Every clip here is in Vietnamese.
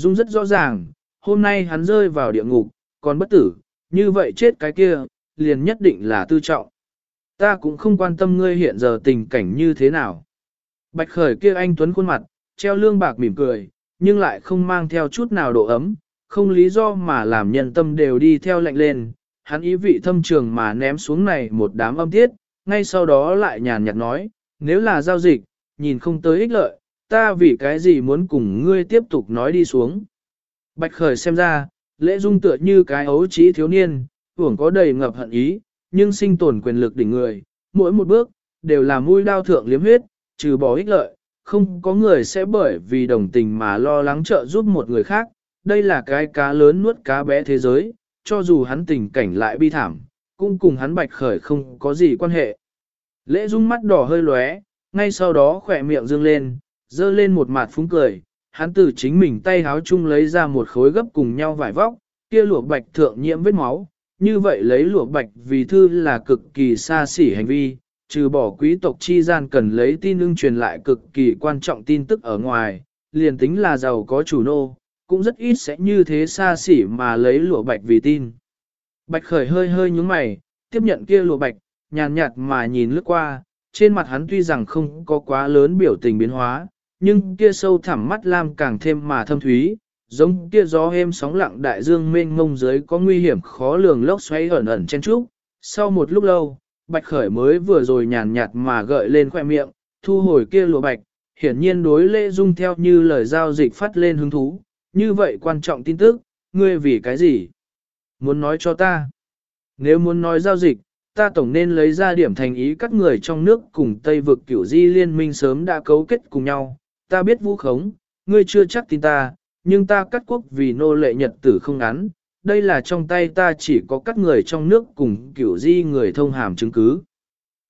Dung rất rõ ràng, hôm nay hắn rơi vào địa ngục, còn bất tử, như vậy chết cái kia, liền nhất định là tư trọng. Ta cũng không quan tâm ngươi hiện giờ tình cảnh như thế nào. Bạch khởi kia anh Tuấn khuôn mặt, treo lương bạc mỉm cười, nhưng lại không mang theo chút nào độ ấm, không lý do mà làm nhân tâm đều đi theo lạnh lên. Hắn ý vị thâm trường mà ném xuống này một đám âm tiết, ngay sau đó lại nhàn nhạt nói, nếu là giao dịch, nhìn không tới ích lợi, ta vì cái gì muốn cùng ngươi tiếp tục nói đi xuống. Bạch khởi xem ra, lễ dung tựa như cái ấu trí thiếu niên, hưởng có đầy ngập hận ý, nhưng sinh tồn quyền lực đỉnh người, mỗi một bước, đều là mũi đao thượng liếm huyết, trừ bỏ ích lợi, không có người sẽ bởi vì đồng tình mà lo lắng trợ giúp một người khác, đây là cái cá lớn nuốt cá bé thế giới, cho dù hắn tình cảnh lại bi thảm, cũng cùng hắn bạch khởi không có gì quan hệ. Lễ dung mắt đỏ hơi lóe, ngay sau đó khỏe miệng dương lên, dơ lên một mặt phúng cười, hắn từ chính mình tay háo chung lấy ra một khối gấp cùng nhau vải vóc, kia lụa bạch thượng nhiễm vết máu, như vậy lấy lụa bạch vì thư là cực kỳ xa xỉ hành vi, trừ bỏ quý tộc chi gian cần lấy tin ưng truyền lại cực kỳ quan trọng tin tức ở ngoài, liền tính là giàu có chủ nô, cũng rất ít sẽ như thế xa xỉ mà lấy lụa bạch vì tin. Bạch khởi hơi hơi nhúng mày, tiếp nhận kia lụa bạch, nhàn nhạt mà nhìn lướt qua, trên mặt hắn tuy rằng không có quá lớn biểu tình biến hóa, nhưng kia sâu thẳm mắt lam càng thêm mà thâm thúy, giống kia gió êm sóng lặng đại dương mênh mông dưới có nguy hiểm khó lường lốc xoáy ẩn ẩn trên trúc. Sau một lúc lâu, Bạch Khởi mới vừa rồi nhàn nhạt mà gợi lên khoe miệng, thu hồi kia lụa bạch, hiển nhiên đối lễ dung theo như lời giao dịch phát lên hứng thú, như vậy quan trọng tin tức, ngươi vì cái gì? Muốn nói cho ta? Nếu muốn nói giao dịch, ta tổng nên lấy ra điểm thành ý các người trong nước cùng Tây vực cửu di liên minh sớm đã cấu kết cùng nhau, ta biết vũ khống, ngươi chưa chắc tin ta, nhưng ta cắt quốc vì nô lệ nhật tử không ngắn, đây là trong tay ta chỉ có các người trong nước cùng kiểu di người thông hàm chứng cứ.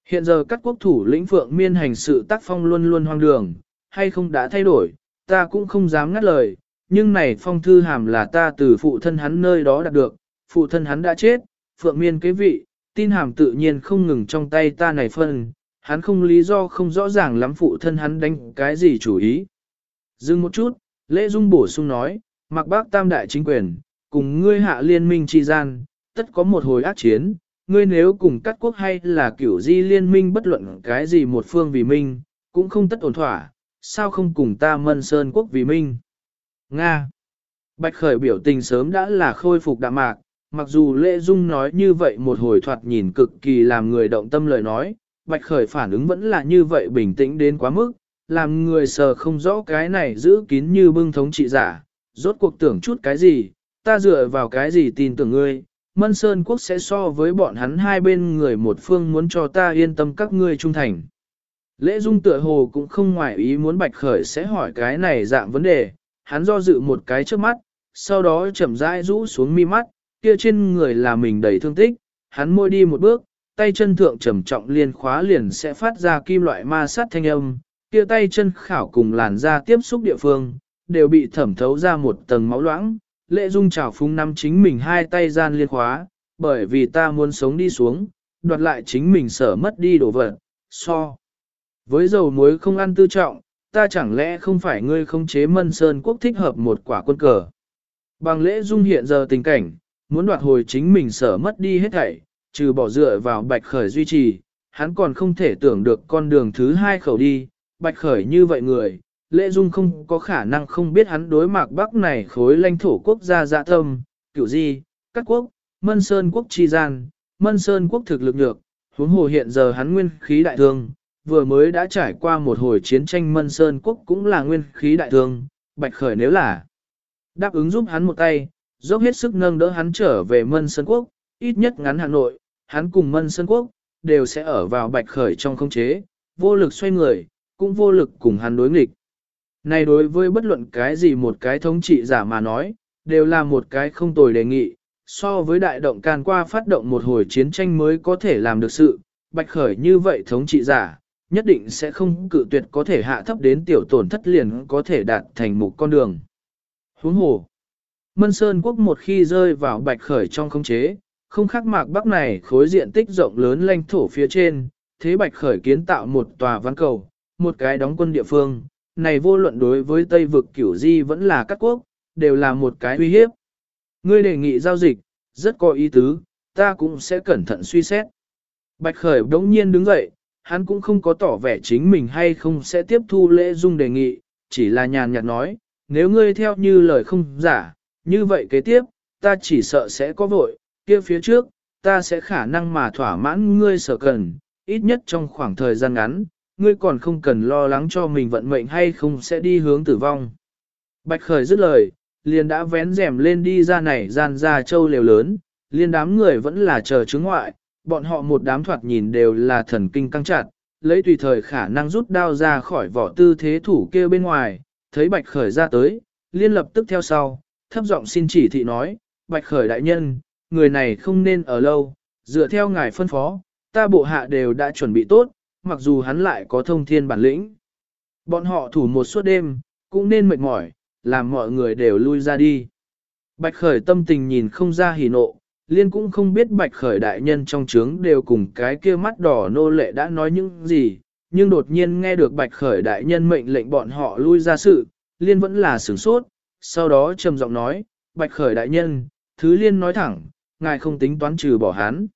Hiện giờ các quốc thủ lĩnh phượng miên hành sự tác phong luôn luôn hoang đường, hay không đã thay đổi, ta cũng không dám ngắt lời, nhưng này phong thư hàm là ta từ phụ thân hắn nơi đó đạt được, phụ thân hắn đã chết, phượng miên kế vị, tin hàm tự nhiên không ngừng trong tay ta này phân, hắn không lý do không rõ ràng lắm phụ thân hắn đánh cái gì chủ ý. Dừng một chút, lễ dung bổ sung nói, mặc bác tam đại chính quyền, cùng ngươi hạ liên minh chi gian, tất có một hồi ác chiến, ngươi nếu cùng các quốc hay là kiểu di liên minh bất luận cái gì một phương vì minh, cũng không tất ổn thỏa, sao không cùng ta mân sơn quốc vì minh. Nga Bạch khởi biểu tình sớm đã là khôi phục đạm mạc, mặc dù lễ dung nói như vậy một hồi thoạt nhìn cực kỳ làm người động tâm lời nói, bạch khởi phản ứng vẫn là như vậy bình tĩnh đến quá mức, làm người sờ không rõ cái này giữ kín như bưng thống trị giả, rốt cuộc tưởng chút cái gì, ta dựa vào cái gì tin tưởng ngươi, Mân Sơn Quốc sẽ so với bọn hắn hai bên người một phương muốn cho ta yên tâm các ngươi trung thành. Lễ dung tựa hồ cũng không ngoại ý muốn Bạch Khởi sẽ hỏi cái này dạng vấn đề, hắn do dự một cái trước mắt, sau đó chậm rãi rũ xuống mi mắt, kia trên người là mình đầy thương tích, hắn môi đi một bước, tay chân thượng trầm trọng liên khóa liền sẽ phát ra kim loại ma sát thanh âm, kia tay chân khảo cùng làn da tiếp xúc địa phương, đều bị thẩm thấu ra một tầng máu loãng, lệ dung trào phúng nắm chính mình hai tay gian liên khóa, bởi vì ta muốn sống đi xuống, đoạt lại chính mình sở mất đi đồ vật, so. Với dầu muối không ăn tư trọng, ta chẳng lẽ không phải ngươi không chế mân sơn quốc thích hợp một quả quân cờ. Bằng lễ dung hiện giờ tình cảnh, muốn đoạt hồi chính mình sở mất đi hết thảy, trừ bỏ dựa vào bạch khởi duy trì, hắn còn không thể tưởng được con đường thứ hai khẩu đi, bạch khởi như vậy người, lễ dung không có khả năng không biết hắn đối mạc bắc này khối lãnh thổ quốc gia dạ tâm, kiểu gì, các quốc, mân sơn quốc tri gian, mân sơn quốc thực lực nhược, huống hồ hiện giờ hắn nguyên khí đại thương, vừa mới đã trải qua một hồi chiến tranh mân sơn quốc cũng là nguyên khí đại thương, bạch khởi nếu là đáp ứng giúp hắn một tay, dốc hết sức nâng đỡ hắn trở về mân sơn quốc, ít nhất ngắn Hà Nội, hắn cùng mân sơn quốc, đều sẽ ở vào bạch khởi trong không chế, vô lực xoay người, cũng vô lực cùng hắn đối nghịch. Này đối với bất luận cái gì một cái thống trị giả mà nói, đều là một cái không tồi đề nghị, so với đại động can qua phát động một hồi chiến tranh mới có thể làm được sự, bạch khởi như vậy thống trị giả, nhất định sẽ không cự tuyệt có thể hạ thấp đến tiểu tổn thất liền có thể đạt thành một con đường. Huống hồ, Mân Sơn quốc một khi rơi vào bạch khởi trong không chế, không khác mạc bắc này khối diện tích rộng lớn lãnh thổ phía trên, thế bạch khởi kiến tạo một tòa văn cầu, một cái đóng quân địa phương, này vô luận đối với Tây vực kiểu di vẫn là các quốc, đều là một cái uy hiếp. Ngươi đề nghị giao dịch, rất có ý tứ, ta cũng sẽ cẩn thận suy xét. Bạch Khởi đống nhiên đứng dậy, hắn cũng không có tỏ vẻ chính mình hay không sẽ tiếp thu lễ dung đề nghị, chỉ là nhàn nhạt nói, nếu ngươi theo như lời không giả, như vậy kế tiếp, ta chỉ sợ sẽ có vội, kia phía trước, ta sẽ khả năng mà thỏa mãn ngươi sở cần, ít nhất trong khoảng thời gian ngắn, ngươi còn không cần lo lắng cho mình vận mệnh hay không sẽ đi hướng tử vong. Bạch Khởi dứt lời, liền đã vén rèm lên đi ra này gian ra châu lều lớn, liên đám người vẫn là chờ chứng ngoại, bọn họ một đám thoạt nhìn đều là thần kinh căng chặt, lấy tùy thời khả năng rút đao ra khỏi vỏ tư thế thủ kia bên ngoài, thấy Bạch Khởi ra tới, liên lập tức theo sau, thấp giọng xin chỉ thị nói, Bạch Khởi đại nhân, người này không nên ở lâu, dựa theo ngài phân phó, ta bộ hạ đều đã chuẩn bị tốt, mặc dù hắn lại có thông thiên bản lĩnh. Bọn họ thủ một suốt đêm, cũng nên mệt mỏi, làm mọi người đều lui ra đi. Bạch Khởi tâm tình nhìn không ra hỉ nộ, liên cũng không biết Bạch Khởi đại nhân trong trướng đều cùng cái kia mắt đỏ nô lệ đã nói những gì, nhưng đột nhiên nghe được Bạch Khởi đại nhân mệnh lệnh bọn họ lui ra sự, liên vẫn là sửng sốt, sau đó trầm giọng nói, Bạch Khởi đại nhân, thứ liên nói thẳng, ngài không tính toán trừ bỏ hắn.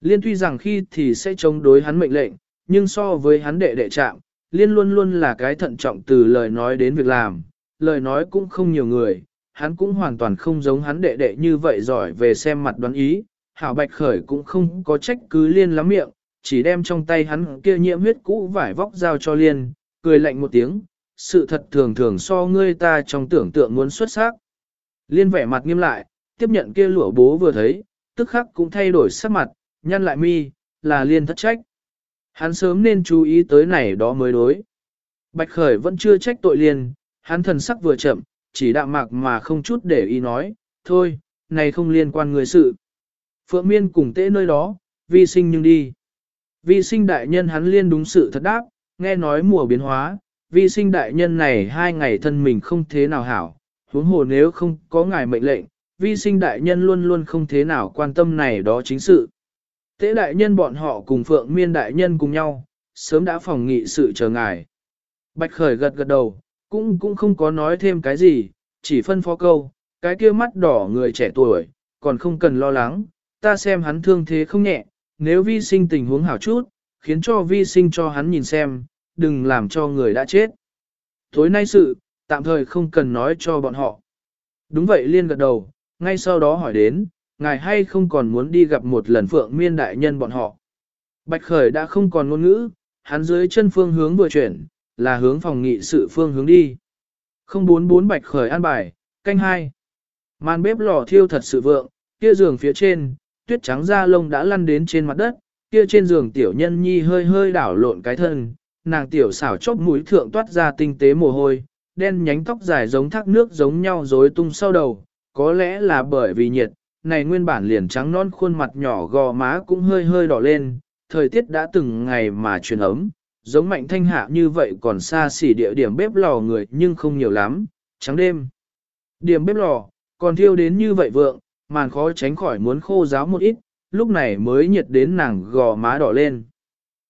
Liên tuy rằng khi thì sẽ chống đối hắn mệnh lệnh, nhưng so với hắn đệ đệ trạng, liên luôn luôn là cái thận trọng từ lời nói đến việc làm, lời nói cũng không nhiều người, hắn cũng hoàn toàn không giống hắn đệ đệ như vậy giỏi về xem mặt đoán ý, hảo bạch khởi cũng không có trách cứ liên lắm miệng, chỉ đem trong tay hắn kia nhiễm huyết cũ vải vóc giao cho liên, cười lạnh một tiếng, sự thật thường thường so ngươi ta trong tưởng tượng muốn xuất sắc. Liên vẻ mặt nghiêm lại, tiếp nhận kia lụa bố vừa thấy, tức khắc cũng thay đổi sắc mặt, nhăn lại mi, là liên thất trách. Hắn sớm nên chú ý tới này đó mới đối. Bạch Khởi vẫn chưa trách tội liên, hắn thần sắc vừa chậm, chỉ đạm mạc mà không chút để ý nói, thôi, này không liên quan người sự. Phượng miên cùng tễ nơi đó, vi sinh nhưng đi. Vi sinh đại nhân hắn liên đúng sự thật đáp, nghe nói mùa biến hóa, vi sinh đại nhân này hai ngày thân mình không thế nào hảo, huống hồ nếu không có ngài mệnh lệnh, vi sinh đại nhân luôn luôn không thế nào quan tâm này đó chính sự. Tế đại nhân bọn họ cùng phượng miên đại nhân cùng nhau, sớm đã phòng nghị sự chờ ngài. Bạch khởi gật gật đầu, cũng cũng không có nói thêm cái gì, chỉ phân phó câu, cái kia mắt đỏ người trẻ tuổi, còn không cần lo lắng, ta xem hắn thương thế không nhẹ, nếu vi sinh tình huống hảo chút, khiến cho vi sinh cho hắn nhìn xem, đừng làm cho người đã chết. Tối nay sự, tạm thời không cần nói cho bọn họ. Đúng vậy liên gật đầu, ngay sau đó hỏi đến, ngài hay không còn muốn đi gặp một lần phượng miên đại nhân bọn họ. Bạch Khởi đã không còn ngôn ngữ, hắn dưới chân phương hướng vừa chuyển, là hướng phòng nghị sự phương hướng đi. 044 Bạch Khởi an bài, canh hai. Màn bếp lò thiêu thật sự vượng, kia giường phía trên, tuyết trắng da lông đã lăn đến trên mặt đất, kia trên giường tiểu nhân nhi hơi hơi đảo lộn cái thân, nàng tiểu xảo chốc mũi thượng toát ra tinh tế mồ hôi, đen nhánh tóc dài giống thác nước giống nhau rối tung sau đầu, có lẽ là bởi vì nhiệt, này nguyên bản liền trắng non khuôn mặt nhỏ gò má cũng hơi hơi đỏ lên, thời tiết đã từng ngày mà truyền ấm, giống mạnh thanh hạ như vậy còn xa xỉ địa điểm bếp lò người nhưng không nhiều lắm, trắng đêm. Điểm bếp lò, còn thiêu đến như vậy vượng, màn khó tránh khỏi muốn khô ráo một ít, lúc này mới nhiệt đến nàng gò má đỏ lên.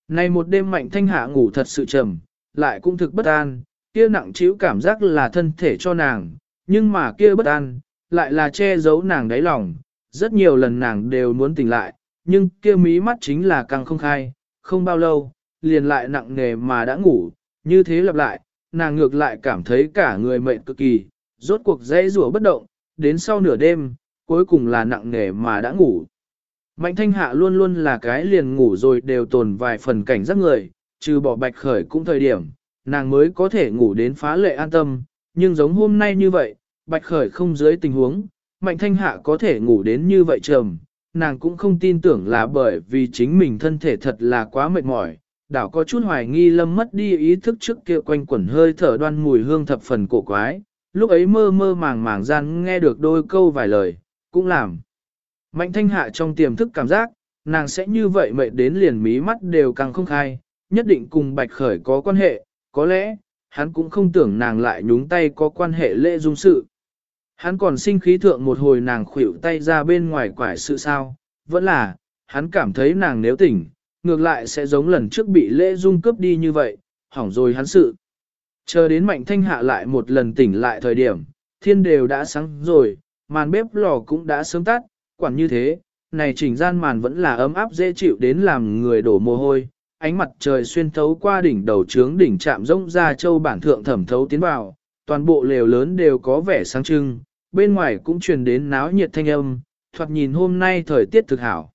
Này một đêm mạnh thanh hạ ngủ thật sự trầm, lại cũng thực bất an, kia nặng chịu cảm giác là thân thể cho nàng, nhưng mà kia bất an, lại là che giấu nàng đáy lòng, rất nhiều lần nàng đều muốn tỉnh lại, nhưng kia mí mắt chính là càng không khai, không bao lâu, liền lại nặng nề mà đã ngủ, như thế lặp lại, nàng ngược lại cảm thấy cả người mệt cực kỳ, rốt cuộc dễ rùa bất động, đến sau nửa đêm, cuối cùng là nặng nề mà đã ngủ. Mạnh thanh hạ luôn luôn là cái liền ngủ rồi đều tồn vài phần cảnh giác người, trừ bỏ bạch khởi cũng thời điểm, nàng mới có thể ngủ đến phá lệ an tâm, nhưng giống hôm nay như vậy, bạch khởi không dưới tình huống, mạnh thanh hạ có thể ngủ đến như vậy trầm, nàng cũng không tin tưởng là bởi vì chính mình thân thể thật là quá mệt mỏi, đảo có chút hoài nghi lâm mất đi ý thức trước kia quanh quẩn hơi thở đoan mùi hương thập phần cổ quái, lúc ấy mơ mơ màng màng gian nghe được đôi câu vài lời, cũng làm. Mạnh thanh hạ trong tiềm thức cảm giác, nàng sẽ như vậy mệt đến liền mí mắt đều càng không khai, nhất định cùng bạch khởi có quan hệ, có lẽ, hắn cũng không tưởng nàng lại nhúng tay có quan hệ lễ dung sự. Hắn còn sinh khí thượng một hồi nàng khuỷu tay ra bên ngoài quải sự sao, vẫn là, hắn cảm thấy nàng nếu tỉnh, ngược lại sẽ giống lần trước bị lễ dung cướp đi như vậy, hỏng rồi hắn sự. Chờ đến mạnh thanh hạ lại một lần tỉnh lại thời điểm, thiên đều đã sáng rồi, màn bếp lò cũng đã sớm tắt, quản như thế, này chỉnh gian màn vẫn là ấm áp dễ chịu đến làm người đổ mồ hôi, ánh mặt trời xuyên thấu qua đỉnh đầu trướng đỉnh chạm rông ra châu bản thượng thẩm thấu tiến vào, toàn bộ lều lớn đều có vẻ sáng trưng, bên ngoài cũng truyền đến náo nhiệt thanh âm, thoạt nhìn hôm nay thời tiết thực hảo.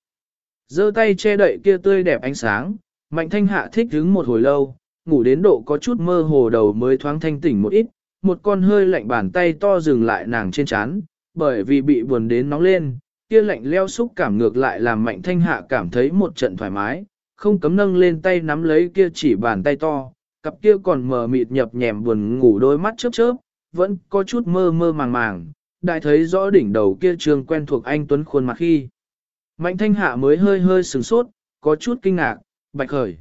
giơ tay che đậy kia tươi đẹp ánh sáng, mạnh thanh hạ thích đứng một hồi lâu, ngủ đến độ có chút mơ hồ đầu mới thoáng thanh tỉnh một ít, một con hơi lạnh bàn tay to dừng lại nàng trên chán, bởi vì bị buồn đến nóng lên, kia lạnh leo xúc cảm ngược lại làm mạnh thanh hạ cảm thấy một trận thoải mái, không cấm nâng lên tay nắm lấy kia chỉ bàn tay to, cặp kia còn mờ mịt nhập nhèm buồn ngủ đôi mắt chớp chớp, vẫn có chút mơ mơ màng màng, đại thấy rõ đỉnh đầu kia trường quen thuộc anh Tuấn khuôn mặt khi. Mạnh thanh hạ mới hơi hơi sừng sốt, có chút kinh ngạc, bạch khởi.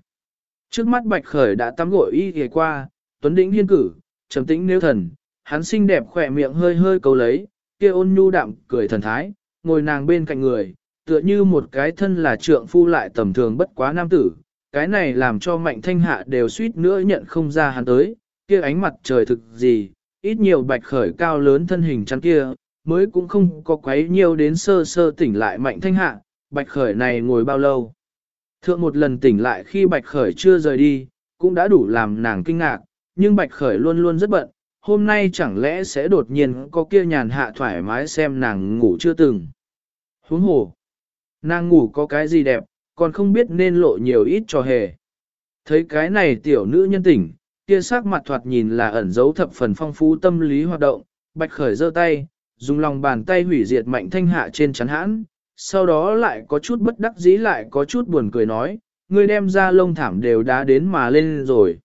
Trước mắt bạch khởi đã tắm gội y ghề qua, Tuấn đĩnh hiên cử, trầm tĩnh nêu thần, hắn xinh đẹp khỏe miệng hơi hơi cầu lấy, kia ôn nhu đạm cười thần thái, ngồi nàng bên cạnh người, tựa như một cái thân là trượng phu lại tầm thường bất quá nam tử, cái này làm cho mạnh thanh hạ đều suýt nữa nhận không ra hắn tới, kia ánh mặt trời thực gì, ít nhiều bạch khởi cao lớn thân hình chắn kia, mới cũng không có quấy nhiều đến sơ sơ tỉnh lại mạnh thanh hạ, bạch khởi này ngồi bao lâu. Thượng một lần tỉnh lại khi bạch khởi chưa rời đi, cũng đã đủ làm nàng kinh ngạc, nhưng bạch khởi luôn luôn rất bận, hôm nay chẳng lẽ sẽ đột nhiên có kia nhàn hạ thoải mái xem nàng ngủ chưa từng. Huống hồ, nàng ngủ có cái gì đẹp, còn không biết nên lộ nhiều ít cho hề. Thấy cái này tiểu nữ nhân tỉnh, kia sắc mặt thoạt nhìn là ẩn giấu thập phần phong phú tâm lý hoạt động, bạch khởi giơ tay, dùng lòng bàn tay hủy diệt mạnh thanh hạ trên chắn hãn, sau đó lại có chút bất đắc dĩ lại có chút buồn cười nói, người đem ra lông thảm đều đã đến mà lên rồi.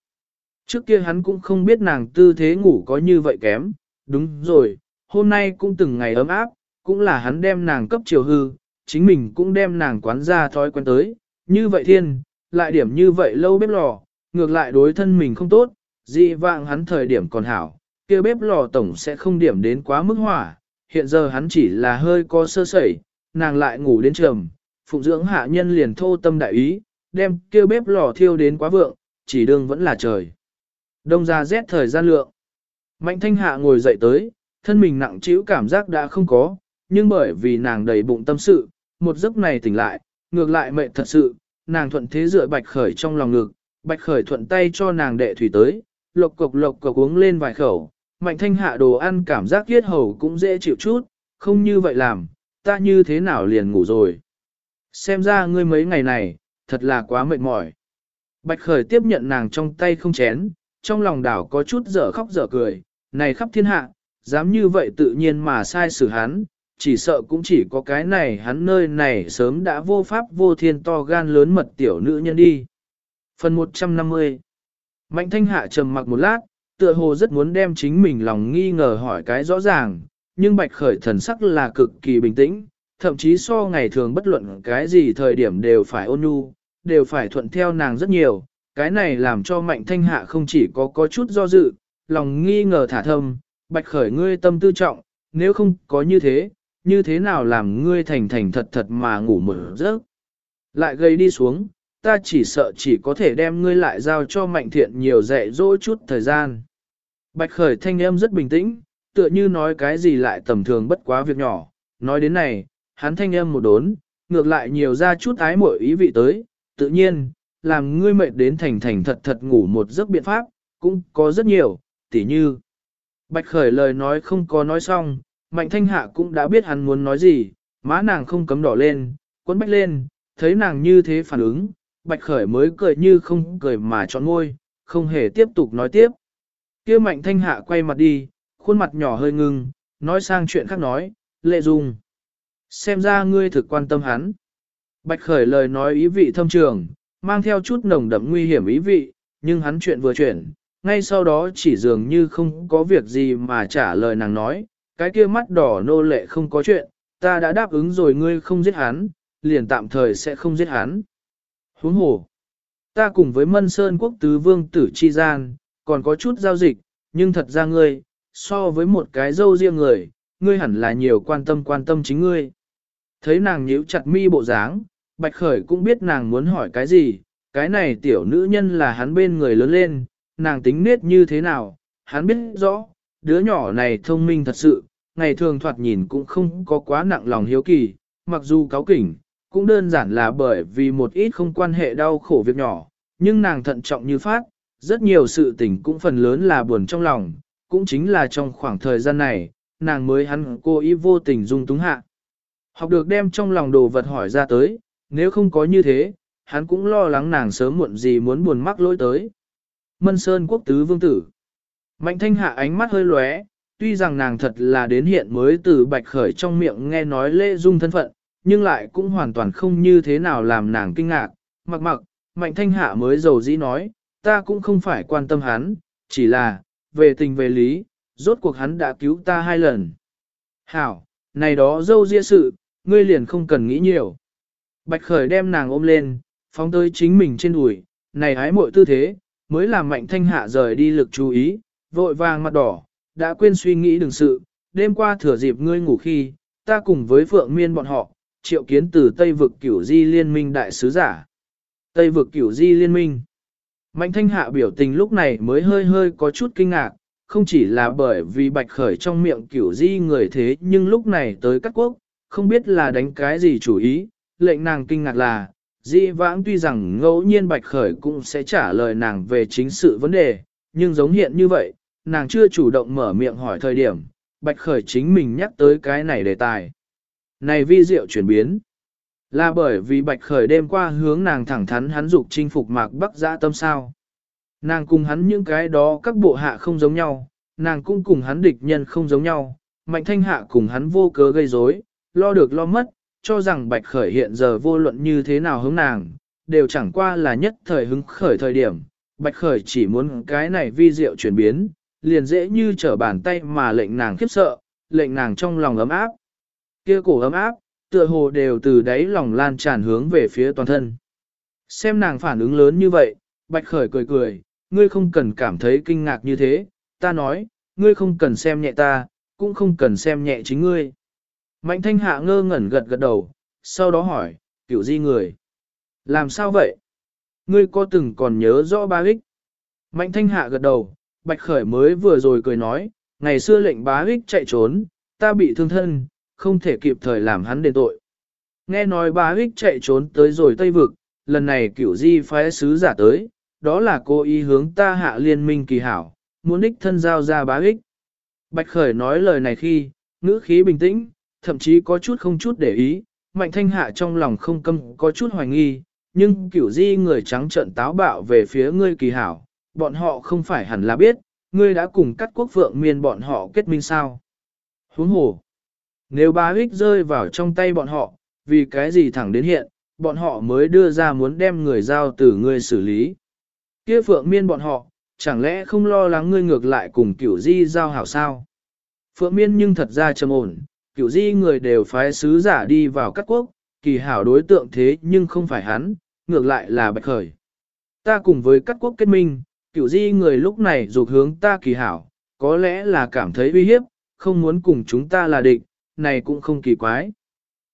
Trước kia hắn cũng không biết nàng tư thế ngủ có như vậy kém, đúng rồi, hôm nay cũng từng ngày ấm áp, cũng là hắn đem nàng cấp chiều hư, chính mình cũng đem nàng quán ra thói quen tới, như vậy thiên, lại điểm như vậy lâu bếp lò, ngược lại đối thân mình không tốt, dị vạng hắn thời điểm còn hảo, kia bếp lò tổng sẽ không điểm đến quá mức hỏa, hiện giờ hắn chỉ là hơi có sơ sẩy, nàng lại ngủ đến trầm, phụng dưỡng hạ nhân liền thô tâm đại ý, đem kia bếp lò thiêu đến quá vượng, chỉ đương vẫn là trời. Đông ra rét thời gian lượng. Mạnh thanh hạ ngồi dậy tới, thân mình nặng trĩu cảm giác đã không có, nhưng bởi vì nàng đầy bụng tâm sự, một giấc này tỉnh lại, ngược lại mệt thật sự, nàng thuận thế dựa bạch khởi trong lòng ngực, bạch khởi thuận tay cho nàng đệ thủy tới, lộc cục lộc cục uống lên vài khẩu, mạnh thanh hạ đồ ăn cảm giác kiết hầu cũng dễ chịu chút, không như vậy làm, ta như thế nào liền ngủ rồi. Xem ra ngươi mấy ngày này, thật là quá mệt mỏi. Bạch khởi tiếp nhận nàng trong tay không chén, trong lòng đảo có chút dở khóc dở cười, này khắp thiên hạ, dám như vậy tự nhiên mà sai xử hắn, chỉ sợ cũng chỉ có cái này hắn nơi này sớm đã vô pháp vô thiên to gan lớn mật tiểu nữ nhân đi. Phần 150 Mạnh thanh hạ trầm mặc một lát, tựa hồ rất muốn đem chính mình lòng nghi ngờ hỏi cái rõ ràng, nhưng bạch khởi thần sắc là cực kỳ bình tĩnh, thậm chí so ngày thường bất luận cái gì thời điểm đều phải ôn nhu, đều phải thuận theo nàng rất nhiều, cái này làm cho mạnh thanh hạ không chỉ có có chút do dự, lòng nghi ngờ thả thâm, bạch khởi ngươi tâm tư trọng, nếu không có như thế, như thế nào làm ngươi thành thành thật thật mà ngủ một giấc. Lại gây đi xuống, ta chỉ sợ chỉ có thể đem ngươi lại giao cho mạnh thiện nhiều dạy dỗ chút thời gian. Bạch khởi thanh âm rất bình tĩnh, tựa như nói cái gì lại tầm thường bất quá việc nhỏ, nói đến này, hắn thanh âm một đốn, ngược lại nhiều ra chút ái mội ý vị tới, tự nhiên, làm ngươi mệt đến thành thành thật thật ngủ một giấc biện pháp, cũng có rất nhiều, tỉ như. Bạch khởi lời nói không có nói xong, mạnh thanh hạ cũng đã biết hắn muốn nói gì, má nàng không cấm đỏ lên, quấn bách lên, thấy nàng như thế phản ứng, bạch khởi mới cười như không cười mà trọn ngôi, không hề tiếp tục nói tiếp. kia mạnh thanh hạ quay mặt đi, khuôn mặt nhỏ hơi ngưng, nói sang chuyện khác nói, lệ dung. Xem ra ngươi thực quan tâm hắn. Bạch khởi lời nói ý vị thâm trường, mang theo chút nồng đậm nguy hiểm ý vị, nhưng hắn chuyện vừa chuyển, ngay sau đó chỉ dường như không có việc gì mà trả lời nàng nói, cái kia mắt đỏ nô lệ không có chuyện, ta đã đáp ứng rồi ngươi không giết hắn, liền tạm thời sẽ không giết hắn. Huống hồ, ta cùng với Mân Sơn quốc tứ vương tử chi gian, còn có chút giao dịch, nhưng thật ra ngươi, so với một cái dâu riêng người, ngươi hẳn là nhiều quan tâm quan tâm chính ngươi. Thấy nàng nhíu chặt mi bộ dáng, Bạch Khởi cũng biết nàng muốn hỏi cái gì, cái này tiểu nữ nhân là hắn bên người lớn lên, nàng tính nết như thế nào, hắn biết rõ, đứa nhỏ này thông minh thật sự, ngày thường thoạt nhìn cũng không có quá nặng lòng hiếu kỳ, mặc dù cáo kỉnh, cũng đơn giản là bởi vì một ít không quan hệ đau khổ việc nhỏ, nhưng nàng thận trọng như phát, rất nhiều sự tình cũng phần lớn là buồn trong lòng, cũng chính là trong khoảng thời gian này, nàng mới hắn cô ý vô tình dung túng hạ. Học được đem trong lòng đồ vật hỏi ra tới, nếu không có như thế, hắn cũng lo lắng nàng sớm muộn gì muốn buồn mắc lỗi tới. Mân Sơn quốc tứ vương tử. Mạnh thanh hạ ánh mắt hơi lóe, tuy rằng nàng thật là đến hiện mới từ bạch khởi trong miệng nghe nói lễ dung thân phận, nhưng lại cũng hoàn toàn không như thế nào làm nàng kinh ngạc. Mặc mặc, mạnh thanh hạ mới dầu dĩ nói, ta cũng không phải quan tâm hắn, chỉ là, về tình về lý, rốt cuộc hắn đã cứu ta hai lần. Hảo, này đó dâu ria sự, ngươi liền không cần nghĩ nhiều. Bạch khởi đem nàng ôm lên, phóng tới chính mình trên đùi, này hái mội tư thế, mới làm mạnh thanh hạ rời đi lực chú ý, vội vàng mặt đỏ, đã quên suy nghĩ đừng sự, đêm qua thừa dịp ngươi ngủ khi, ta cùng với Phượng Miên bọn họ, triệu kiến từ Tây vực cửu di liên minh đại sứ giả. Tây vực cửu di liên minh. Mạnh thanh hạ biểu tình lúc này mới hơi hơi có chút kinh ngạc, không chỉ là bởi vì bạch khởi trong miệng cửu di người thế nhưng lúc này tới các quốc, không biết là đánh cái gì chủ ý, lệnh nàng kinh ngạc là, di vãng tuy rằng ngẫu nhiên bạch khởi cũng sẽ trả lời nàng về chính sự vấn đề, nhưng giống hiện như vậy, nàng chưa chủ động mở miệng hỏi thời điểm, bạch khởi chính mình nhắc tới cái này đề tài. Này vi diệu chuyển biến, là bởi vì bạch khởi đêm qua hướng nàng thẳng thắn hắn dục chinh phục mạc bắc giã tâm sao. Nàng cùng hắn những cái đó các bộ hạ không giống nhau, nàng cũng cùng hắn địch nhân không giống nhau, mạnh thanh hạ cùng hắn vô cớ gây rối, lo được lo mất, cho rằng bạch khởi hiện giờ vô luận như thế nào hướng nàng, đều chẳng qua là nhất thời hứng khởi thời điểm, bạch khởi chỉ muốn cái này vi diệu chuyển biến, liền dễ như trở bàn tay mà lệnh nàng khiếp sợ, lệnh nàng trong lòng ấm áp. Kia cổ ấm áp, tựa hồ đều từ đáy lòng lan tràn hướng về phía toàn thân. Xem nàng phản ứng lớn như vậy, bạch khởi cười cười, ngươi không cần cảm thấy kinh ngạc như thế, ta nói, ngươi không cần xem nhẹ ta, cũng không cần xem nhẹ chính ngươi. Mạnh thanh hạ ngơ ngẩn gật gật đầu, sau đó hỏi, kiểu di người. Làm sao vậy? Ngươi có từng còn nhớ rõ ba ích? Mạnh thanh hạ gật đầu, bạch khởi mới vừa rồi cười nói, ngày xưa lệnh bá ích chạy trốn, ta bị thương thân, không thể kịp thời làm hắn đền tội. Nghe nói bá Hích chạy trốn tới rồi Tây Vực, lần này kiểu di phái sứ giả tới, đó là cô ý hướng ta hạ liên minh kỳ hảo, muốn đích thân giao ra bá Hích. Bạch Khởi nói lời này khi, ngữ khí bình tĩnh, thậm chí có chút không chút để ý, mạnh thanh hạ trong lòng không câm có chút hoài nghi, nhưng kiểu di người trắng trợn táo bạo về phía ngươi kỳ hảo, bọn họ không phải hẳn là biết, ngươi đã cùng cắt quốc vượng miên bọn họ kết minh sao. Huống hồ, nếu bá ích rơi vào trong tay bọn họ, vì cái gì thẳng đến hiện, bọn họ mới đưa ra muốn đem người giao từ ngươi xử lý. Kia phượng miên bọn họ, chẳng lẽ không lo lắng ngươi ngược lại cùng kiểu di giao hảo sao? Phượng miên nhưng thật ra trầm ổn, kiểu di người đều phái sứ giả đi vào các quốc, kỳ hảo đối tượng thế nhưng không phải hắn, ngược lại là bạch khởi. Ta cùng với các quốc kết minh, kiểu di người lúc này dục hướng ta kỳ hảo, có lẽ là cảm thấy uy hiếp, không muốn cùng chúng ta là địch, này cũng không kỳ quái.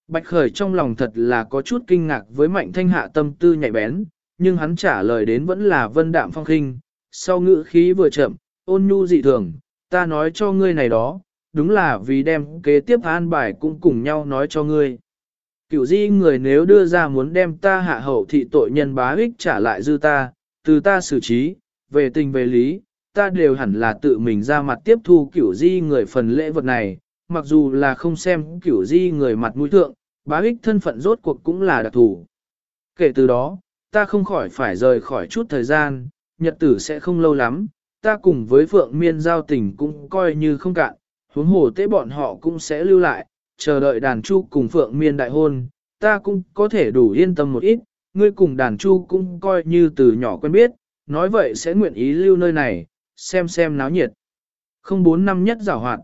Bạch khởi trong lòng thật là có chút kinh ngạc với mạnh thanh hạ tâm tư nhạy bén, nhưng hắn trả lời đến vẫn là vân đạm phong khinh, sau ngữ khí vừa chậm, ôn nhu dị thường, ta nói cho ngươi này đó, đúng là vì đem kế tiếp an bài cũng cùng nhau nói cho ngươi. Cựu di người nếu đưa ra muốn đem ta hạ hậu thị tội nhân bá ích trả lại dư ta, từ ta xử trí, về tình về lý, ta đều hẳn là tự mình ra mặt tiếp thu cửu di người phần lễ vật này, mặc dù là không xem kiểu di người mặt mũi thượng, bá ích thân phận rốt cuộc cũng là đặc thù. Kể từ đó, ta không khỏi phải rời khỏi chút thời gian, nhật tử sẽ không lâu lắm, ta cùng với Phượng Miên giao tình cũng coi như không cạn, huống hồ tế bọn họ cũng sẽ lưu lại, chờ đợi đàn chu cùng Phượng Miên đại hôn, ta cũng có thể đủ yên tâm một ít, ngươi cùng đàn chu cũng coi như từ nhỏ quen biết, nói vậy sẽ nguyện ý lưu nơi này, xem xem náo nhiệt. Không bốn năm nhất giảo hoạt.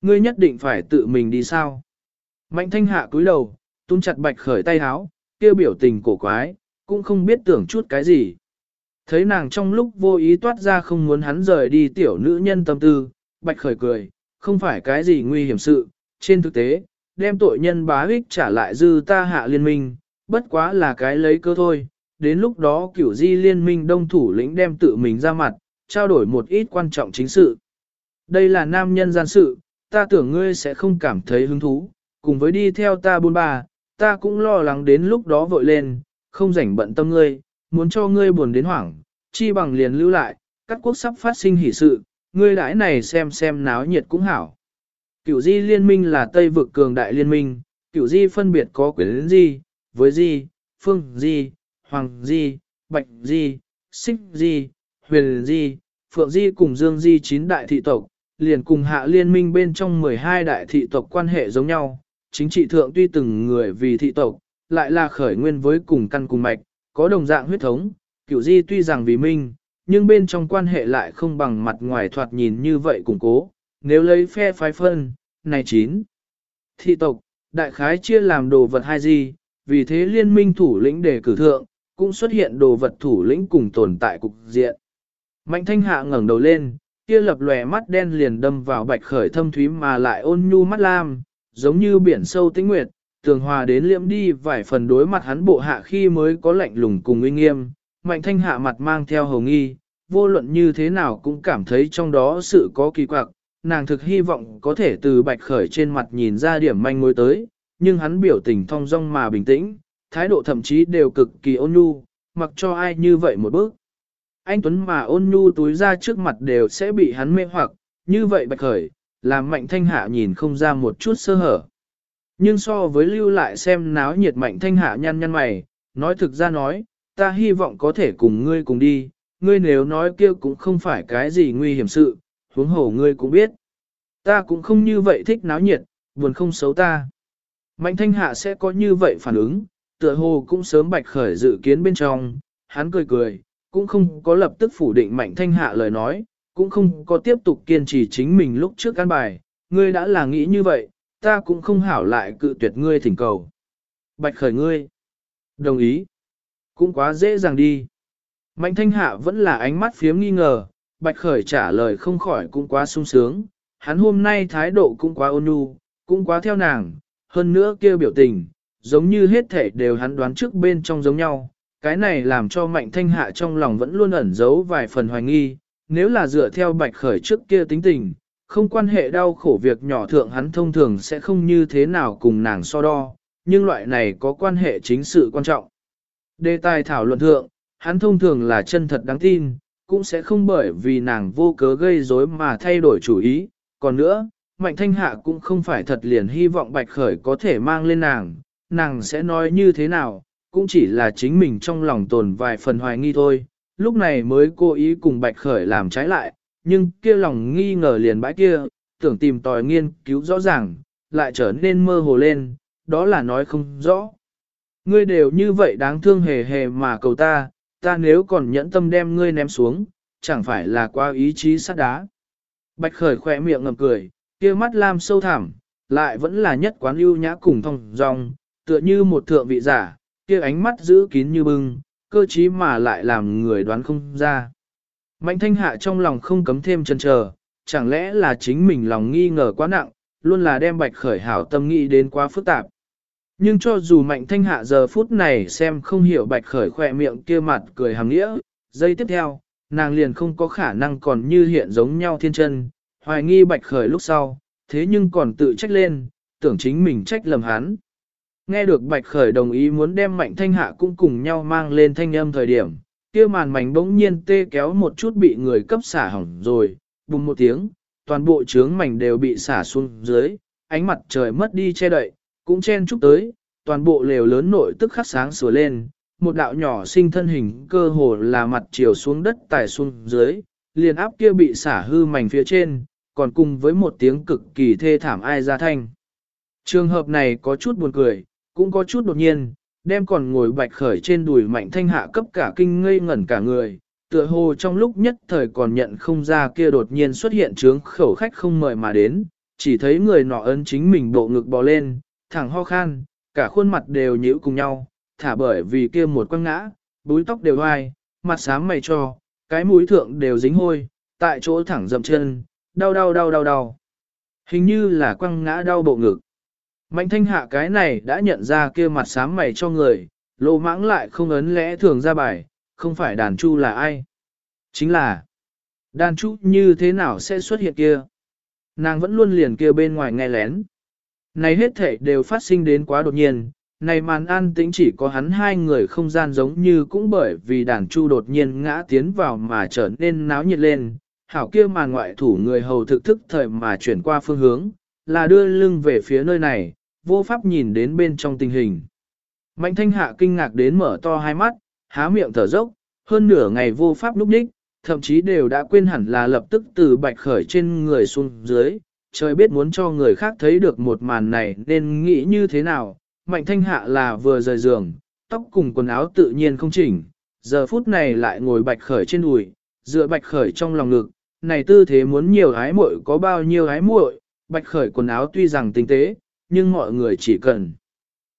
Ngươi nhất định phải tự mình đi sao? Mạnh thanh hạ cúi đầu, tung chặt bạch khởi tay háo, kêu biểu tình cổ quái, cũng không biết tưởng chút cái gì. Thấy nàng trong lúc vô ý toát ra không muốn hắn rời đi tiểu nữ nhân tâm tư, bạch khởi cười, không phải cái gì nguy hiểm sự, trên thực tế, đem tội nhân bá ích trả lại dư ta hạ liên minh, bất quá là cái lấy cơ thôi, đến lúc đó cửu di liên minh đông thủ lĩnh đem tự mình ra mặt, trao đổi một ít quan trọng chính sự. Đây là nam nhân gian sự, ta tưởng ngươi sẽ không cảm thấy hứng thú, cùng với đi theo ta buôn bà, ta cũng lo lắng đến lúc đó vội lên, không rảnh bận tâm ngươi, muốn cho ngươi buồn đến hoảng, chi bằng liền lưu lại, các quốc sắp phát sinh hỷ sự, ngươi đãi này xem xem náo nhiệt cũng hảo. Cửu di liên minh là Tây vực cường đại liên minh, cửu di phân biệt có quyến di, với di, phương di, hoàng di, bạch di, xích di, huyền di, phượng di cùng dương di chín đại thị tộc, liền cùng hạ liên minh bên trong 12 đại thị tộc quan hệ giống nhau, chính trị thượng tuy từng người vì thị tộc, lại là khởi nguyên với cùng căn cùng mạch, có đồng dạng huyết thống, kiểu di tuy rằng vì minh, nhưng bên trong quan hệ lại không bằng mặt ngoài thoạt nhìn như vậy củng cố, nếu lấy phe phái phân, này chín. Thị tộc, đại khái chia làm đồ vật hai gì, vì thế liên minh thủ lĩnh đề cử thượng, cũng xuất hiện đồ vật thủ lĩnh cùng tồn tại cục diện. Mạnh thanh hạ ngẩng đầu lên, kia lập lòe mắt đen liền đâm vào bạch khởi thâm thúy mà lại ôn nhu mắt lam, giống như biển sâu tĩnh nguyệt, tường hòa đến liễm đi vài phần đối mặt hắn bộ hạ khi mới có lạnh lùng cùng uy nghiêm, mạnh thanh hạ mặt mang theo hồng nghi, vô luận như thế nào cũng cảm thấy trong đó sự có kỳ quặc, nàng thực hy vọng có thể từ bạch khởi trên mặt nhìn ra điểm manh mối tới, nhưng hắn biểu tình thong dong mà bình tĩnh, thái độ thậm chí đều cực kỳ ôn nhu, mặc cho ai như vậy một bước. Anh Tuấn mà ôn nhu túi ra trước mặt đều sẽ bị hắn mê hoặc, như vậy bạch khởi, làm mạnh thanh hạ nhìn không ra một chút sơ hở. Nhưng so với lưu lại xem náo nhiệt mạnh thanh hạ nhăn nhăn mày, nói thực ra nói, ta hy vọng có thể cùng ngươi cùng đi, ngươi nếu nói kia cũng không phải cái gì nguy hiểm sự, huống hồ ngươi cũng biết. Ta cũng không như vậy thích náo nhiệt, buồn không xấu ta. Mạnh thanh hạ sẽ có như vậy phản ứng, tựa hồ cũng sớm bạch khởi dự kiến bên trong, hắn cười cười, cũng không có lập tức phủ định mạnh thanh hạ lời nói, cũng không có tiếp tục kiên trì chính mình lúc trước căn bài, ngươi đã là nghĩ như vậy, ta cũng không hảo lại cự tuyệt ngươi thỉnh cầu. Bạch khởi ngươi. Đồng ý. Cũng quá dễ dàng đi. Mạnh thanh hạ vẫn là ánh mắt phiếm nghi ngờ, bạch khởi trả lời không khỏi cũng quá sung sướng, hắn hôm nay thái độ cũng quá ôn nhu, cũng quá theo nàng, hơn nữa kêu biểu tình, giống như hết thể đều hắn đoán trước bên trong giống nhau. Cái này làm cho mạnh thanh hạ trong lòng vẫn luôn ẩn giấu vài phần hoài nghi, nếu là dựa theo bạch khởi trước kia tính tình, không quan hệ đau khổ việc nhỏ thượng hắn thông thường sẽ không như thế nào cùng nàng so đo, nhưng loại này có quan hệ chính sự quan trọng. Đề tài thảo luận thượng, hắn thông thường là chân thật đáng tin, cũng sẽ không bởi vì nàng vô cớ gây rối mà thay đổi chủ ý. Còn nữa, Mạnh Thanh Hạ cũng không phải thật liền hy vọng Bạch Khởi có thể mang lên nàng, nàng sẽ nói như thế nào, cũng chỉ là chính mình trong lòng tồn vài phần hoài nghi thôi. Lúc này mới cố ý cùng Bạch Khởi làm trái lại, nhưng kia lòng nghi ngờ liền bãi kia, tưởng tìm tòi nghiên cứu rõ ràng, lại trở nên mơ hồ lên, đó là nói không rõ. Ngươi đều như vậy đáng thương hề hề mà cầu ta, ta nếu còn nhẫn tâm đem ngươi ném xuống, chẳng phải là qua ý chí sắt đá. Bạch khởi khỏe miệng ngầm cười, kia mắt lam sâu thẳm, lại vẫn là nhất quán ưu nhã cùng thông dòng, tựa như một thượng vị giả, kia ánh mắt giữ kín như bưng, cơ trí mà lại làm người đoán không ra. Mạnh thanh hạ trong lòng không cấm thêm chân chờ, chẳng lẽ là chính mình lòng nghi ngờ quá nặng, luôn là đem bạch khởi hảo tâm nghĩ đến quá phức tạp. Nhưng cho dù mạnh thanh hạ giờ phút này xem không hiểu bạch khởi khỏe miệng kia mặt cười hàm nghĩa, giây tiếp theo, nàng liền không có khả năng còn như hiện giống nhau thiên chân, hoài nghi bạch khởi lúc sau, thế nhưng còn tự trách lên, tưởng chính mình trách lầm hắn. Nghe được bạch khởi đồng ý muốn đem mạnh thanh hạ cũng cùng nhau mang lên thanh âm thời điểm, kia màn mảnh bỗng nhiên tê kéo một chút bị người cấp xả hỏng rồi, bùng một tiếng, toàn bộ trướng mảnh đều bị xả xuống dưới, ánh mặt trời mất đi che đậy, cũng chen chúc tới, toàn bộ lều lớn nội tức khắc sáng sủa lên, một đạo nhỏ sinh thân hình cơ hồ là mặt chiều xuống đất tải xuống dưới, liền áp kia bị xả hư mảnh phía trên, còn cùng với một tiếng cực kỳ thê thảm ai ra thanh. Trường hợp này có chút buồn cười, cũng có chút đột nhiên, đem còn ngồi bạch khởi trên đùi mạnh thanh hạ cấp cả kinh ngây ngẩn cả người, tựa hồ trong lúc nhất thời còn nhận không ra kia đột nhiên xuất hiện trướng khẩu khách không mời mà đến, chỉ thấy người nọ ấn chính mình bộ ngực bò lên, thẳng ho khan, cả khuôn mặt đều nhíu cùng nhau, thả bởi vì kia một quăng ngã, búi tóc đều ai, mặt xám mày cho, cái mũi thượng đều dính hôi, tại chỗ thẳng dậm chân, đau đau đau đau đau. Hình như là quăng ngã đau bộ ngực. Mạnh thanh hạ cái này đã nhận ra kia mặt sám mày cho người, lô mãng lại không ấn lẽ thường ra bài, không phải đàn chu là ai. Chính là, đàn chu như thế nào sẽ xuất hiện kia? nàng vẫn luôn liền kia bên ngoài nghe lén. Này hết thể đều phát sinh đến quá đột nhiên, này màn an tĩnh chỉ có hắn hai người không gian giống như cũng bởi vì đàn chu đột nhiên ngã tiến vào mà trở nên náo nhiệt lên, hảo kia màn ngoại thủ người hầu thực thức thời mà chuyển qua phương hướng, là đưa lưng về phía nơi này, vô pháp nhìn đến bên trong tình hình. Mạnh thanh hạ kinh ngạc đến mở to hai mắt, há miệng thở dốc, hơn nửa ngày vô pháp lúc đích, thậm chí đều đã quên hẳn là lập tức từ bạch khởi trên người xuống dưới, trời biết muốn cho người khác thấy được một màn này nên nghĩ như thế nào, mạnh thanh hạ là vừa rời giường, tóc cùng quần áo tự nhiên không chỉnh, giờ phút này lại ngồi bạch khởi trên đùi, dựa bạch khởi trong lòng ngực, này tư thế muốn nhiều hái muội có bao nhiêu hái muội, bạch khởi quần áo tuy rằng tinh tế, nhưng mọi người chỉ cần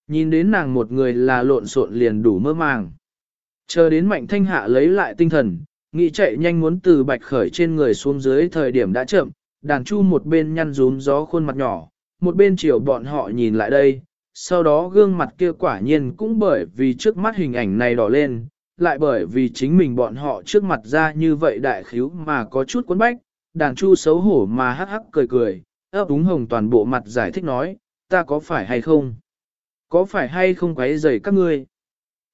nhìn đến nàng một người là lộn xộn liền đủ mơ màng. Chờ đến mạnh thanh hạ lấy lại tinh thần, nghĩ chạy nhanh muốn từ bạch khởi trên người xuống dưới thời điểm đã chậm, đàn chu một bên nhăn rúm gió khuôn mặt nhỏ, một bên chiều bọn họ nhìn lại đây, sau đó gương mặt kia quả nhiên cũng bởi vì trước mắt hình ảnh này đỏ lên, lại bởi vì chính mình bọn họ trước mặt ra như vậy đại khíu mà có chút cuốn bách, đàn chu xấu hổ mà hắc hắc cười cười, ấp úng hồng toàn bộ mặt giải thích nói, ta có phải hay không? Có phải hay không quấy rầy các ngươi?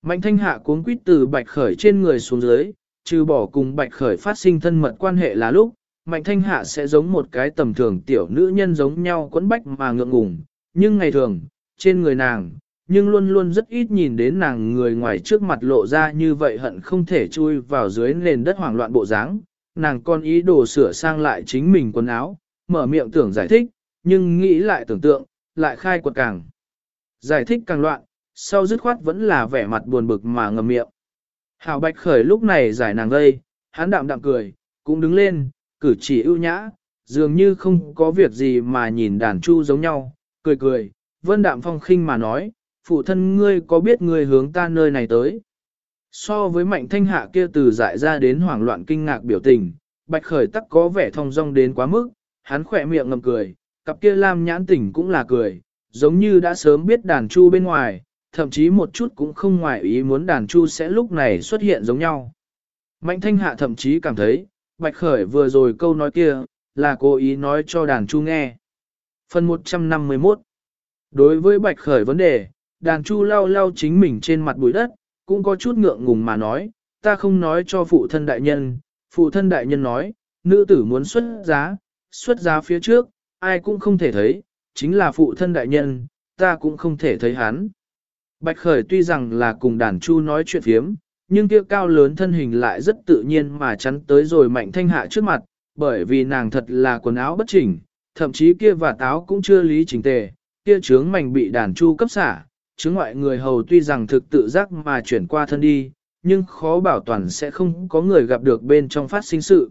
Mạnh thanh hạ cuốn quýt từ bạch khởi trên người xuống dưới, trừ bỏ cùng bạch khởi phát sinh thân mật quan hệ là lúc, mạnh thanh hạ sẽ giống một cái tầm thường tiểu nữ nhân giống nhau quấn bách mà ngượng ngùng, nhưng ngày thường, trên người nàng, nhưng luôn luôn rất ít nhìn đến nàng người ngoài trước mặt lộ ra như vậy hận không thể chui vào dưới nền đất hoảng loạn bộ dáng. Nàng con ý đồ sửa sang lại chính mình quần áo, mở miệng tưởng giải thích, nhưng nghĩ lại tưởng tượng, lại khai quật càng. Giải thích càng loạn, sau dứt khoát vẫn là vẻ mặt buồn bực mà ngầm miệng. Hảo Bạch Khởi lúc này giải nàng gây, hắn đạm đạm cười, cũng đứng lên, cử chỉ ưu nhã, dường như không có việc gì mà nhìn đàn chu giống nhau, cười cười, vân đạm phong khinh mà nói, phụ thân ngươi có biết ngươi hướng ta nơi này tới. So với mạnh thanh hạ kia từ dại ra đến hoảng loạn kinh ngạc biểu tình, bạch khởi tắc có vẻ thong dong đến quá mức, hắn khỏe miệng ngầm cười, cặp kia lam nhãn tỉnh cũng là cười, giống như đã sớm biết đàn chu bên ngoài, thậm chí một chút cũng không ngoài ý muốn đàn chu sẽ lúc này xuất hiện giống nhau. Mạnh thanh hạ thậm chí cảm thấy, bạch khởi vừa rồi câu nói kia, là cố ý nói cho đàn chu nghe. Phần 151 Đối với bạch khởi vấn đề, đàn chu lau lau chính mình trên mặt bụi đất, cũng có chút ngượng ngùng mà nói, ta không nói cho phụ thân đại nhân, phụ thân đại nhân nói, nữ tử muốn xuất giá, xuất giá phía trước, ai cũng không thể thấy, chính là phụ thân đại nhân, ta cũng không thể thấy hắn. Bạch khởi tuy rằng là cùng đàn chu nói chuyện phiếm, nhưng kia cao lớn thân hình lại rất tự nhiên mà chắn tới rồi mạnh thanh hạ trước mặt, bởi vì nàng thật là quần áo bất chỉnh, thậm chí kia và táo cũng chưa lý chỉnh tề, kia trướng mảnh bị đàn chu cấp xả, chứng ngoại người hầu tuy rằng thực tự giác mà chuyển qua thân đi, nhưng khó bảo toàn sẽ không có người gặp được bên trong phát sinh sự.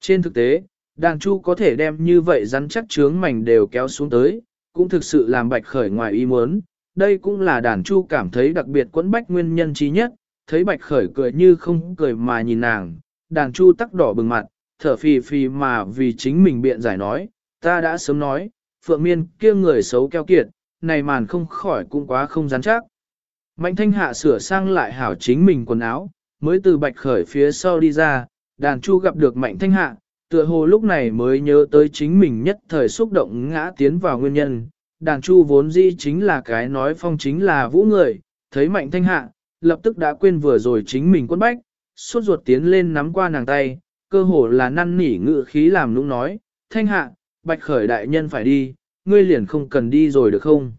Trên thực tế, đàn chu có thể đem như vậy rắn chắc chướng mảnh đều kéo xuống tới, cũng thực sự làm bạch khởi ngoài ý muốn. Đây cũng là đàn chu cảm thấy đặc biệt quẫn bách nguyên nhân trí nhất, thấy bạch khởi cười như không cười mà nhìn nàng, đàn chu tắc đỏ bừng mặt, thở phì phì mà vì chính mình biện giải nói, ta đã sớm nói, phượng miên kia người xấu keo kiệt, này màn không khỏi cũng quá không rắn chắc. Mạnh thanh hạ sửa sang lại hảo chính mình quần áo, mới từ bạch khởi phía sau đi ra, đàn chu gặp được mạnh thanh hạ, tựa hồ lúc này mới nhớ tới chính mình nhất thời xúc động ngã tiến vào nguyên nhân. Đàn chu vốn dĩ chính là cái nói phong chính là vũ người, thấy mạnh thanh hạ, lập tức đã quên vừa rồi chính mình quân bách, suốt ruột tiến lên nắm qua nàng tay, cơ hồ là năn nỉ ngự khí làm nũng nói, thanh hạ, bạch khởi đại nhân phải đi, ngươi liền không cần đi rồi được không?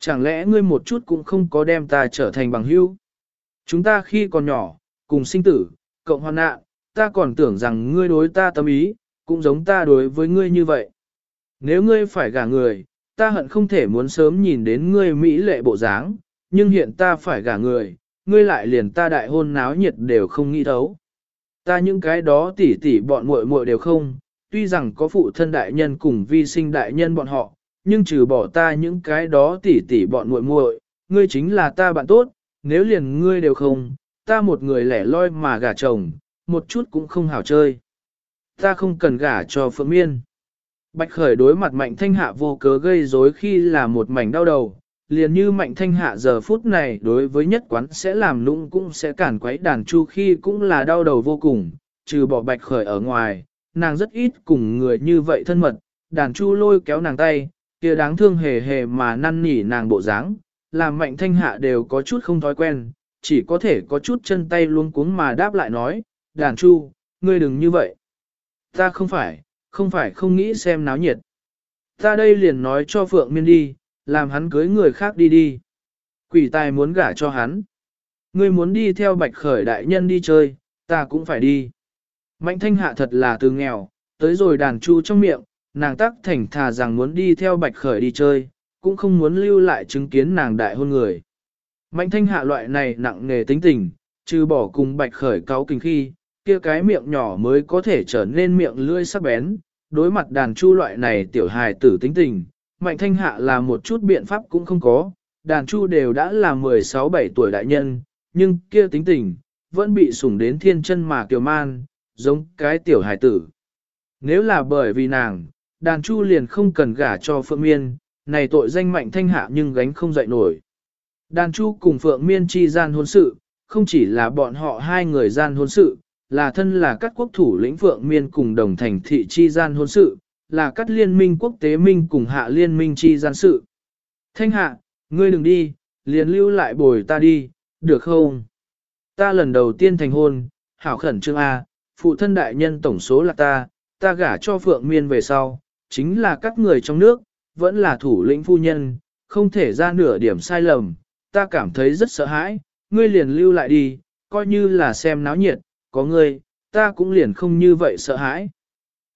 Chẳng lẽ ngươi một chút cũng không có đem ta trở thành bằng hữu? Chúng ta khi còn nhỏ, cùng sinh tử, cộng hoàn nạn, ta còn tưởng rằng ngươi đối ta tâm ý, cũng giống ta đối với ngươi như vậy. Nếu ngươi phải gả người, ta hận không thể muốn sớm nhìn đến ngươi mỹ lệ bộ dáng, nhưng hiện ta phải gả người, ngươi lại liền ta đại hôn náo nhiệt đều không nghĩ thấu. Ta những cái đó tỉ tỉ bọn muội muội đều không, tuy rằng có phụ thân đại nhân cùng vi sinh đại nhân bọn họ, nhưng trừ bỏ ta những cái đó tỉ tỉ bọn muội muội, ngươi chính là ta bạn tốt, nếu liền ngươi đều không, ta một người lẻ loi mà gả chồng, một chút cũng không hảo chơi. Ta không cần gả cho Phượng Miên. Bạch Khởi đối mặt Mạnh Thanh Hạ vô cớ gây rối khi là một mảnh đau đầu, liền như Mạnh Thanh Hạ giờ phút này đối với nhất quán sẽ làm lũng cũng sẽ cản quấy đàn chu khi cũng là đau đầu vô cùng, trừ bỏ Bạch Khởi ở ngoài, nàng rất ít cùng người như vậy thân mật, đàn chu lôi kéo nàng tay, kia đáng thương hề hề mà năn nỉ nàng bộ dáng, làm mạnh thanh hạ đều có chút không thói quen, chỉ có thể có chút chân tay luôn cuống mà đáp lại nói, đàn chu, ngươi đừng như vậy. Ta không phải, không phải không nghĩ xem náo nhiệt. Ta đây liền nói cho Phượng Miên đi, làm hắn cưới người khác đi đi. Quỷ tài muốn gả cho hắn. Ngươi muốn đi theo bạch khởi đại nhân đi chơi, ta cũng phải đi. Mạnh thanh hạ thật là từ nghèo, tới rồi đàn chu trong miệng, nàng tắc thành thà rằng muốn đi theo bạch khởi đi chơi, cũng không muốn lưu lại chứng kiến nàng đại hôn người. Mạnh thanh hạ loại này nặng nề tính tình, trừ bỏ cùng bạch khởi cáo kinh khi, kia cái miệng nhỏ mới có thể trở nên miệng lưỡi sắc bén. Đối mặt đàn chu loại này tiểu hài tử tính tình, mạnh thanh hạ là một chút biện pháp cũng không có, đàn chu đều đã là 16-17 tuổi đại nhân, nhưng kia tính tình, vẫn bị sủng đến thiên chân mà kiều man, giống cái tiểu hài tử. Nếu là bởi vì nàng, đàn chu liền không cần gả cho Phượng Miên, này tội danh mạnh thanh hạ nhưng gánh không dậy nổi. Đàn chu cùng Phượng Miên chi gian hôn sự, không chỉ là bọn họ hai người gian hôn sự, là thân là các quốc thủ lĩnh Phượng Miên cùng đồng thành thị chi gian hôn sự, là các liên minh quốc tế minh cùng hạ liên minh chi gian sự. Thanh hạ, ngươi đừng đi, liền lưu lại bồi ta đi, được không? Ta lần đầu tiên thành hôn, hảo khẩn trương A, phụ thân đại nhân tổng số là ta, ta gả cho Phượng Miên về sau, chính là các người trong nước, vẫn là thủ lĩnh phu nhân, không thể ra nửa điểm sai lầm, ta cảm thấy rất sợ hãi, ngươi liền lưu lại đi, coi như là xem náo nhiệt, có ngươi, ta cũng liền không như vậy sợ hãi.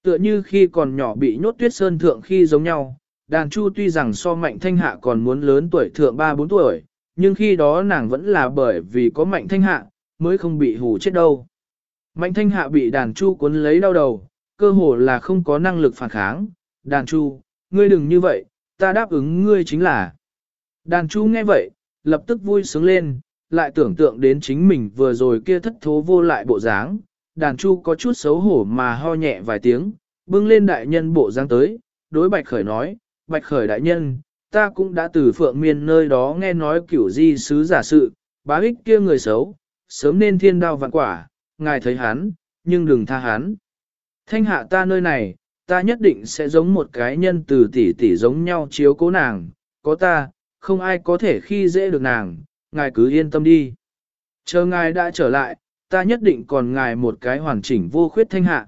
Tựa như khi còn nhỏ bị nhốt tuyết sơn thượng khi giống nhau, đàn chu tuy rằng so mạnh thanh hạ còn muốn lớn tuổi thượng 3-4 tuổi, nhưng khi đó nàng vẫn là bởi vì có mạnh thanh hạ, mới không bị hù chết đâu. Mạnh thanh hạ bị đàn chu cuốn lấy đau đầu, cơ hồ là không có năng lực phản kháng. Đàn chu, ngươi đừng như vậy, ta đáp ứng ngươi chính là. Đàn chu nghe vậy, lập tức vui sướng lên, lại tưởng tượng đến chính mình vừa rồi kia thất thố vô lại bộ dáng. Đàn chu có chút xấu hổ mà ho nhẹ vài tiếng, bưng lên đại nhân bộ dáng tới, đối bạch khởi nói, bạch khởi đại nhân, ta cũng đã từ phượng miên nơi đó nghe nói kiểu di sứ giả sự, bá ích kia người xấu, sớm nên thiên đao vạn quả, ngài thấy hắn, nhưng đừng tha hắn. Thanh hạ ta nơi này, ta nhất định sẽ giống một cái nhân từ tỷ tỷ giống nhau chiếu cố nàng, có ta, không ai có thể khi dễ được nàng, ngài cứ yên tâm đi. Chờ ngài đã trở lại, ta nhất định còn ngài một cái hoàn chỉnh vô khuyết thanh hạ.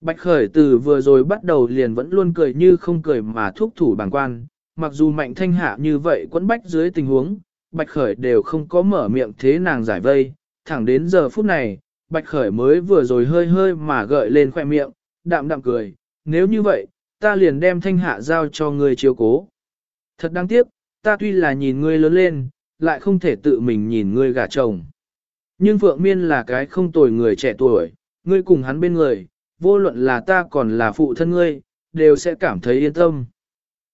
Bạch khởi từ vừa rồi bắt đầu liền vẫn luôn cười như không cười mà thúc thủ bàng quan, mặc dù mạnh thanh hạ như vậy quấn bách dưới tình huống, bạch khởi đều không có mở miệng thế nàng giải vây, thẳng đến giờ phút này, bạch khởi mới vừa rồi hơi hơi mà gợi lên khoe miệng, đạm đạm cười, nếu như vậy, ta liền đem thanh hạ giao cho ngươi chiếu cố. Thật đáng tiếc, ta tuy là nhìn ngươi lớn lên, lại không thể tự mình nhìn ngươi gả chồng. Nhưng Phượng Miên là cái không tồi người trẻ tuổi, ngươi cùng hắn bên người, vô luận là ta còn là phụ thân ngươi, đều sẽ cảm thấy yên tâm.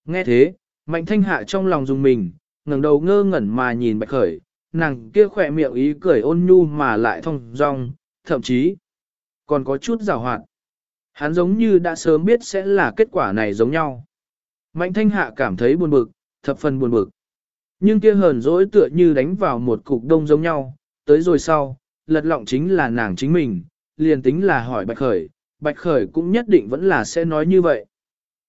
Nghe thế, Mạnh Thanh Hạ trong lòng dùng mình, ngẩng đầu ngơ ngẩn mà nhìn Bạch Khởi, nàng kia khỏe miệng ý cười ôn nhu mà lại thông dong, thậm chí còn có chút giảo hoạt. Hắn giống như đã sớm biết sẽ là kết quả này giống nhau. Mạnh Thanh Hạ cảm thấy buồn bực, thập phần buồn bực. Nhưng kia hờn dỗi tựa như đánh vào một cục đông giống nhau, tới rồi sau, lật lọng chính là nàng chính mình, liền tính là hỏi Bạch Khởi, Bạch Khởi cũng nhất định vẫn là sẽ nói như vậy.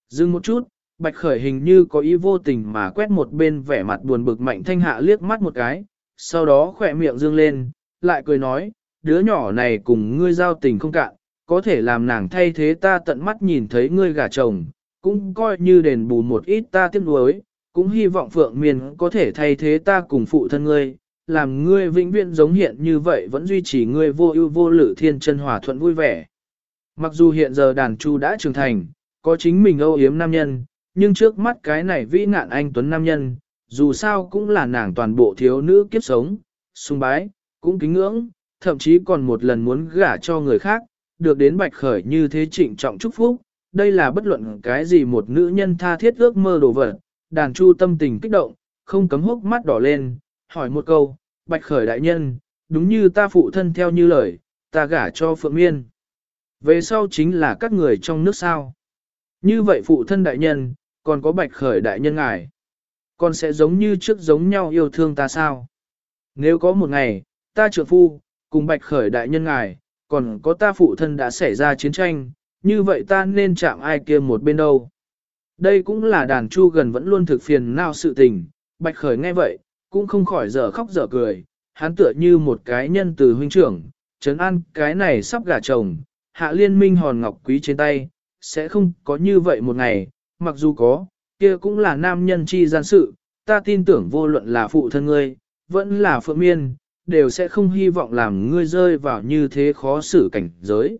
Dừng một chút, Bạch Khởi hình như có ý vô tình mà quét một bên vẻ mặt buồn bực mạnh thanh hạ liếc mắt một cái, sau đó khỏe miệng dương lên, lại cười nói, đứa nhỏ này cùng ngươi giao tình không cạn, có thể làm nàng thay thế ta tận mắt nhìn thấy ngươi gả chồng, cũng coi như đền bù một ít ta tiếc nuối, cũng hy vọng Phượng Miên có thể thay thế ta cùng phụ thân ngươi, làm ngươi vĩnh viễn giống hiện như vậy vẫn duy trì ngươi vô ưu vô lự thiên chân hòa thuận vui vẻ. Mặc dù hiện giờ đàn chu đã trưởng thành, có chính mình âu yếm nam nhân, nhưng trước mắt cái này vĩ nạn anh tuấn nam nhân, dù sao cũng là nàng toàn bộ thiếu nữ kiếp sống, sung bái, cũng kính ngưỡng, thậm chí còn một lần muốn gả cho người khác, được đến bạch khởi như thế trịnh trọng chúc phúc, đây là bất luận cái gì một nữ nhân tha thiết ước mơ đồ vật, đàn chu tâm tình kích động, không cấm hốc mắt đỏ lên, hỏi một câu, bạch khởi đại nhân, đúng như ta phụ thân theo như lời, ta gả cho Phượng Miên. Về sau chính là các người trong nước sao. Như vậy phụ thân đại nhân, còn có bạch khởi đại nhân ngài. Còn sẽ giống như trước giống nhau yêu thương ta sao? Nếu có một ngày, ta trượng phu, cùng bạch khởi đại nhân ngài, còn có ta phụ thân đã xảy ra chiến tranh, như vậy ta nên chạm ai kia một bên đâu? Đây cũng là đàn chu gần vẫn luôn thực phiền nào sự tình, bạch khởi nghe vậy, cũng không khỏi dở khóc dở cười, hắn tựa như một cái nhân từ huynh trưởng, Trấn an cái này sắp gả chồng, hạ liên minh hòn ngọc quý trên tay, sẽ không có như vậy một ngày, mặc dù có, kia cũng là nam nhân chi gian sự, ta tin tưởng vô luận là phụ thân ngươi, vẫn là phượng miên, đều sẽ không hy vọng làm ngươi rơi vào như thế khó xử cảnh giới.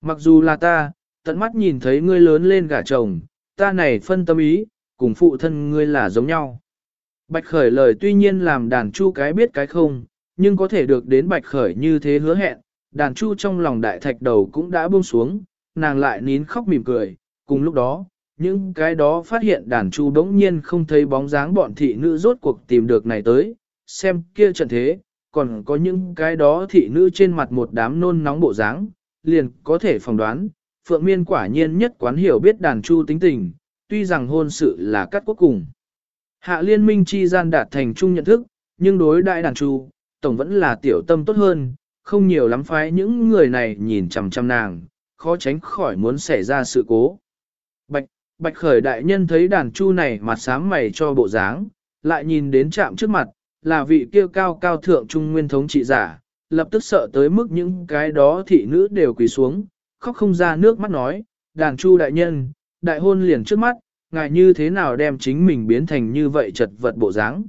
Mặc dù là ta, tận mắt nhìn thấy ngươi lớn lên gả chồng, ta này phân tâm ý, cùng phụ thân ngươi là giống nhau. Bạch Khởi lời tuy nhiên làm đàn chu cái biết cái không, nhưng có thể được đến Bạch Khởi như thế hứa hẹn, đàn chu trong lòng đại thạch đầu cũng đã buông xuống, nàng lại nín khóc mỉm cười, cùng lúc đó, những cái đó phát hiện đàn chu đống nhiên không thấy bóng dáng bọn thị nữ rốt cuộc tìm được này tới, xem kia trận thế, còn có những cái đó thị nữ trên mặt một đám nôn nóng bộ dáng, liền có thể phỏng đoán, Phượng Miên quả nhiên nhất quán hiểu biết đàn chu tính tình, tuy rằng hôn sự là cắt quốc cùng. Hạ liên minh chi gian đạt thành chung nhận thức, nhưng đối đại đàn chu, tổng vẫn là tiểu tâm tốt hơn, không nhiều lắm phái những người này nhìn chằm chằm nàng, khó tránh khỏi muốn xảy ra sự cố. Bạch, bạch khởi đại nhân thấy đàn chu này mặt sáng mày cho bộ dáng, lại nhìn đến chạm trước mặt, là vị kia cao cao thượng trung nguyên thống trị giả, lập tức sợ tới mức những cái đó thị nữ đều quỳ xuống, khóc không ra nước mắt nói, đàn chu đại nhân, đại hôn liền trước mắt, ngài như thế nào đem chính mình biến thành như vậy chật vật bộ dáng.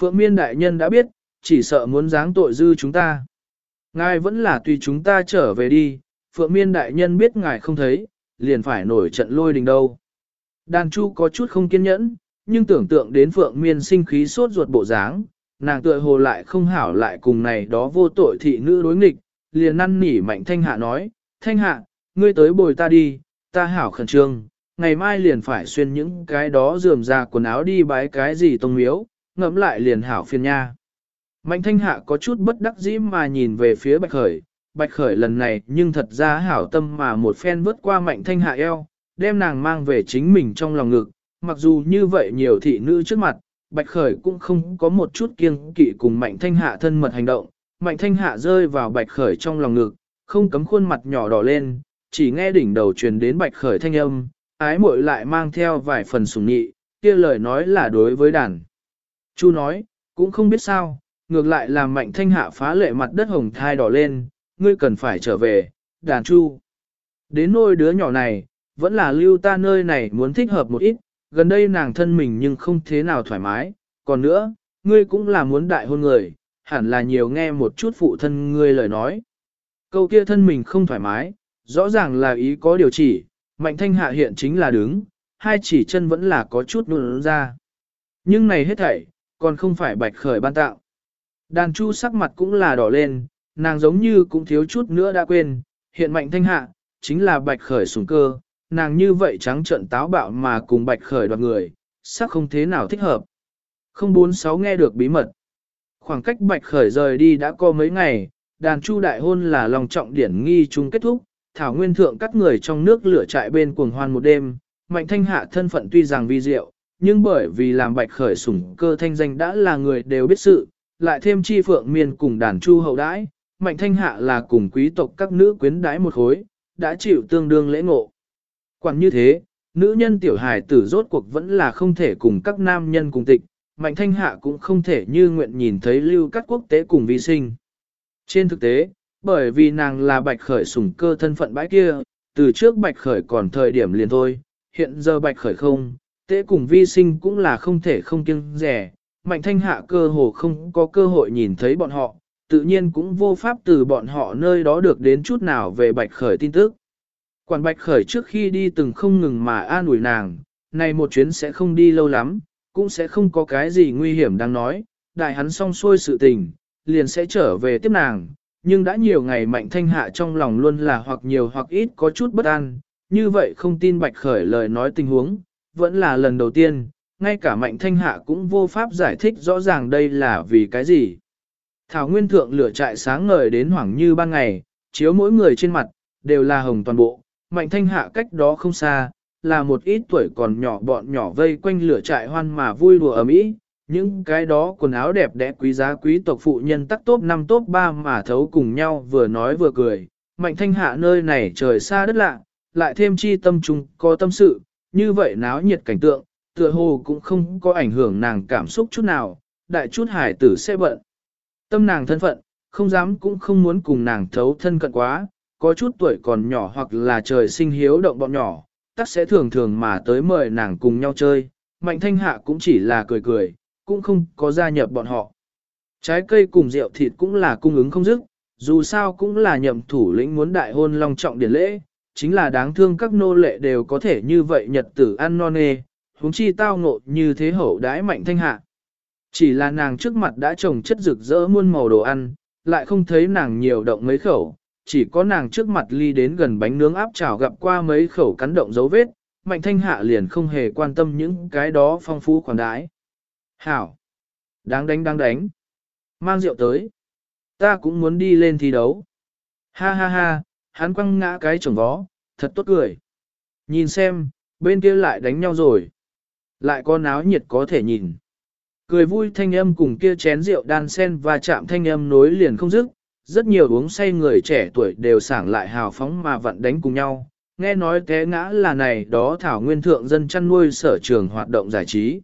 Phượng miên đại nhân đã biết, chỉ sợ muốn dáng tội dư chúng ta. Ngài vẫn là tùy chúng ta trở về đi, Phượng miên đại nhân biết ngài không thấy, liền phải nổi trận lôi đình đâu. Đàn chu có chút không kiên nhẫn, nhưng tưởng tượng đến Phượng miên sinh khí sốt ruột bộ dáng, nàng tựa hồ lại không hảo lại cùng này đó vô tội thị nữ đối nghịch, liền năn nỉ mạnh thanh hạ nói, thanh hạ, ngươi tới bồi ta đi, ta hảo khẩn trương, ngày mai liền phải xuyên những cái đó dườm ra quần áo đi bái cái gì tông miếu, ngẫm lại liền hảo phiền nha. Mạnh thanh hạ có chút bất đắc dĩ mà nhìn về phía bạch khởi, bạch khởi lần này nhưng thật ra hảo tâm mà một phen vớt qua mạnh thanh hạ eo, đem nàng mang về chính mình trong lòng ngực, mặc dù như vậy nhiều thị nữ trước mặt, bạch khởi cũng không có một chút kiêng kỵ cùng mạnh thanh hạ thân mật hành động, mạnh thanh hạ rơi vào bạch khởi trong lòng ngực, không cấm khuôn mặt nhỏ đỏ lên, chỉ nghe đỉnh đầu truyền đến bạch khởi thanh âm, ái muội lại mang theo vài phần sùng nhị, kia lời nói là đối với đàn. Chu nói, cũng không biết sao, ngược lại làm mạnh thanh hạ phá lệ mặt đất hồng thai đỏ lên, ngươi cần phải trở về, đàn chu. Đến nôi đứa nhỏ này, vẫn là lưu ta nơi này muốn thích hợp một ít, gần đây nàng thân mình nhưng không thế nào thoải mái, còn nữa, ngươi cũng là muốn đại hôn người, hẳn là nhiều nghe một chút phụ thân ngươi lời nói. Câu kia thân mình không thoải mái, rõ ràng là ý có điều chỉ, mạnh thanh hạ hiện chính là đứng, hai chỉ chân vẫn là có chút nụn ra. Nhưng này hết thảy, còn không phải bạch khởi ban tạo. Đàn chu sắc mặt cũng là đỏ lên, nàng giống như cũng thiếu chút nữa đã quên, hiện mạnh thanh hạ, chính là bạch khởi sùng cơ, nàng như vậy trắng trợn táo bạo mà cùng bạch khởi đoạt người, sắc không thế nào thích hợp. Không bốn sáu nghe được bí mật. Khoảng cách bạch khởi rời đi đã có mấy ngày, đàn chu đại hôn là lòng trọng điển nghi chung kết thúc, thảo nguyên thượng các người trong nước lửa trại bên cuồng hoan một đêm, mạnh thanh hạ thân phận tuy rằng vi diệu, nhưng bởi vì làm bạch khởi sủng cơ thanh danh đã là người đều biết sự, lại thêm chi phượng miên cùng đàn chu hậu đãi, mạnh thanh hạ là cùng quý tộc các nữ quyến đái một khối, đã chịu tương đương lễ ngộ. Quản như thế, nữ nhân tiểu hài tử rốt cuộc vẫn là không thể cùng các nam nhân cùng tịch, mạnh thanh hạ cũng không thể như nguyện nhìn thấy lưu các quốc tế cùng vi sinh. Trên thực tế, bởi vì nàng là bạch khởi sủng cơ thân phận bãi kia, từ trước bạch khởi còn thời điểm liền thôi, hiện giờ bạch khởi không, tế cùng vi sinh cũng là không thể không kiêng rẻ, mạnh thanh hạ cơ hồ không có cơ hội nhìn thấy bọn họ, tự nhiên cũng vô pháp từ bọn họ nơi đó được đến chút nào về bạch khởi tin tức. Quản bạch khởi trước khi đi từng không ngừng mà an ủi nàng, này một chuyến sẽ không đi lâu lắm, cũng sẽ không có cái gì nguy hiểm đang nói, đại hắn xong xuôi sự tình, liền sẽ trở về tiếp nàng, nhưng đã nhiều ngày mạnh thanh hạ trong lòng luôn là hoặc nhiều hoặc ít có chút bất an, như vậy không tin bạch khởi lời nói tình huống, vẫn là lần đầu tiên, ngay cả mạnh thanh hạ cũng vô pháp giải thích rõ ràng đây là vì cái gì. Thảo nguyên thượng lửa trại sáng ngời đến hoảng như ban ngày, chiếu mỗi người trên mặt, đều là hồng toàn bộ, mạnh thanh hạ cách đó không xa, là một ít tuổi còn nhỏ bọn nhỏ vây quanh lửa trại hoan mà vui đùa ở mỹ, những cái đó quần áo đẹp đẽ quý giá quý tộc phụ nhân tắc tốt năm tốt ba mà thấu cùng nhau vừa nói vừa cười. Mạnh thanh hạ nơi này trời xa đất lạ, lại thêm chi tâm trung có tâm sự, như vậy náo nhiệt cảnh tượng, tựa hồ cũng không có ảnh hưởng nàng cảm xúc chút nào, đại chút hải tử sẽ bận. Tâm nàng thân phận, không dám cũng không muốn cùng nàng thấu thân cận quá, có chút tuổi còn nhỏ hoặc là trời sinh hiếu động bọn nhỏ, tắc sẽ thường thường mà tới mời nàng cùng nhau chơi, mạnh thanh hạ cũng chỉ là cười cười, cũng không có gia nhập bọn họ. Trái cây cùng rượu thịt cũng là cung ứng không dứt, dù sao cũng là nhậm thủ lĩnh muốn đại hôn long trọng điển lễ, chính là đáng thương các nô lệ đều có thể như vậy nhật tử ăn non nê, huống chi tao ngộ như thế hậu đãi mạnh thanh hạ. Chỉ là nàng trước mặt đã trồng chất rực rỡ muôn màu đồ ăn, lại không thấy nàng nhiều động mấy khẩu, chỉ có nàng trước mặt ly đến gần bánh nướng áp chảo gặp qua mấy khẩu cắn động dấu vết, mạnh thanh hạ liền không hề quan tâm những cái đó phong phú khoản đãi. Hảo! Đáng đánh đáng đánh! Mang rượu tới! Ta cũng muốn đi lên thi đấu. Ha ha ha, hắn quăng ngã cái chồng vó, thật tốt cười. Nhìn xem, bên kia lại đánh nhau rồi. Lại có náo nhiệt có thể nhìn. Cười vui thanh âm cùng kia chén rượu đan sen và chạm thanh âm nối liền không dứt, rất nhiều uống say người trẻ tuổi đều sảng lại hào phóng mà vặn đánh cùng nhau. Nghe nói té ngã là này đó thảo nguyên thượng dân chăn nuôi sở trường hoạt động giải trí.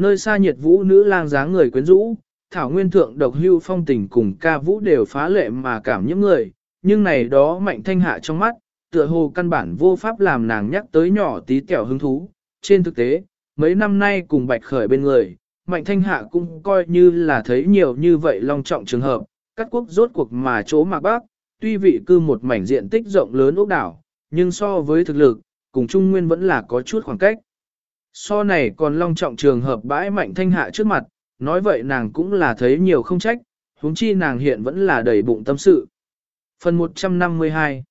Nơi xa nhiệt vũ nữ lang dáng người quyến rũ, thảo nguyên thượng độc hưu phong tình cùng ca vũ đều phá lệ mà cảm những người, nhưng này đó mạnh thanh hạ trong mắt, tựa hồ căn bản vô pháp làm nàng nhắc tới nhỏ tí kẹo hứng thú. Trên thực tế, mấy năm nay cùng bạch khởi bên người, mạnh thanh hạ cũng coi như là thấy nhiều như vậy long trọng trường hợp, các quốc rốt cuộc mà chỗ mạc bác tuy vị cư một mảnh diện tích rộng lớn ốc đảo, nhưng so với thực lực, cùng Trung Nguyên vẫn là có chút khoảng cách. So này còn long trọng trường hợp bãi mạnh thanh hạ trước mặt, nói vậy nàng cũng là thấy nhiều không trách, huống chi nàng hiện vẫn là đầy bụng tâm sự. Phần 152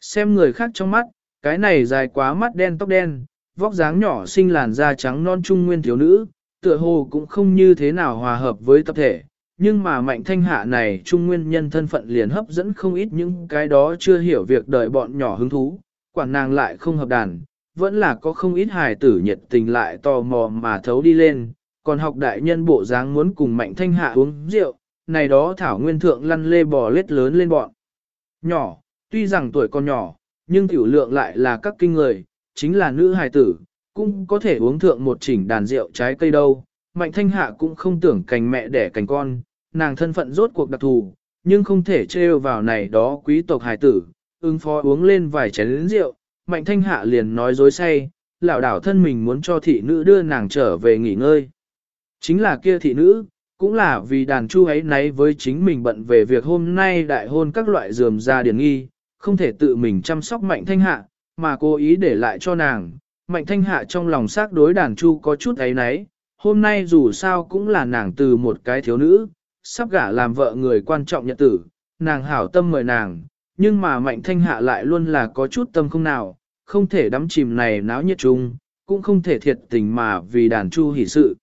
Xem người khác trong mắt, cái này dài quá mắt đen tóc đen, vóc dáng nhỏ xinh làn da trắng non trung nguyên thiếu nữ, tựa hồ cũng không như thế nào hòa hợp với tập thể, nhưng mà mạnh thanh hạ này trung nguyên nhân thân phận liền hấp dẫn không ít những cái đó chưa hiểu việc đời bọn nhỏ hứng thú, quản nàng lại không hợp đàn, vẫn là có không ít hài tử nhiệt tình lại tò mò mà thấu đi lên, còn học đại nhân bộ dáng muốn cùng mạnh thanh hạ uống rượu, này đó thảo nguyên thượng lăn lê bò lết lớn lên bọn. Nhỏ, tuy rằng tuổi còn nhỏ, nhưng tiểu lượng lại là các kinh người, chính là nữ hài tử, cũng có thể uống thượng một chỉnh đàn rượu trái cây đâu. Mạnh thanh hạ cũng không tưởng cành mẹ đẻ cành con, nàng thân phận rốt cuộc đặc thù, nhưng không thể trêu vào này đó quý tộc hài tử, ứng phó uống lên vài chén rượu, mạnh thanh hạ liền nói dối say, lão đảo thân mình muốn cho thị nữ đưa nàng trở về nghỉ ngơi. Chính là kia thị nữ, cũng là vì đàn chu ấy nấy với chính mình bận về việc hôm nay đại hôn các loại dườm ra điển nghi, không thể tự mình chăm sóc mạnh thanh hạ, mà cố ý để lại cho nàng. Mạnh thanh hạ trong lòng xác đối đàn chu có chút ấy nấy, hôm nay dù sao cũng là nàng từ một cái thiếu nữ, sắp gả làm vợ người quan trọng nhật tử, nàng hảo tâm mời nàng, nhưng mà mạnh thanh hạ lại luôn là có chút tâm không nào, không thể đắm chìm này náo nhiệt chung, cũng không thể thiệt tình mà vì đàn chu hỉ sự.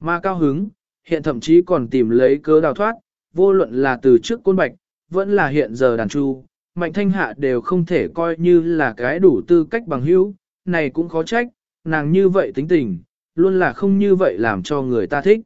Mà cao hứng, hiện thậm chí còn tìm lấy cớ đào thoát, vô luận là từ trước côn bạch, vẫn là hiện giờ đàn chu, mạnh thanh hạ đều không thể coi như là cái đủ tư cách bằng hữu, này cũng khó trách, nàng như vậy tính tình, luôn là không như vậy làm cho người ta thích.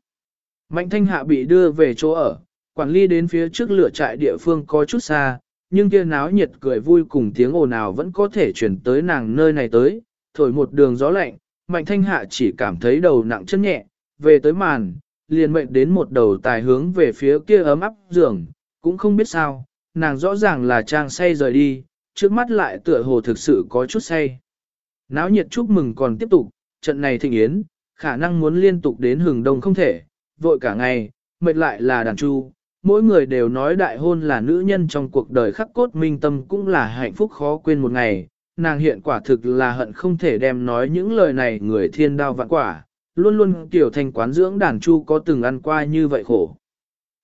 Mạnh thanh hạ bị đưa về chỗ ở, quản lý đến phía trước lửa trại địa phương có chút xa, nhưng kia náo nhiệt cười vui cùng tiếng ồn ào vẫn có thể chuyển tới nàng nơi này tới, thổi một đường gió lạnh, mạnh thanh hạ chỉ cảm thấy đầu nặng chân nhẹ, về tới màn, liền mệnh đến một đầu tài hướng về phía kia ấm áp giường, cũng không biết sao, nàng rõ ràng là trang say rời đi, trước mắt lại tựa hồ thực sự có chút say. Náo nhiệt chúc mừng còn tiếp tục, trận này thịnh yến, khả năng muốn liên tục đến hừng đông không thể, vội cả ngày, mệt lại là đàn chu. Mỗi người đều nói đại hôn là nữ nhân trong cuộc đời khắc cốt minh tâm cũng là hạnh phúc khó quên một ngày, nàng hiện quả thực là hận không thể đem nói những lời này người thiên đao vạn quả, luôn luôn tiểu thành quán dưỡng đàn chu có từng ăn qua như vậy khổ.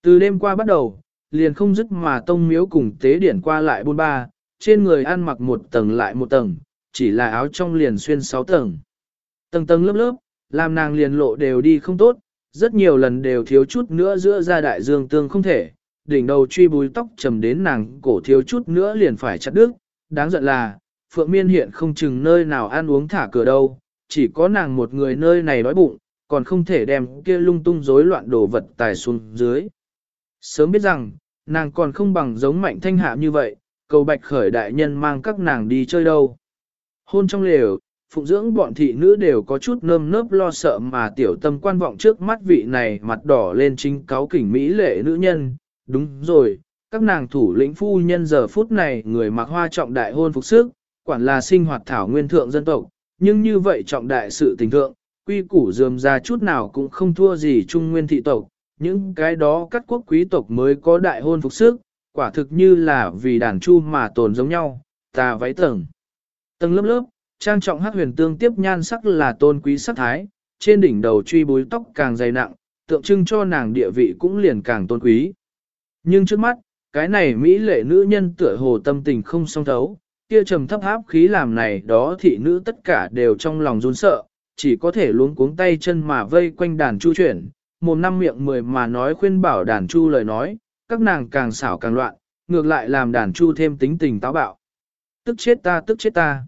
Từ đêm qua bắt đầu, liền không dứt mà tông miếu cùng tế điển qua lại bôn ba, trên người ăn mặc một tầng lại một tầng, chỉ là áo trong liền xuyên sáu tầng. Tầng tầng lớp lớp, làm nàng liền lộ đều đi không tốt, rất nhiều lần đều thiếu chút nữa giữa ra đại dương tương không thể, đỉnh đầu truy bùi tóc trầm đến nàng cổ thiếu chút nữa liền phải chặt đứt, đáng giận là, Phượng Miên hiện không chừng nơi nào ăn uống thả cửa đâu, chỉ có nàng một người nơi này đói bụng, còn không thể đem kia lung tung rối loạn đồ vật tài xuống dưới. Sớm biết rằng, nàng còn không bằng giống mạnh thanh hạ như vậy, cầu bạch khởi đại nhân mang các nàng đi chơi đâu. Hôn trong lều, phụng dưỡng bọn thị nữ đều có chút nơm nớp lo sợ mà tiểu tâm quan vọng trước mắt vị này mặt đỏ lên chính cáo kỉnh mỹ lệ nữ nhân. Đúng rồi, các nàng thủ lĩnh phu nhân giờ phút này người mặc hoa trọng đại hôn phục sức, quản là sinh hoạt thảo nguyên thượng dân tộc, nhưng như vậy trọng đại sự tình thượng, quy củ dườm ra chút nào cũng không thua gì trung nguyên thị tộc, những cái đó các quốc quý tộc mới có đại hôn phục sức, quả thực như là vì đàn chu mà tồn giống nhau, tà váy tầng. Tầng lớp lớp, trang trọng hát huyền tương tiếp nhan sắc là tôn quý sắc thái, trên đỉnh đầu truy búi tóc càng dày nặng, tượng trưng cho nàng địa vị cũng liền càng tôn quý. Nhưng trước mắt, cái này Mỹ lệ nữ nhân tựa hồ tâm tình không song thấu, kia trầm thấp áp khí làm này đó thị nữ tất cả đều trong lòng run sợ, chỉ có thể luống cuống tay chân mà vây quanh đàn chu chuyển, một năm miệng mười mà nói khuyên bảo đàn chu lời nói, các nàng càng xảo càng loạn, ngược lại làm đàn chu thêm tính tình táo bạo. Tức chết ta tức chết ta.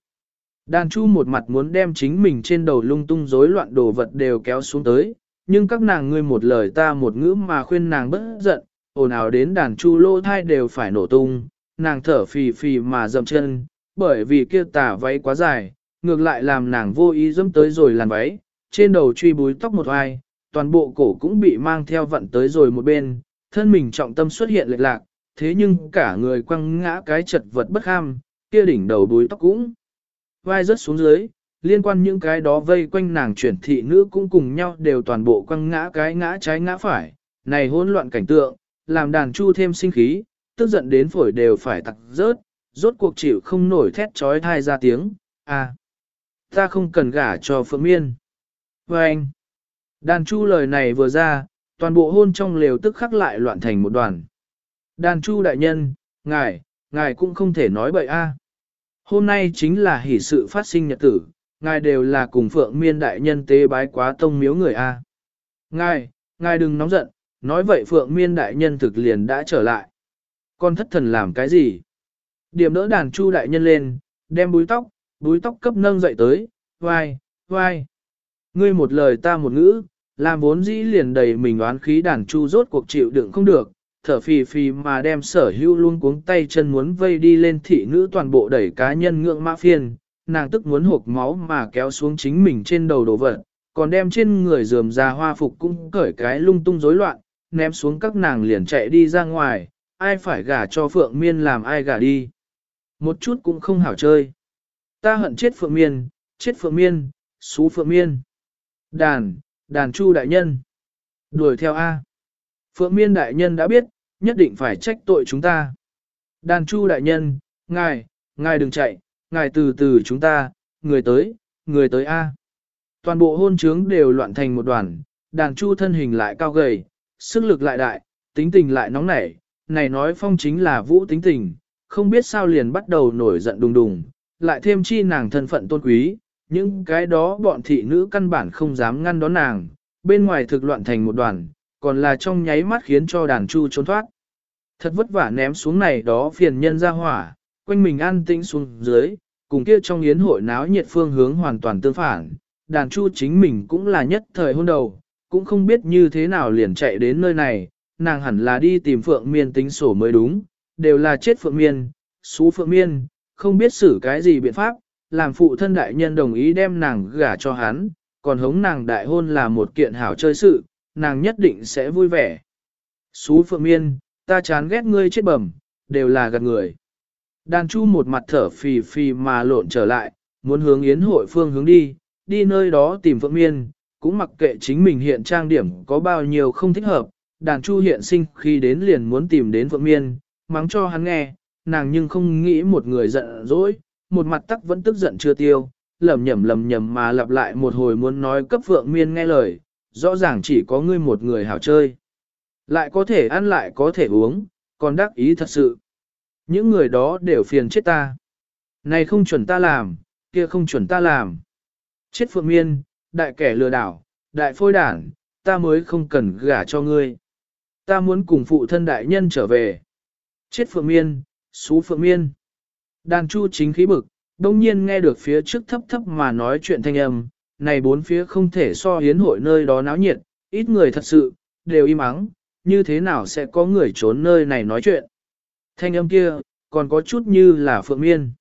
Đàn chu một mặt muốn đem chính mình trên đầu lung tung rối loạn đồ vật đều kéo xuống tới, nhưng các nàng ngươi một lời ta một ngữ mà khuyên nàng bất giận, ồn ào đến đàn chu lô thai đều phải nổ tung, nàng thở phì phì mà dậm chân, bởi vì kia tả váy quá dài, ngược lại làm nàng vô ý dẫm tới rồi làn váy, trên đầu truy búi tóc một ai, toàn bộ cổ cũng bị mang theo vận tới rồi một bên, thân mình trọng tâm xuất hiện lệch lạc, thế nhưng cả người quăng ngã cái chật vật bất ham, kia đỉnh đầu búi tóc cũng vai rớt xuống dưới, liên quan những cái đó vây quanh nàng chuyển thị nữ cũng cùng nhau đều toàn bộ quăng ngã cái ngã trái ngã phải, này hỗn loạn cảnh tượng, làm đàn chu thêm sinh khí, tức giận đến phổi đều phải tặc rớt, rốt cuộc chịu không nổi thét trói thai ra tiếng, à, ta không cần gả cho Phượng Miên. Và anh, đàn chu lời này vừa ra, toàn bộ hôn trong lều tức khắc lại loạn thành một đoàn. Đàn chu đại nhân, ngài, ngài cũng không thể nói bậy a. Hôm nay chính là hỷ sự phát sinh nhật tử, ngài đều là cùng Phượng Miên đại nhân tế bái quá tông miếu người a. Ngài, ngài đừng nóng giận, nói vậy Phượng Miên đại nhân thực liền đã trở lại. Con thất thần làm cái gì? Điểm đỡ đàn chu đại nhân lên, đem búi tóc, búi tóc cấp nâng dậy tới, vai, vai. Ngươi một lời ta một ngữ, làm vốn dĩ liền đầy mình oán khí đàn chu rốt cuộc chịu đựng không được, thở phì phì mà đem sở hữu luôn cuống tay chân muốn vây đi lên thị nữ toàn bộ đẩy cá nhân ngưỡng mã phiên, nàng tức muốn hộp máu mà kéo xuống chính mình trên đầu đồ vật, còn đem trên người dườm ra hoa phục cũng cởi cái lung tung rối loạn, ném xuống các nàng liền chạy đi ra ngoài, ai phải gả cho Phượng Miên làm ai gả đi. Một chút cũng không hảo chơi. Ta hận chết Phượng Miên, chết Phượng Miên, xú Phượng Miên. Đàn, đàn chu đại nhân. Đuổi theo A. Phượng Miên đại nhân đã biết, nhất định phải trách tội chúng ta. Đàn chu đại nhân, ngài, ngài đừng chạy, ngài từ từ chúng ta, người tới, người tới A. Toàn bộ hôn trướng đều loạn thành một đoàn, đàn chu thân hình lại cao gầy, sức lực lại đại, tính tình lại nóng nảy, này nói phong chính là vũ tính tình, không biết sao liền bắt đầu nổi giận đùng đùng, lại thêm chi nàng thân phận tôn quý, những cái đó bọn thị nữ căn bản không dám ngăn đón nàng, bên ngoài thực loạn thành một đoàn, còn là trong nháy mắt khiến cho đàn chu trốn thoát. Thật vất vả ném xuống này đó phiền nhân ra hỏa, quanh mình an tĩnh xuống dưới, cùng kia trong yến hội náo nhiệt phương hướng hoàn toàn tương phản, đàn chu chính mình cũng là nhất thời hôn đầu, cũng không biết như thế nào liền chạy đến nơi này, nàng hẳn là đi tìm Phượng Miên tính sổ mới đúng, đều là chết Phượng Miên, xú Phượng Miên, không biết xử cái gì biện pháp, làm phụ thân đại nhân đồng ý đem nàng gả cho hắn, còn hống nàng đại hôn là một kiện hảo chơi sự, nàng nhất định sẽ vui vẻ. Xú Phượng Miên, ta chán ghét ngươi chết bẩm, đều là gạt người. Đàn chu một mặt thở phì phì mà lộn trở lại, muốn hướng yến hội phương hướng đi, đi nơi đó tìm Phượng Miên, cũng mặc kệ chính mình hiện trang điểm có bao nhiêu không thích hợp, đàn chu hiện sinh khi đến liền muốn tìm đến Phượng Miên, mắng cho hắn nghe, nàng nhưng không nghĩ một người giận dỗi, một mặt tắc vẫn tức giận chưa tiêu, lầm nhầm lầm nhầm mà lặp lại một hồi muốn nói cấp Phượng Miên nghe lời, rõ ràng chỉ có ngươi một người hảo chơi. Lại có thể ăn lại có thể uống, còn đắc ý thật sự. Những người đó đều phiền chết ta. Này không chuẩn ta làm, kia không chuẩn ta làm. Chết Phượng Miên, đại kẻ lừa đảo, đại phôi đản, ta mới không cần gả cho ngươi. Ta muốn cùng phụ thân đại nhân trở về. Chết Phượng Miên, xú Phượng Miên. Đàn chu chính khí bực, đông nhiên nghe được phía trước thấp thấp mà nói chuyện thanh âm, này bốn phía không thể so hiến hội nơi đó náo nhiệt, ít người thật sự, đều im ắng, như thế nào sẽ có người trốn nơi này nói chuyện. Thanh âm kia, còn có chút như là Phượng Miên.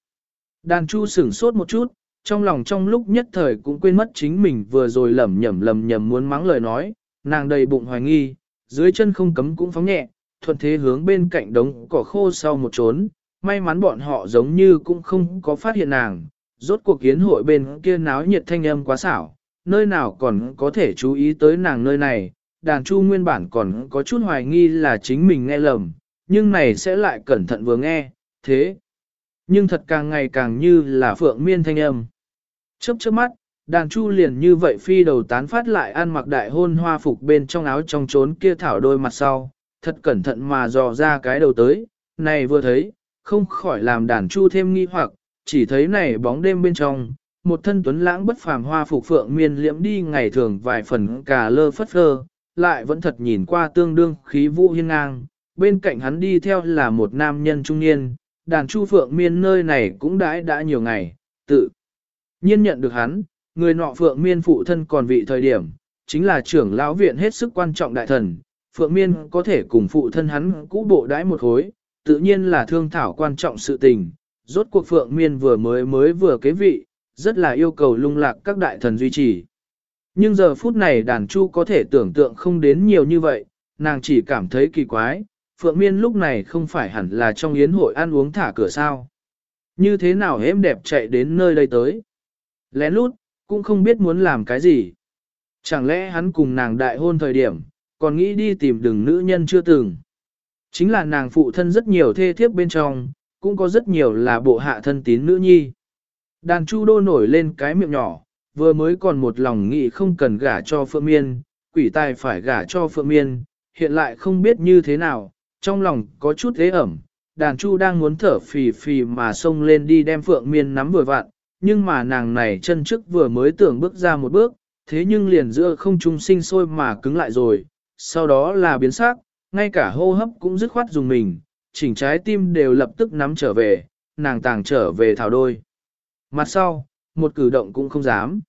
Đàn chu sửng sốt một chút, trong lòng trong lúc nhất thời cũng quên mất chính mình vừa rồi lẩm nhẩm lẩm nhẩm muốn mắng lời nói, nàng đầy bụng hoài nghi, dưới chân không cấm cũng phóng nhẹ, thuận thế hướng bên cạnh đống cỏ khô sau một trốn, may mắn bọn họ giống như cũng không có phát hiện nàng, rốt cuộc kiến hội bên kia náo nhiệt thanh âm quá xảo, nơi nào còn có thể chú ý tới nàng nơi này, đàn chu nguyên bản còn có chút hoài nghi là chính mình nghe lầm, nhưng này sẽ lại cẩn thận vừa nghe, thế. Nhưng thật càng ngày càng như là phượng miên thanh âm. Chớp chớp mắt, đàn chu liền như vậy phi đầu tán phát lại ăn mặc đại hôn hoa phục bên trong áo trong trốn kia thảo đôi mặt sau, thật cẩn thận mà dò ra cái đầu tới, này vừa thấy, không khỏi làm đàn chu thêm nghi hoặc, chỉ thấy này bóng đêm bên trong, một thân tuấn lãng bất phàm hoa phục phượng miên liễm đi ngày thường vài phần cà lơ phất phơ, lại vẫn thật nhìn qua tương đương khí vũ hiên ngang, bên cạnh hắn đi theo là một nam nhân trung niên, đàn chu phượng miên nơi này cũng đãi đã nhiều ngày, tự nhiên nhận được hắn, người nọ phượng miên phụ thân còn vị thời điểm, chính là trưởng lão viện hết sức quan trọng đại thần, phượng miên có thể cùng phụ thân hắn cũ bộ đãi một hối, tự nhiên là thương thảo quan trọng sự tình, rốt cuộc phượng miên vừa mới mới vừa kế vị, rất là yêu cầu lung lạc các đại thần duy trì. Nhưng giờ phút này đàn chu có thể tưởng tượng không đến nhiều như vậy, nàng chỉ cảm thấy kỳ quái, Phượng Miên lúc này không phải hẳn là trong yến hội ăn uống thả cửa sao. Như thế nào hếm đẹp chạy đến nơi đây tới. Lén lút, cũng không biết muốn làm cái gì. Chẳng lẽ hắn cùng nàng đại hôn thời điểm, còn nghĩ đi tìm đừng nữ nhân chưa từng. Chính là nàng phụ thân rất nhiều thê thiếp bên trong, cũng có rất nhiều là bộ hạ thân tín nữ nhi. Đàn chu đô nổi lên cái miệng nhỏ, vừa mới còn một lòng nghĩ không cần gả cho Phượng Miên, quỷ tài phải gả cho Phượng Miên, hiện lại không biết như thế nào, trong lòng có chút thế ẩm. Đàn chu đang muốn thở phì phì mà xông lên đi đem Phượng Miên nắm vừa vặn, nhưng mà nàng này chân trước vừa mới tưởng bước ra một bước, thế nhưng liền giữa không trung sinh sôi mà cứng lại rồi, sau đó là biến sắc, ngay cả hô hấp cũng dứt khoát dùng mình, chỉnh trái tim đều lập tức nắm trở về, nàng tàng trở về thảo đôi. Mặt sau, một cử động cũng không dám.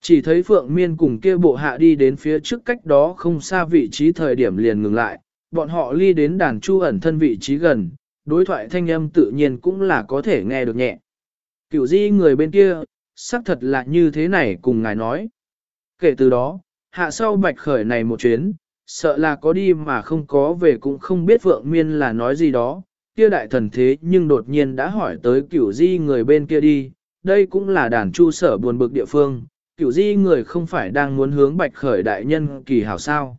Chỉ thấy Phượng Miên cùng kia bộ hạ đi đến phía trước cách đó không xa vị trí thời điểm liền ngừng lại, bọn họ ly đến đàn chu ẩn thân vị trí gần, đối thoại thanh âm tự nhiên cũng là có thể nghe được nhẹ. Cựu di người bên kia, xác thật là như thế này cùng ngài nói. Kể từ đó, hạ sau bạch khởi này một chuyến, sợ là có đi mà không có về cũng không biết Phượng Miên là nói gì đó, kia đại thần thế nhưng đột nhiên đã hỏi tới cửu di người bên kia đi, đây cũng là đàn chu sở buồn bực địa phương, cửu di người không phải đang muốn hướng bạch khởi đại nhân kỳ hảo sao.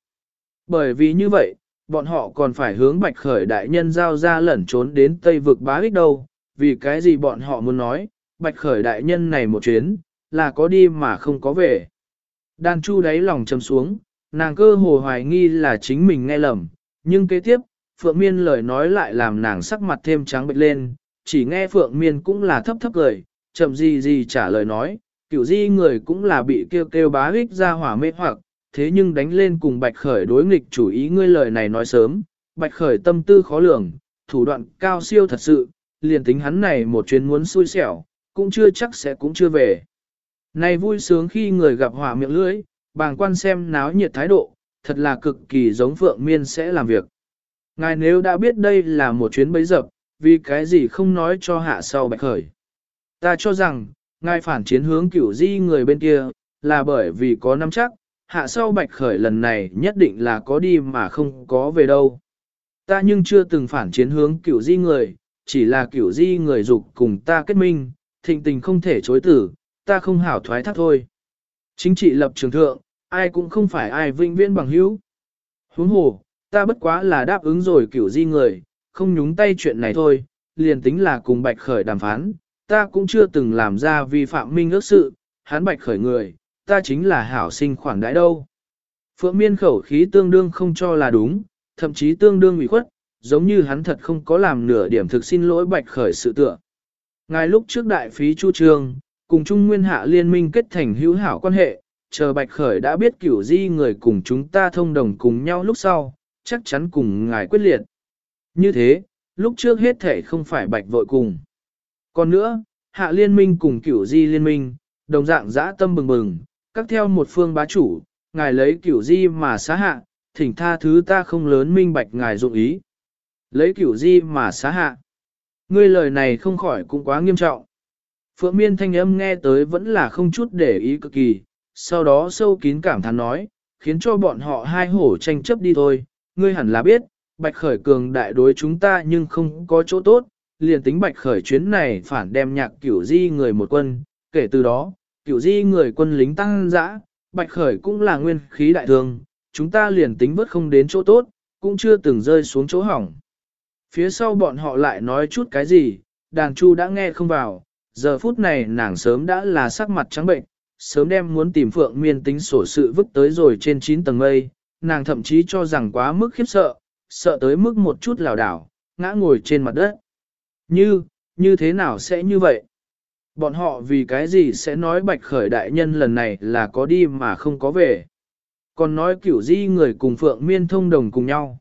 Bởi vì như vậy, bọn họ còn phải hướng bạch khởi đại nhân giao ra lẩn trốn đến Tây vực bá ích đâu, vì cái gì bọn họ muốn nói, bạch khởi đại nhân này một chuyến, là có đi mà không có về. Đàn chu đáy lòng châm xuống, nàng cơ hồ hoài nghi là chính mình nghe lầm, nhưng kế tiếp, Phượng Miên lời nói lại làm nàng sắc mặt thêm trắng bệch lên, chỉ nghe Phượng Miên cũng là thấp thấp cười, chậm gì gì trả lời nói, kiểu di người cũng là bị kêu kêu bá ích ra hỏa mê hoặc, thế nhưng đánh lên cùng Bạch Khởi đối nghịch chủ ý ngươi lời này nói sớm, Bạch Khởi tâm tư khó lường, thủ đoạn cao siêu thật sự, liền tính hắn này một chuyến muốn xui xẻo, cũng chưa chắc sẽ cũng chưa về. Này vui sướng khi người gặp hỏa miệng lưỡi, bàng quan xem náo nhiệt thái độ, thật là cực kỳ giống Phượng Miên sẽ làm việc. Ngài nếu đã biết đây là một chuyến bấy dập, vì cái gì không nói cho hạ sau Bạch Khởi. Ta cho rằng, ngài phản chiến hướng cửu di người bên kia, là bởi vì có nắm chắc, hạ sau bạch khởi lần này nhất định là có đi mà không có về đâu. Ta nhưng chưa từng phản chiến hướng cửu di người, chỉ là cửu di người dục cùng ta kết minh, thịnh tình không thể chối tử, ta không hảo thoái thác thôi. Chính trị lập trường thượng, ai cũng không phải ai vinh viễn bằng hữu. Huống hồ, ta bất quá là đáp ứng rồi cửu di người, không nhúng tay chuyện này thôi, liền tính là cùng bạch khởi đàm phán, ta cũng chưa từng làm ra vi phạm minh ước sự, hắn bạch khởi người, ta chính là hảo sinh khoản đãi đâu. Phượng miên khẩu khí tương đương không cho là đúng, thậm chí tương đương ủy khuất, giống như hắn thật không có làm nửa điểm thực xin lỗi bạch khởi sự tựa. Ngài lúc trước đại phí chu trường, cùng Trung Nguyên Hạ liên minh kết thành hữu hảo quan hệ, chờ bạch khởi đã biết kiểu di người cùng chúng ta thông đồng cùng nhau lúc sau, chắc chắn cùng ngài quyết liệt. Như thế, lúc trước hết thể không phải bạch vội cùng. Còn nữa, hạ liên minh cùng cửu di liên minh, đồng dạng dã tâm bừng bừng, các theo một phương bá chủ, ngài lấy cửu di mà xá hạ, thỉnh tha thứ ta không lớn minh bạch ngài dụng ý. Lấy cửu di mà xá hạ. Ngươi lời này không khỏi cũng quá nghiêm trọng. Phượng miên thanh âm nghe tới vẫn là không chút để ý cực kỳ, sau đó sâu kín cảm thán nói, khiến cho bọn họ hai hổ tranh chấp đi thôi, ngươi hẳn là biết, bạch khởi cường đại đối chúng ta nhưng không có chỗ tốt, liền tính bạch khởi chuyến này phản đem nhạc cửu di người một quân, kể từ đó, cửu di người quân lính tăng dã, bạch khởi cũng là nguyên khí đại thương, chúng ta liền tính vớt không đến chỗ tốt, cũng chưa từng rơi xuống chỗ hỏng. Phía sau bọn họ lại nói chút cái gì, đàn chu đã nghe không vào, giờ phút này nàng sớm đã là sắc mặt trắng bệnh, sớm đem muốn tìm phượng miên tính sổ sự vứt tới rồi trên 9 tầng mây, nàng thậm chí cho rằng quá mức khiếp sợ, sợ tới mức một chút lảo đảo, ngã ngồi trên mặt đất. Như, như thế nào sẽ như vậy? Bọn họ vì cái gì sẽ nói bạch khởi đại nhân lần này là có đi mà không có về? Còn nói kiểu di người cùng Phượng Miên thông đồng cùng nhau.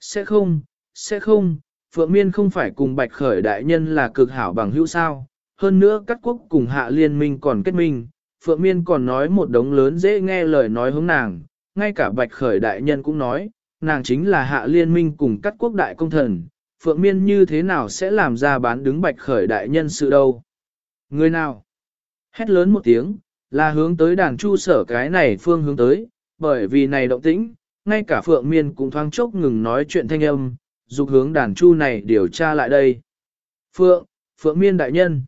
Sẽ không, sẽ không, Phượng Miên không phải cùng bạch khởi đại nhân là cực hảo bằng hữu sao. Hơn nữa các quốc cùng hạ liên minh còn kết minh, Phượng Miên còn nói một đống lớn dễ nghe lời nói hướng nàng, ngay cả bạch khởi đại nhân cũng nói, nàng chính là hạ liên minh cùng các quốc đại công thần, Phượng Miên như thế nào sẽ làm ra bán đứng bạch khởi đại nhân sự đâu? Người nào? Hét lớn một tiếng, là hướng tới đàn chu sở cái này phương hướng tới, bởi vì này động tĩnh, ngay cả Phượng Miên cũng thoáng chốc ngừng nói chuyện thanh âm, dục hướng đàn chu này điều tra lại đây. Phượng, Phượng Miên đại nhân.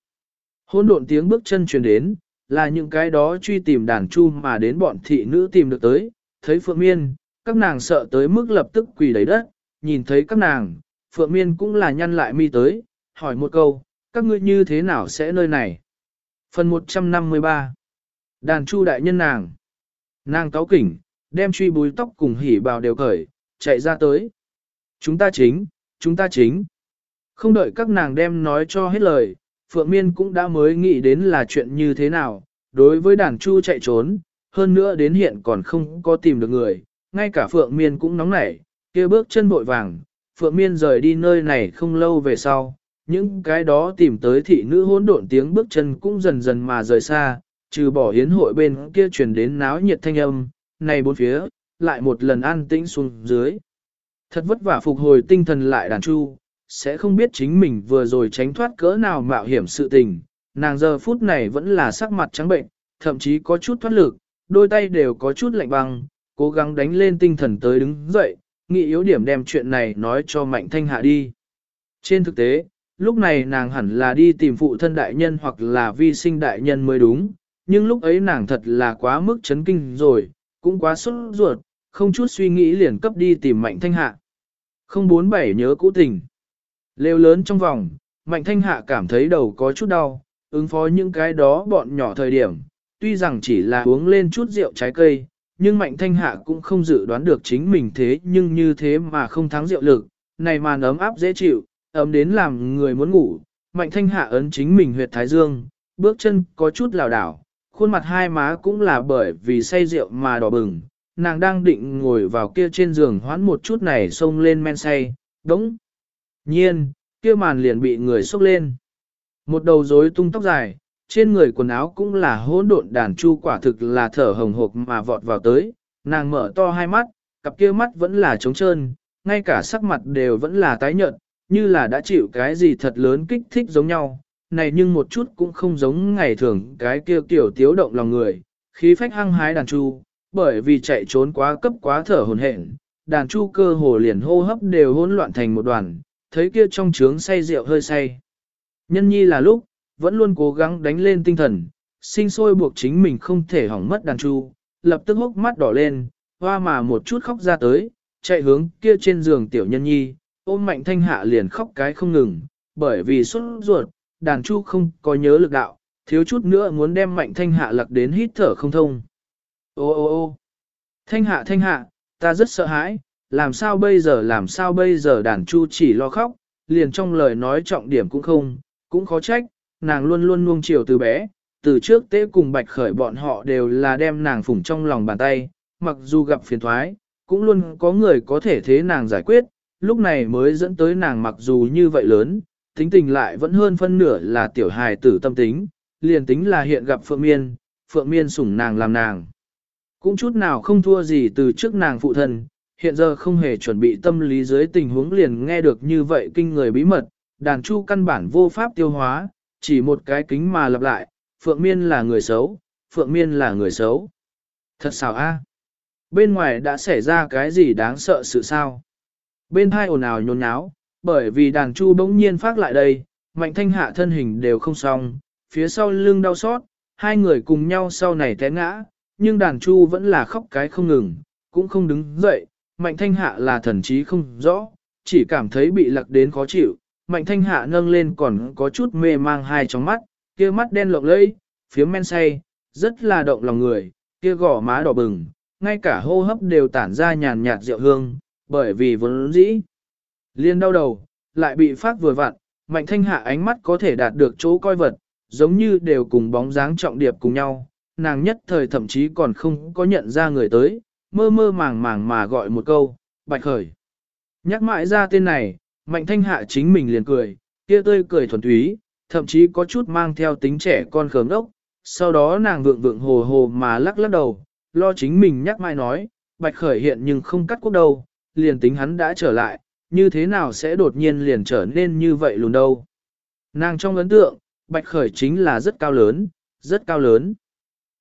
Hôn độn tiếng bước chân truyền đến, là những cái đó truy tìm đàn chu mà đến bọn thị nữ tìm được tới, thấy Phượng Miên, các nàng sợ tới mức lập tức quỳ lấy đất, nhìn thấy các nàng, Phượng Miên cũng là nhăn lại mi tới, hỏi một câu, các ngươi như thế nào sẽ nơi này? Phần 153 Đàn chu đại nhân nàng Nàng cáo kỉnh, đem truy búi tóc cùng hỉ bào đều cởi, chạy ra tới. Chúng ta chính, chúng ta chính. Không đợi các nàng đem nói cho hết lời, Phượng Miên cũng đã mới nghĩ đến là chuyện như thế nào, đối với đàn chu chạy trốn, hơn nữa đến hiện còn không có tìm được người, ngay cả Phượng Miên cũng nóng nảy, kia bước chân bội vàng, Phượng Miên rời đi nơi này không lâu về sau, những cái đó tìm tới thị nữ hỗn độn tiếng bước chân cũng dần dần mà rời xa, trừ bỏ hiến hội bên kia truyền đến náo nhiệt thanh âm, này bốn phía, lại một lần an tĩnh xuống dưới. Thật vất vả phục hồi tinh thần lại đàn chu, sẽ không biết chính mình vừa rồi tránh thoát cỡ nào mạo hiểm sự tình, nàng giờ phút này vẫn là sắc mặt trắng bệnh, thậm chí có chút thoát lực, đôi tay đều có chút lạnh băng, cố gắng đánh lên tinh thần tới đứng dậy, nghĩ yếu điểm đem chuyện này nói cho Mạnh Thanh Hạ đi. Trên thực tế, lúc này nàng hẳn là đi tìm phụ thân đại nhân hoặc là vi sinh đại nhân mới đúng, nhưng lúc ấy nàng thật là quá mức chấn kinh rồi, cũng quá sốt ruột, không chút suy nghĩ liền cấp đi tìm Mạnh Thanh Hạ. Không bốn bảy nhớ cũ tình. Lêu lớn trong vòng, Mạnh Thanh Hạ cảm thấy đầu có chút đau, ứng phó những cái đó bọn nhỏ thời điểm, tuy rằng chỉ là uống lên chút rượu trái cây, nhưng Mạnh Thanh Hạ cũng không dự đoán được chính mình thế nhưng như thế mà không thắng rượu lực, này màn ấm áp dễ chịu, ấm đến làm người muốn ngủ, Mạnh Thanh Hạ ấn chính mình huyệt thái dương, bước chân có chút lảo đảo, khuôn mặt hai má cũng là bởi vì say rượu mà đỏ bừng, nàng đang định ngồi vào kia trên giường hoán một chút này xông lên men say, đống. Nhiên, kia màn liền bị người xốc lên. Một đầu rối tung tóc dài, trên người quần áo cũng là hỗn độn đàn chu quả thực là thở hồng hộc mà vọt vào tới, nàng mở to hai mắt, cặp kia mắt vẫn là trống trơn, ngay cả sắc mặt đều vẫn là tái nhợt, như là đã chịu cái gì thật lớn kích thích giống nhau, này nhưng một chút cũng không giống ngày thường cái kia kiểu tiếu động lòng người, khí phách hăng hái đàn chu, bởi vì chạy trốn quá cấp quá thở hồn hển, đàn chu cơ hồ liền hô hấp đều hỗn loạn thành một đoàn, thấy kia trong trướng say rượu hơi say. Nhân nhi là lúc, vẫn luôn cố gắng đánh lên tinh thần, sinh sôi buộc chính mình không thể hỏng mất đàn chu, lập tức hốc mắt đỏ lên, hoa mà một chút khóc ra tới, chạy hướng kia trên giường tiểu nhân nhi, ôm mạnh thanh hạ liền khóc cái không ngừng, bởi vì xuất ruột, đàn chu không có nhớ lực đạo, thiếu chút nữa muốn đem mạnh thanh hạ lặc đến hít thở không thông. Ô ô ô thanh hạ thanh hạ, ta rất sợ hãi, làm sao bây giờ làm sao bây giờ đàn chu chỉ lo khóc, liền trong lời nói trọng điểm cũng không, cũng khó trách, nàng luôn luôn nuông chiều từ bé, từ trước tế cùng bạch khởi bọn họ đều là đem nàng phủng trong lòng bàn tay, mặc dù gặp phiền thoái, cũng luôn có người có thể thế nàng giải quyết, lúc này mới dẫn tới nàng mặc dù như vậy lớn, tính tình lại vẫn hơn phân nửa là tiểu hài tử tâm tính, liền tính là hiện gặp Phượng Miên, Phượng Miên sủng nàng làm nàng. Cũng chút nào không thua gì từ trước nàng phụ thân, hiện giờ không hề chuẩn bị tâm lý dưới tình huống liền nghe được như vậy kinh người bí mật, đàn chu căn bản vô pháp tiêu hóa, chỉ một cái kính mà lặp lại, Phượng Miên là người xấu, Phượng Miên là người xấu. Thật xảo a. Bên ngoài đã xảy ra cái gì đáng sợ sự sao? Bên hai ồn ào nhốn nháo, bởi vì đàn chu bỗng nhiên phát lại đây, mạnh thanh hạ thân hình đều không xong, phía sau lưng đau xót, hai người cùng nhau sau này té ngã, nhưng đàn chu vẫn là khóc cái không ngừng, cũng không đứng dậy, mạnh thanh hạ là thần trí không rõ, chỉ cảm thấy bị lặc đến khó chịu, mạnh thanh hạ nâng lên còn có chút mê mang hai trong mắt, kia mắt đen lộng lẫy, phía men say, rất là động lòng người, kia gò má đỏ bừng, ngay cả hô hấp đều tản ra nhàn nhạt rượu hương, bởi vì vốn dĩ. Liên đau đầu, lại bị phát vừa vặn, mạnh thanh hạ ánh mắt có thể đạt được chỗ coi vật, giống như đều cùng bóng dáng trọng điệp cùng nhau, nàng nhất thời thậm chí còn không có nhận ra người tới, mơ mơ màng màng mà gọi một câu, bạch khởi. Nhắc mãi ra tên này, mạnh thanh hạ chính mình liền cười, kia tươi cười thuần túy, thậm chí có chút mang theo tính trẻ con khớm đốc. sau đó nàng vượng vượng hồ hồ mà lắc lắc đầu, lo chính mình nhắc mãi nói, bạch khởi hiện nhưng không cắt quốc đâu, liền tính hắn đã trở lại, như thế nào sẽ đột nhiên liền trở nên như vậy lùn đâu. Nàng trong ấn tượng, bạch khởi chính là rất cao lớn, rất cao lớn.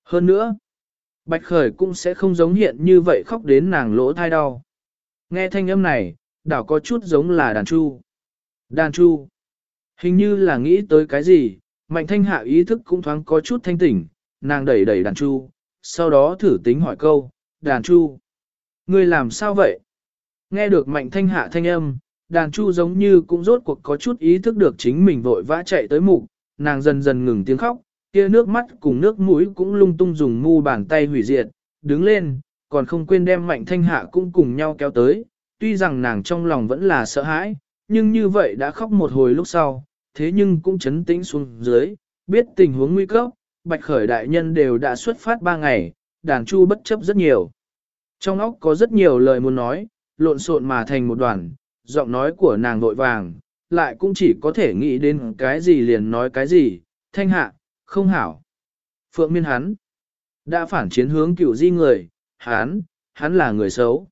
Hơn nữa, bạch khởi cũng sẽ không giống hiện như vậy khóc đến nàng lỗ thai đau. Nghe thanh âm này, đảo có chút giống là đàn chu. Đàn chu. Hình như là nghĩ tới cái gì, mạnh thanh hạ ý thức cũng thoáng có chút thanh tỉnh, nàng đẩy đẩy đàn chu, sau đó thử tính hỏi câu, đàn chu. Ngươi làm sao vậy? Nghe được mạnh thanh hạ thanh âm, đàn chu giống như cũng rốt cuộc có chút ý thức được chính mình vội vã chạy tới mục, nàng dần dần ngừng tiếng khóc, kia nước mắt cùng nước mũi cũng lung tung dùng mu bàn tay hủy diệt, đứng lên, còn không quên đem mạnh thanh hạ cũng cùng nhau kéo tới, tuy rằng nàng trong lòng vẫn là sợ hãi, nhưng như vậy đã khóc một hồi lúc sau, thế nhưng cũng chấn tĩnh xuống dưới, biết tình huống nguy cấp, bạch khởi đại nhân đều đã xuất phát ba ngày, đàn chu bất chấp rất nhiều. Trong óc có rất nhiều lời muốn nói, lộn xộn mà thành một đoàn, giọng nói của nàng vội vàng, lại cũng chỉ có thể nghĩ đến cái gì liền nói cái gì, thanh hạ, không hảo. Phượng miên hắn, đã phản chiến hướng cửu di người, hắn, hắn là người xấu.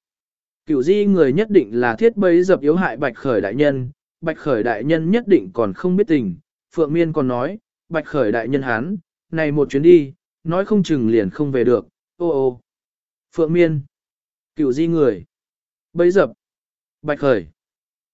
cửu di người nhất định là thiết bấy dập yếu hại bạch khởi đại nhân, bạch khởi đại nhân nhất định còn không biết tình. Phượng miên còn nói, bạch khởi đại nhân hắn, này một chuyến đi, nói không chừng liền không về được, ô ô. Phượng miên, cửu di người, bấy dập, bạch khởi.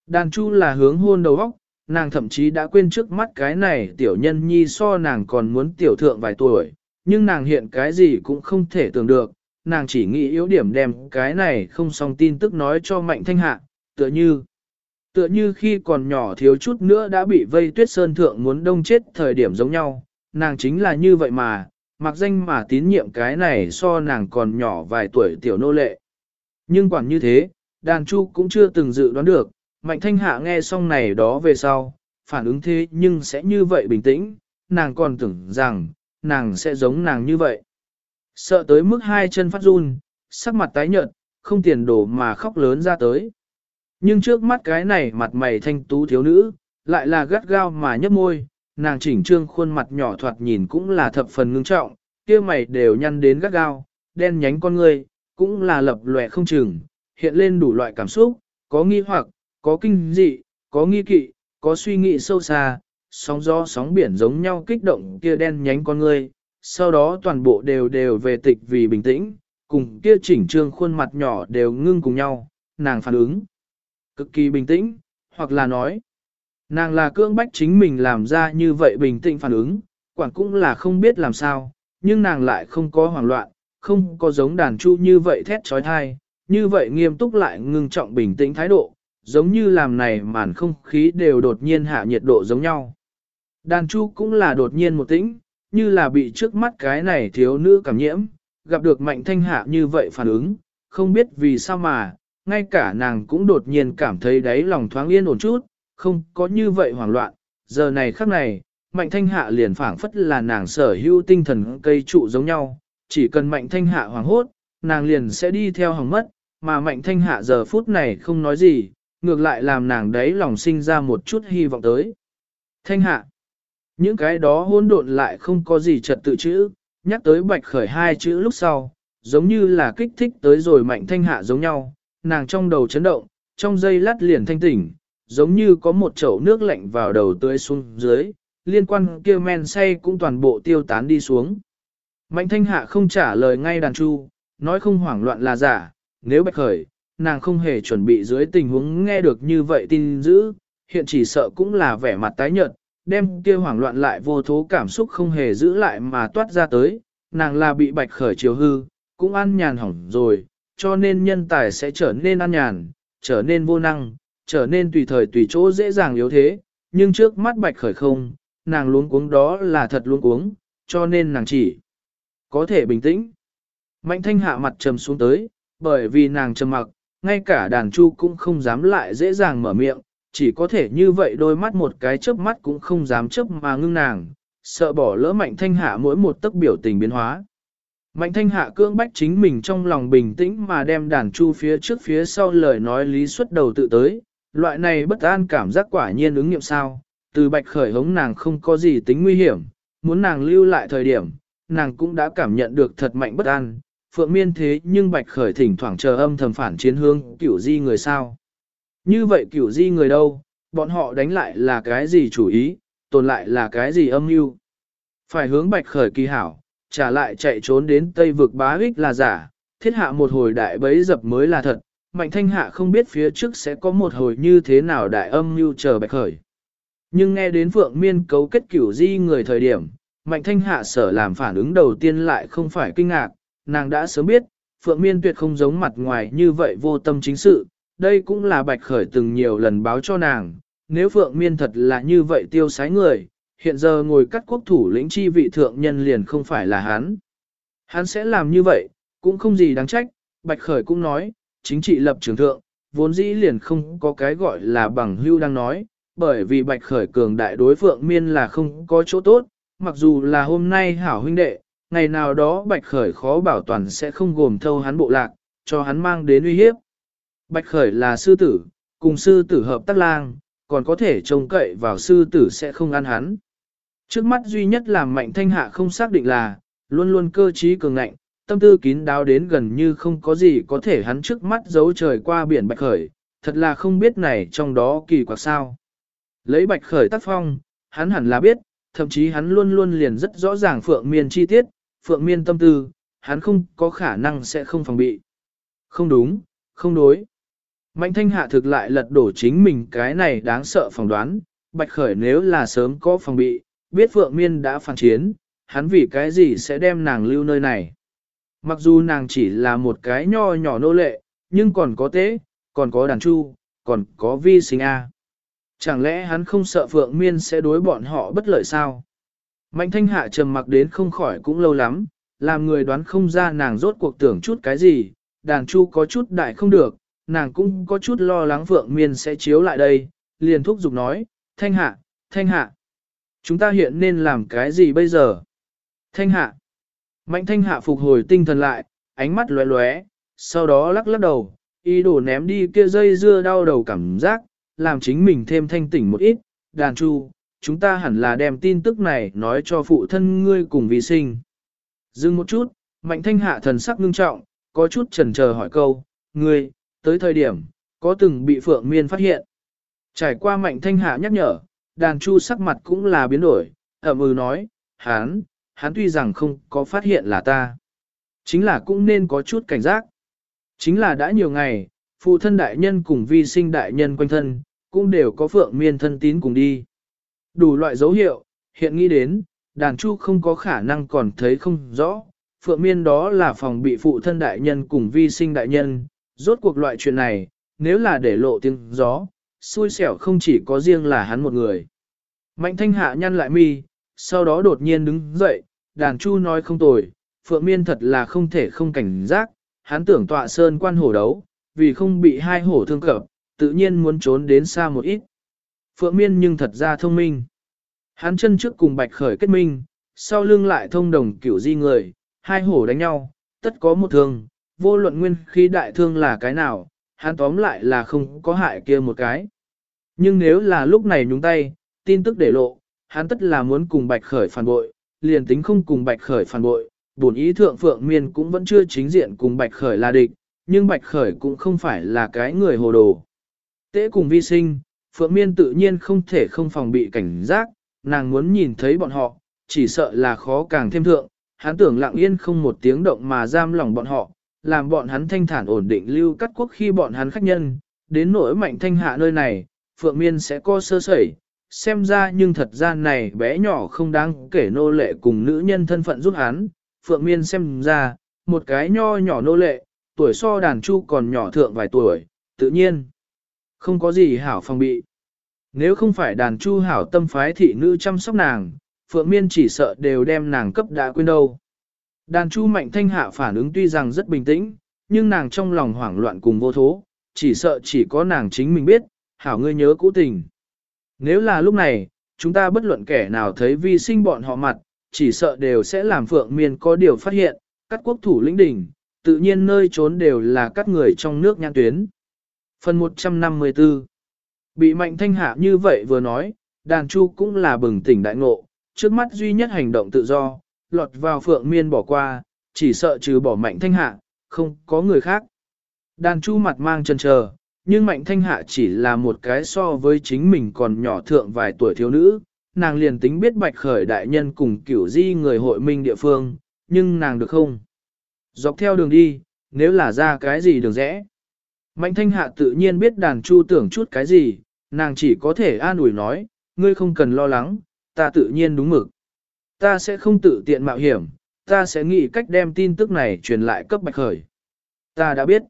Đàn chu là hướng hôn đầu góc, nàng thậm chí đã quên trước mắt cái này tiểu nhân nhi so nàng còn muốn tiểu thượng vài tuổi, nhưng nàng hiện cái gì cũng không thể tưởng được, nàng chỉ nghĩ yếu điểm đem cái này không xong tin tức nói cho mạnh thanh hạ, tựa như, tựa như khi còn nhỏ thiếu chút nữa đã bị vây tuyết sơn thượng muốn đông chết thời điểm giống nhau, nàng chính là như vậy mà, mặc danh mà tín nhiệm cái này so nàng còn nhỏ vài tuổi tiểu nô lệ. Nhưng quản như thế, đàn chu cũng chưa từng dự đoán được, mạnh thanh hạ nghe xong này đó về sau, phản ứng thế nhưng sẽ như vậy bình tĩnh, nàng còn tưởng rằng, nàng sẽ giống nàng như vậy. Sợ tới mức hai chân phát run, sắc mặt tái nhợt, không tiền đổ mà khóc lớn ra tới. Nhưng trước mắt cái này mặt mày thanh tú thiếu nữ, lại là gắt gao mà nhấp môi, nàng chỉnh trương khuôn mặt nhỏ thoạt nhìn cũng là thập phần ngưng trọng, kia mày đều nhăn đến gắt gao, đen nhánh con người cũng là lập lòe không chừng, hiện lên đủ loại cảm xúc, có nghi hoặc, có kinh dị, có nghi kỵ, có suy nghĩ sâu xa, sóng gió sóng biển giống nhau kích động kia đen nhánh con ngươi, sau đó toàn bộ đều đều về tịch vì bình tĩnh, cùng kia chỉnh trương khuôn mặt nhỏ đều ngưng cùng nhau, nàng phản ứng. Cực kỳ bình tĩnh, hoặc là nói, nàng là cưỡng bách chính mình làm ra như vậy bình tĩnh phản ứng, quản cũng là không biết làm sao, nhưng nàng lại không có hoảng loạn, không có giống đàn chu như vậy thét trói thai, như vậy nghiêm túc lại ngưng trọng bình tĩnh thái độ, giống như làm này màn không khí đều đột nhiên hạ nhiệt độ giống nhau. Đàn chu cũng là đột nhiên một tĩnh, như là bị trước mắt cái này thiếu nữ cảm nhiễm, gặp được mạnh thanh hạ như vậy phản ứng, không biết vì sao mà, ngay cả nàng cũng đột nhiên cảm thấy đáy lòng thoáng yên ổn chút, không có như vậy hoảng loạn, giờ này khắc này, mạnh thanh hạ liền phảng phất là nàng sở hữu tinh thần cây trụ giống nhau, chỉ cần mạnh thanh hạ hoảng hốt, nàng liền sẽ đi theo hỏng mất, mà mạnh thanh hạ giờ phút này không nói gì, ngược lại làm nàng đấy lòng sinh ra một chút hy vọng tới. Thanh hạ, những cái đó hỗn độn lại không có gì trật tự chữ, nhắc tới bạch khởi hai chữ lúc sau, giống như là kích thích tới rồi mạnh thanh hạ giống nhau, nàng trong đầu chấn động, trong giây lát liền thanh tỉnh, giống như có một chậu nước lạnh vào đầu tươi xuống dưới, liên quan kia men say cũng toàn bộ tiêu tán đi xuống. Mạnh thanh hạ không trả lời ngay đàn chu, nói không hoảng loạn là giả, nếu bạch khởi, nàng không hề chuẩn bị dưới tình huống nghe được như vậy tin dữ, hiện chỉ sợ cũng là vẻ mặt tái nhợt, đem kia hoảng loạn lại vô thố cảm xúc không hề giữ lại mà toát ra tới, nàng là bị bạch khởi chiều hư, cũng ăn nhàn hỏng rồi, cho nên nhân tài sẽ trở nên ăn nhàn, trở nên vô năng, trở nên tùy thời tùy chỗ dễ dàng yếu thế, nhưng trước mắt bạch khởi không, nàng luống cuống đó là thật luống cuống, cho nên nàng chỉ có thể bình tĩnh. Mạnh thanh hạ mặt trầm xuống tới, bởi vì nàng trầm mặc, ngay cả đàn chu cũng không dám lại dễ dàng mở miệng, chỉ có thể như vậy đôi mắt một cái chớp mắt cũng không dám chớp mà ngưng nàng, sợ bỏ lỡ mạnh thanh hạ mỗi một tấc biểu tình biến hóa. Mạnh thanh hạ cưỡng bách chính mình trong lòng bình tĩnh mà đem đàn chu phía trước phía sau lời nói lý xuất đầu tự tới, loại này bất an cảm giác quả nhiên ứng nghiệm sao, từ bạch khởi hống nàng không có gì tính nguy hiểm, muốn nàng lưu lại thời điểm, nàng cũng đã cảm nhận được thật mạnh bất an, phượng miên thế nhưng bạch khởi thỉnh thoảng chờ âm thầm phản chiến hương kiểu di người sao. Như vậy kiểu di người đâu, bọn họ đánh lại là cái gì chủ ý, tồn lại là cái gì âm mưu? Phải hướng bạch khởi kỳ hảo, trả lại chạy trốn đến tây vực bá ích là giả, thiết hạ một hồi đại bấy dập mới là thật, mạnh thanh hạ không biết phía trước sẽ có một hồi như thế nào đại âm mưu chờ bạch khởi. Nhưng nghe đến Phượng Miên cấu kết kiểu di người thời điểm, Mạnh Thanh Hạ sở làm phản ứng đầu tiên lại không phải kinh ngạc, nàng đã sớm biết, Phượng Miên tuyệt không giống mặt ngoài như vậy vô tâm chính sự, đây cũng là Bạch Khởi từng nhiều lần báo cho nàng, nếu Phượng Miên thật là như vậy tiêu sái người, hiện giờ ngồi cắt quốc thủ lĩnh chi vị thượng nhân liền không phải là hắn. Hắn sẽ làm như vậy, cũng không gì đáng trách, Bạch Khởi cũng nói, chính trị lập trường thượng, vốn dĩ liền không có cái gọi là bằng hưu đang nói, bởi vì Bạch Khởi cường đại đối Phượng Miên là không có chỗ tốt, mặc dù là hôm nay hảo huynh đệ, ngày nào đó Bạch Khởi khó bảo toàn sẽ không gồm thâu hắn bộ lạc, cho hắn mang đến uy hiếp. Bạch Khởi là sư tử, cùng sư tử hợp tác lang, còn có thể trông cậy vào sư tử sẽ không ăn hắn. Trước mắt duy nhất làm mạnh thanh hạ không xác định là, luôn luôn cơ trí cường ngạnh, tâm tư kín đáo đến gần như không có gì có thể hắn trước mắt giấu trời qua biển Bạch Khởi, thật là không biết này trong đó kỳ quặc sao. Lấy Bạch Khởi tác phong, hắn hẳn là biết, thậm chí hắn luôn luôn liền rất rõ ràng Phượng Miên chi tiết, Phượng Miên tâm tư, hắn không có khả năng sẽ không phòng bị. Không đúng, không đối. Mạnh thanh hạ thực lại lật đổ chính mình cái này đáng sợ phỏng đoán, Bạch Khởi nếu là sớm có phòng bị, biết Phượng Miên đã phản chiến, hắn vì cái gì sẽ đem nàng lưu nơi này. Mặc dù nàng chỉ là một cái nho nhỏ nô lệ, nhưng còn có tế, còn có đàn chu, còn có vi sinh A. Chẳng lẽ hắn không sợ Phượng Miên sẽ đối bọn họ bất lợi sao? Mạnh thanh hạ trầm mặc đến không khỏi cũng lâu lắm, làm người đoán không ra nàng rốt cuộc tưởng chút cái gì, đàn chu có chút đại không được, nàng cũng có chút lo lắng Phượng Miên sẽ chiếu lại đây, liền thúc giục nói, thanh hạ, thanh hạ, chúng ta hiện nên làm cái gì bây giờ? Thanh hạ, mạnh thanh hạ phục hồi tinh thần lại, ánh mắt lóe lóe, sau đó lắc lắc đầu, ý đồ ném đi kia dây dưa đau đầu cảm giác, làm chính mình thêm thanh tỉnh một ít, đàn chu, chúng ta hẳn là đem tin tức này nói cho phụ thân ngươi cùng vi sinh. Dừng một chút, mạnh thanh hạ thần sắc ngưng trọng, có chút chần chờ hỏi câu, ngươi, tới thời điểm, có từng bị phượng miên phát hiện. Trải qua mạnh thanh hạ nhắc nhở, đàn chu sắc mặt cũng là biến đổi, ẩm ừ nói, hán, hắn tuy rằng không có phát hiện là ta. Chính là cũng nên có chút cảnh giác. Chính là đã nhiều ngày, phụ thân đại nhân cùng vi sinh đại nhân quanh thân, cũng đều có phượng miên thân tín cùng đi. Đủ loại dấu hiệu, hiện nghĩ đến, đàn chu không có khả năng còn thấy không rõ, phượng miên đó là phòng bị phụ thân đại nhân cùng vi sinh đại nhân, rốt cuộc loại chuyện này, nếu là để lộ tiếng gió, xui xẻo không chỉ có riêng là hắn một người. Mạnh thanh hạ nhăn lại mi, sau đó đột nhiên đứng dậy, đàn chu nói không tồi, phượng miên thật là không thể không cảnh giác, hắn tưởng tọa sơn quan hổ đấu, vì không bị hai hổ thương cập, tự nhiên muốn trốn đến xa một ít. Phượng Miên nhưng thật ra thông minh. Hắn chân trước cùng Bạch Khởi kết minh, sau lưng lại thông đồng kiểu di người, hai hổ đánh nhau, tất có một thương, vô luận nguyên khi đại thương là cái nào, hắn tóm lại là không có hại kia một cái. Nhưng nếu là lúc này nhúng tay, tin tức để lộ, hắn tất là muốn cùng Bạch Khởi phản bội, liền tính không cùng Bạch Khởi phản bội, bổn ý thượng Phượng Miên cũng vẫn chưa chính diện cùng Bạch Khởi là địch, nhưng Bạch Khởi cũng không phải là cái người hồ đồ. Tế cùng vi sinh, Phượng Miên tự nhiên không thể không phòng bị cảnh giác, nàng muốn nhìn thấy bọn họ, chỉ sợ là khó càng thêm thượng, hắn tưởng lặng yên không một tiếng động mà giam lòng bọn họ, làm bọn hắn thanh thản ổn định lưu cắt quốc khi bọn hắn khách nhân, đến nỗi mạnh thanh hạ nơi này, Phượng Miên sẽ co sơ sẩy, xem ra nhưng thật ra này bé nhỏ không đáng kể nô lệ cùng nữ nhân thân phận giúp hắn, Phượng Miên xem ra, một cái nho nhỏ nô lệ, tuổi so đàn chu còn nhỏ thượng vài tuổi, tự nhiên, không có gì hảo phòng bị. Nếu không phải đàn chu hảo tâm phái thị nữ chăm sóc nàng, Phượng Miên chỉ sợ đều đem nàng cấp đã quên đâu. Đàn chu mạnh thanh hạ phản ứng tuy rằng rất bình tĩnh, nhưng nàng trong lòng hoảng loạn cùng vô thố, chỉ sợ chỉ có nàng chính mình biết, hảo ngươi nhớ cũ tình. Nếu là lúc này, chúng ta bất luận kẻ nào thấy vi sinh bọn họ mặt, chỉ sợ đều sẽ làm Phượng Miên có điều phát hiện, cắt quốc thủ lĩnh đỉnh, tự nhiên nơi trốn đều là các người trong nước nhãn tuyến. Phần 154 Bị mạnh thanh hạ như vậy vừa nói, đàn chu cũng là bừng tỉnh đại ngộ, trước mắt duy nhất hành động tự do, lọt vào phượng miên bỏ qua, chỉ sợ trừ bỏ mạnh thanh hạ, không có người khác. Đàn chu mặt mang chân chờ, nhưng mạnh thanh hạ chỉ là một cái so với chính mình còn nhỏ thượng vài tuổi thiếu nữ, nàng liền tính biết bạch khởi đại nhân cùng kiểu di người hội minh địa phương, nhưng nàng được không? Dọc theo đường đi, nếu là ra cái gì đường rẽ. Mạnh thanh hạ tự nhiên biết đàn chu tưởng chút cái gì, nàng chỉ có thể an ủi nói, ngươi không cần lo lắng, ta tự nhiên đúng mực. Ta sẽ không tự tiện mạo hiểm, ta sẽ nghĩ cách đem tin tức này truyền lại cấp bạch khởi. Ta đã biết.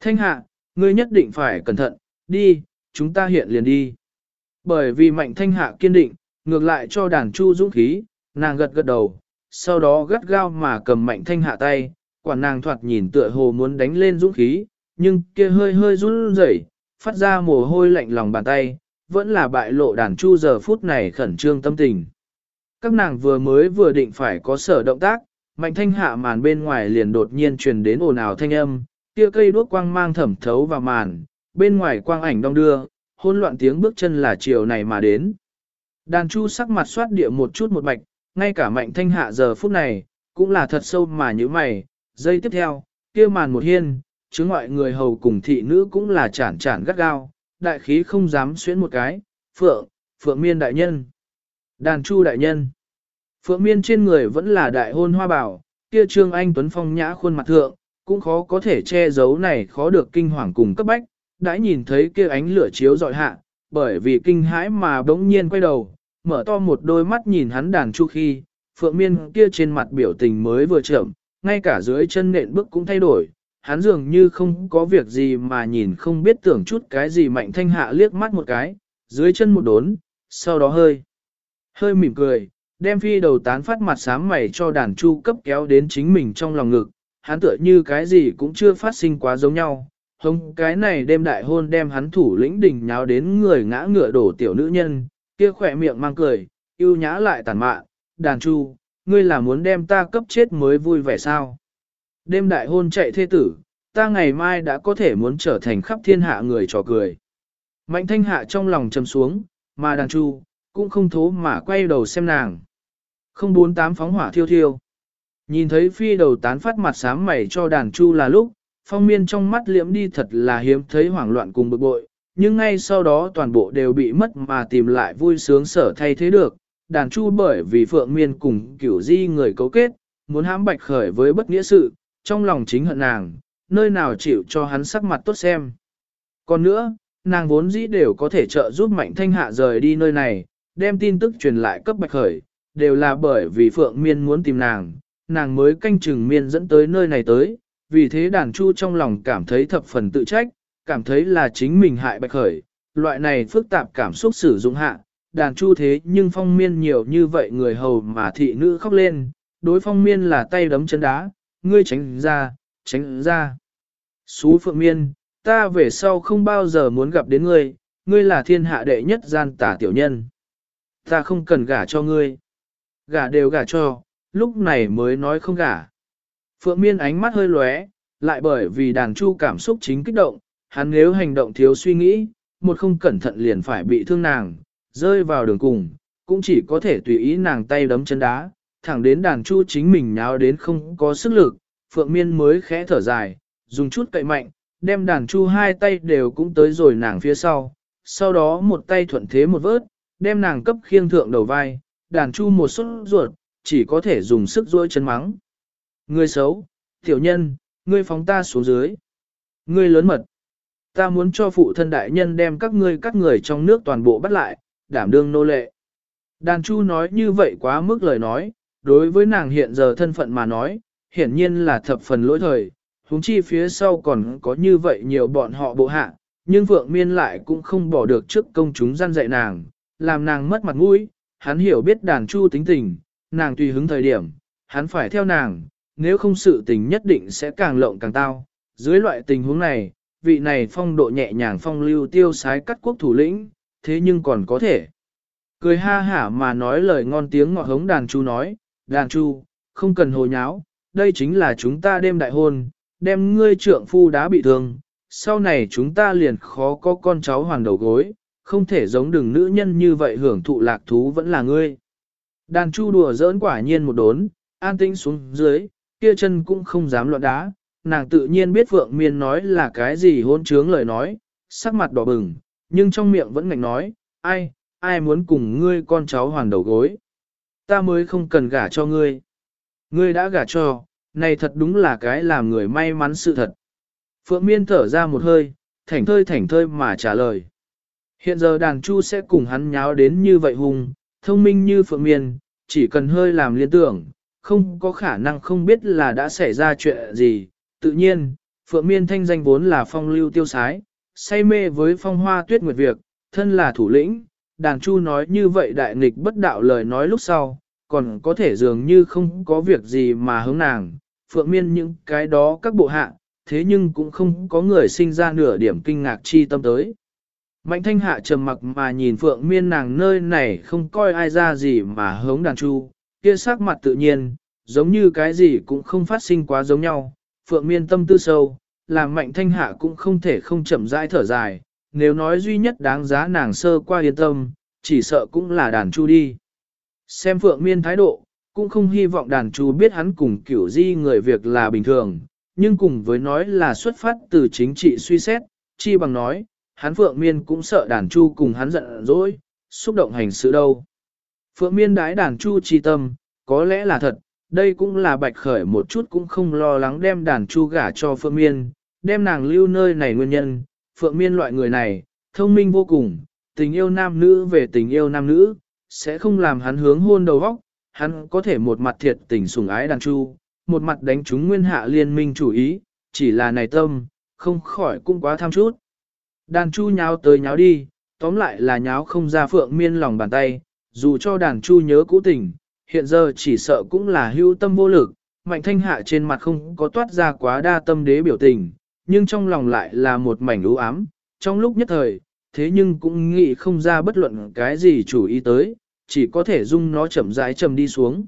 Thanh hạ, ngươi nhất định phải cẩn thận, đi, chúng ta hiện liền đi. Bởi vì mạnh thanh hạ kiên định, ngược lại cho đàn chu dũng khí, nàng gật gật đầu, sau đó gắt gao mà cầm mạnh thanh hạ tay, quả nàng thoạt nhìn tựa hồ muốn đánh lên dũng khí, nhưng kia hơi hơi run rẩy, phát ra mồ hôi lạnh lòng bàn tay, vẫn là bại lộ đàn chu giờ phút này khẩn trương tâm tình. Các nàng vừa mới vừa định phải có sở động tác, mạnh thanh hạ màn bên ngoài liền đột nhiên truyền đến ồn ào thanh âm, kia cây đuốc quang mang thẩm thấu vào màn, bên ngoài quang ảnh đông đưa, hỗn loạn tiếng bước chân là chiều này mà đến. Đàn chu sắc mặt soát địa một chút một bạch, ngay cả mạnh thanh hạ giờ phút này, cũng là thật sâu mà như mày, giây tiếp theo, kia màn một hiên, chứ ngoại người hầu cùng thị nữ cũng là chản chản gắt gao, đại khí không dám xuyến một cái, phượng, phượng miên đại nhân, đàn chu đại nhân. Phượng miên trên người vẫn là đại hôn hoa bảo, kia trương anh tuấn phong nhã khuôn mặt thượng, cũng khó có thể che giấu này khó được kinh hoàng cùng cấp bách, đã nhìn thấy kia ánh lửa chiếu dọi hạ, bởi vì kinh hãi mà bỗng nhiên quay đầu, mở to một đôi mắt nhìn hắn đàn chu khi, phượng miên kia trên mặt biểu tình mới vừa chậm, ngay cả dưới chân nện bước cũng thay đổi, hắn dường như không có việc gì mà nhìn không biết tưởng chút cái gì mạnh thanh hạ liếc mắt một cái, dưới chân một đốn, sau đó hơi, hơi mỉm cười, đem phi đầu tán phát mặt sám mày cho đàn chu cấp kéo đến chính mình trong lòng ngực, hắn tựa như cái gì cũng chưa phát sinh quá giống nhau. Hông cái này đem đại hôn đem hắn thủ lĩnh đỉnh nháo đến người ngã ngựa đổ tiểu nữ nhân, kia khỏe miệng mang cười, yêu nhã lại tàn mạn, đàn chu, ngươi là muốn đem ta cấp chết mới vui vẻ sao? Đêm đại hôn chạy thê tử, ta ngày mai đã có thể muốn trở thành khắp thiên hạ người trò cười. Mạnh thanh hạ trong lòng trầm xuống, mà đàn chu, cũng không thố mà quay đầu xem nàng. Không bốn tám phóng hỏa thiêu thiêu. Nhìn thấy phi đầu tán phát mặt sám mày cho đàn chu là lúc, phong miên trong mắt liễm đi thật là hiếm thấy hoảng loạn cùng bực bội, nhưng ngay sau đó toàn bộ đều bị mất mà tìm lại vui sướng sở thay thế được. Đàn chu bởi vì phượng miên cùng kiểu di người cấu kết, muốn hãm bạch khởi với bất nghĩa sự, trong lòng chính hận nàng, nơi nào chịu cho hắn sắc mặt tốt xem. Còn nữa, nàng vốn dĩ đều có thể trợ giúp mạnh thanh hạ rời đi nơi này, đem tin tức truyền lại cấp bạch khởi, đều là bởi vì phượng miên muốn tìm nàng, nàng mới canh chừng miên dẫn tới nơi này tới, vì thế đàn chu trong lòng cảm thấy thập phần tự trách, cảm thấy là chính mình hại bạch khởi, loại này phức tạp cảm xúc sử dụng hạ, đàn chu thế nhưng phong miên nhiều như vậy người hầu mà thị nữ khóc lên, đối phong miên là tay đấm chân đá, ngươi tránh ra, tránh ra. Xú phượng miên, ta về sau không bao giờ muốn gặp đến ngươi, ngươi là thiên hạ đệ nhất gian tả tiểu nhân. Ta không cần gả cho ngươi. Gả đều gả cho, lúc này mới nói không gả. Phượng miên ánh mắt hơi lóe, lại bởi vì đàn chu cảm xúc chính kích động, hắn nếu hành động thiếu suy nghĩ, một không cẩn thận liền phải bị thương nàng, rơi vào đường cùng, cũng chỉ có thể tùy ý nàng tay đấm chân đá, thẳng đến đàn chu chính mình nháo đến không có sức lực, Phượng Miên mới khẽ thở dài, dùng chút cậy mạnh, đem đàn chu hai tay đều cũng tới rồi nàng phía sau, sau đó một tay thuận thế một vớt, đem nàng cấp khiêng thượng đầu vai, đàn chu một suất ruột, chỉ có thể dùng sức dỗi chân mắng. Ngươi xấu, tiểu nhân, ngươi phóng ta xuống dưới. Ngươi lớn mật. Ta muốn cho phụ thân đại nhân đem các ngươi các người trong nước toàn bộ bắt lại, đảm đương nô lệ. Đàn chu nói như vậy quá mức lời nói, đối với nàng hiện giờ thân phận mà nói, hiển nhiên là thập phần lỗi thời, huống chi phía sau còn có như vậy nhiều bọn họ bộ hạ, nhưng Phượng Miên lại cũng không bỏ được trước công chúng gian dạy nàng, làm nàng mất mặt mũi, hắn hiểu biết đàn chu tính tình, nàng tùy hứng thời điểm, hắn phải theo nàng, nếu không sự tình nhất định sẽ càng lộng càng tao. Dưới loại tình huống này, vị này phong độ nhẹ nhàng phong lưu tiêu sái cắt quốc thủ lĩnh, thế nhưng còn có thể. Cười ha hả mà nói lời ngon tiếng ngọt hống đàn chu nói, đàn chu, không cần hồ nháo, đây chính là chúng ta đêm đại hôn, đem ngươi trượng phu đã bị thương, sau này chúng ta liền khó có con cháu hoàn đầu gối, không thể giống đừng nữ nhân như vậy hưởng thụ lạc thú vẫn là ngươi. Đàn chu đùa giỡn quả nhiên một đốn, an tĩnh xuống dưới, kia chân cũng không dám loạn đá, nàng tự nhiên biết vượng Miên nói là cái gì hôn trướng lời nói, sắc mặt đỏ bừng, nhưng trong miệng vẫn ngạnh nói, ai, ai muốn cùng ngươi con cháu hoàn đầu gối. Ta mới không cần gả cho ngươi. Ngươi đã gả cho, này thật đúng là cái làm người may mắn sự thật. Phượng Miên thở ra một hơi, thảnh thơi thảnh thơi mà trả lời. Hiện giờ đàn chu sẽ cùng hắn nháo đến như vậy hùng, thông minh như Phượng Miên, chỉ cần hơi làm liên tưởng, không có khả năng không biết là đã xảy ra chuyện gì. Tự nhiên, Phượng Miên thanh danh vốn là phong lưu tiêu sái, say mê với phong hoa tuyết nguyệt việc, thân là thủ lĩnh, đàn chu nói như vậy đại nghịch bất đạo lời nói lúc sau, còn có thể dường như không có việc gì mà hướng nàng, Phượng Miên những cái đó các bộ hạ, thế nhưng cũng không có người sinh ra nửa điểm kinh ngạc chi tâm tới. Mạnh thanh hạ trầm mặc mà nhìn Phượng Miên nàng nơi này không coi ai ra gì mà hướng đàn chu, kia sắc mặt tự nhiên, giống như cái gì cũng không phát sinh quá giống nhau. Phượng Miên tâm tư sâu, làm mạnh thanh hạ cũng không thể không chậm rãi thở dài, nếu nói duy nhất đáng giá nàng sơ qua yên tâm, chỉ sợ cũng là đàn chu đi. Xem Phượng Miên thái độ, cũng không hy vọng đàn chu biết hắn cùng kiểu di người việc là bình thường, nhưng cùng với nói là xuất phát từ chính trị suy xét, chi bằng nói, hắn Phượng Miên cũng sợ đàn chu cùng hắn giận dỗi, xúc động hành sự đâu. Phượng Miên đái đàn chu chi tâm, có lẽ là thật, đây cũng là bạch khởi một chút cũng không lo lắng đem đàn chu gả cho Phượng Miên, đem nàng lưu nơi này nguyên nhân, Phượng Miên loại người này, thông minh vô cùng, tình yêu nam nữ về tình yêu nam nữ, sẽ không làm hắn hướng hôn đầu vóc, hắn có thể một mặt thiệt tình sủng ái đàn chu, một mặt đánh chúng nguyên hạ liên minh chủ ý, chỉ là này tâm, không khỏi cũng quá tham chút. Đàn chu nháo tới nháo đi, tóm lại là nháo không ra phượng miên lòng bàn tay, dù cho đàn chu nhớ cũ tình, hiện giờ chỉ sợ cũng là hưu tâm vô lực, mạnh thanh hạ trên mặt không có toát ra quá đa tâm đế biểu tình, nhưng trong lòng lại là một mảnh u ám, trong lúc nhất thời, thế nhưng cũng nghĩ không ra bất luận cái gì chủ ý tới, chỉ có thể dung nó chậm rãi chậm đi xuống.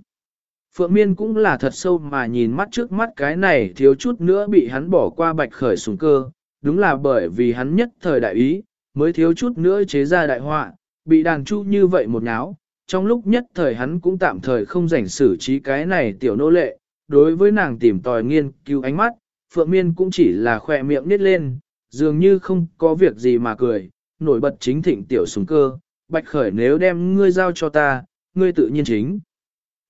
Phượng Miên cũng là thật sâu mà nhìn mắt trước mắt cái này thiếu chút nữa bị hắn bỏ qua bạch khởi sùng cơ, đúng là bởi vì hắn nhất thời đại ý, mới thiếu chút nữa chế ra đại họa, bị đàn chu như vậy một nháo, trong lúc nhất thời hắn cũng tạm thời không rảnh xử trí cái này tiểu nô lệ, đối với nàng tìm tòi nghiên cứu ánh mắt, Phượng Miên cũng chỉ là khỏe miệng nít lên, dường như không có việc gì mà cười, nổi bật chính thịnh tiểu sùng cơ, bạch khởi nếu đem ngươi giao cho ta, ngươi tự nhiên chính.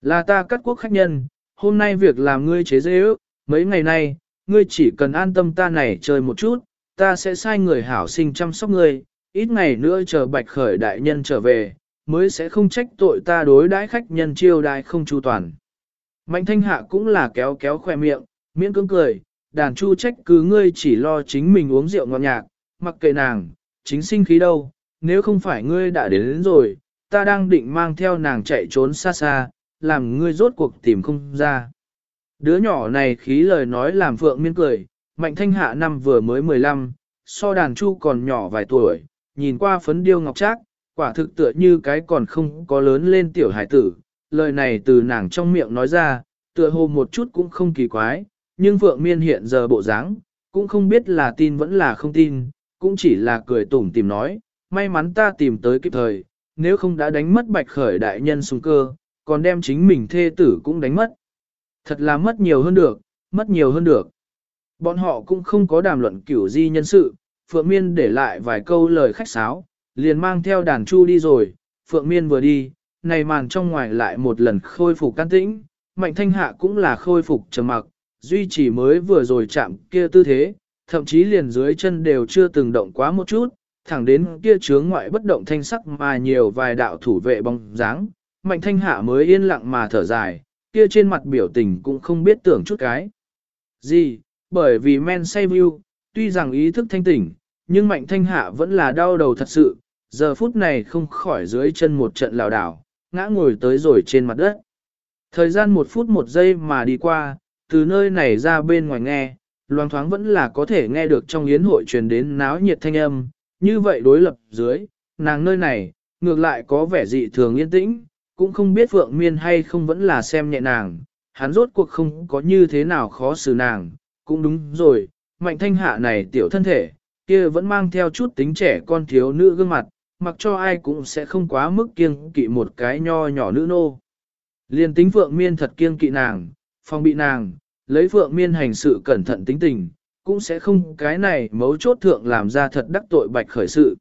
Là ta cắt quốc khách nhân, hôm nay việc làm ngươi chế dễ ước, mấy ngày nay, ngươi chỉ cần an tâm ta này chơi một chút, ta sẽ sai người hảo sinh chăm sóc ngươi, ít ngày nữa chờ bạch khởi đại nhân trở về, mới sẽ không trách tội ta đối đãi khách nhân chiêu đãi không chu toàn. Mạnh thanh hạ cũng là kéo kéo khoe miệng, miễn cưỡng cười, đàn chu trách cứ ngươi chỉ lo chính mình uống rượu ngọt nhạc, mặc kệ nàng, chính sinh khí đâu, nếu không phải ngươi đã đến, đến rồi, ta đang định mang theo nàng chạy trốn xa xa, làm ngươi rốt cuộc tìm không ra. Đứa nhỏ này khí lời nói làm phượng miên cười, mạnh thanh hạ năm vừa mới 15, so đàn chu còn nhỏ vài tuổi, nhìn qua phấn điêu ngọc trác, quả thực tựa như cái còn không có lớn lên tiểu hải tử. Lời này từ nàng trong miệng nói ra, tựa hồ một chút cũng không kỳ quái, nhưng Phượng Miên hiện giờ bộ dáng, cũng không biết là tin vẫn là không tin, cũng chỉ là cười tủm tìm nói, may mắn ta tìm tới kịp thời, nếu không đã đánh mất bạch khởi đại nhân sung cơ, còn đem chính mình thê tử cũng đánh mất. Thật là mất nhiều hơn được, mất nhiều hơn được. Bọn họ cũng không có đàm luận kiểu di nhân sự, Phượng Miên để lại vài câu lời khách sáo, liền mang theo đàn chu đi rồi, Phượng Miên vừa đi, này màn trong ngoài lại một lần khôi phục can tĩnh, Mạnh Thanh Hạ cũng là khôi phục trầm mặc, duy trì mới vừa rồi chạm kia tư thế, thậm chí liền dưới chân đều chưa từng động quá một chút, thẳng đến kia chướng ngoại bất động thanh sắc mà nhiều vài đạo thủ vệ bóng dáng, Mạnh Thanh Hạ mới yên lặng mà thở dài, kia trên mặt biểu tình cũng không biết tưởng chút cái. Gì, bởi vì men say view, tuy rằng ý thức thanh tỉnh, nhưng Mạnh Thanh Hạ vẫn là đau đầu thật sự, giờ phút này không khỏi dưới chân một trận lào đảo, ngã ngồi tới rồi trên mặt đất. Thời gian một phút một giây mà đi qua, từ nơi này ra bên ngoài nghe, loang thoáng vẫn là có thể nghe được trong yến hội truyền đến náo nhiệt thanh âm, như vậy đối lập dưới, nàng nơi này, ngược lại có vẻ dị thường yên tĩnh, cũng không biết Phượng Miên hay không vẫn là xem nhẹ nàng, hắn rốt cuộc không có như thế nào khó xử nàng, cũng đúng rồi, mạnh thanh hạ này tiểu thân thể, kia vẫn mang theo chút tính trẻ con thiếu nữ gương mặt, mặc cho ai cũng sẽ không quá mức kiêng kỵ một cái nho nhỏ nữ nô. Liên tính Phượng Miên thật kiêng kỵ nàng, phong bị nàng, lấy Phượng Miên hành sự cẩn thận tính tình, cũng sẽ không cái này mấu chốt thượng làm ra thật đắc tội bạch khởi sự.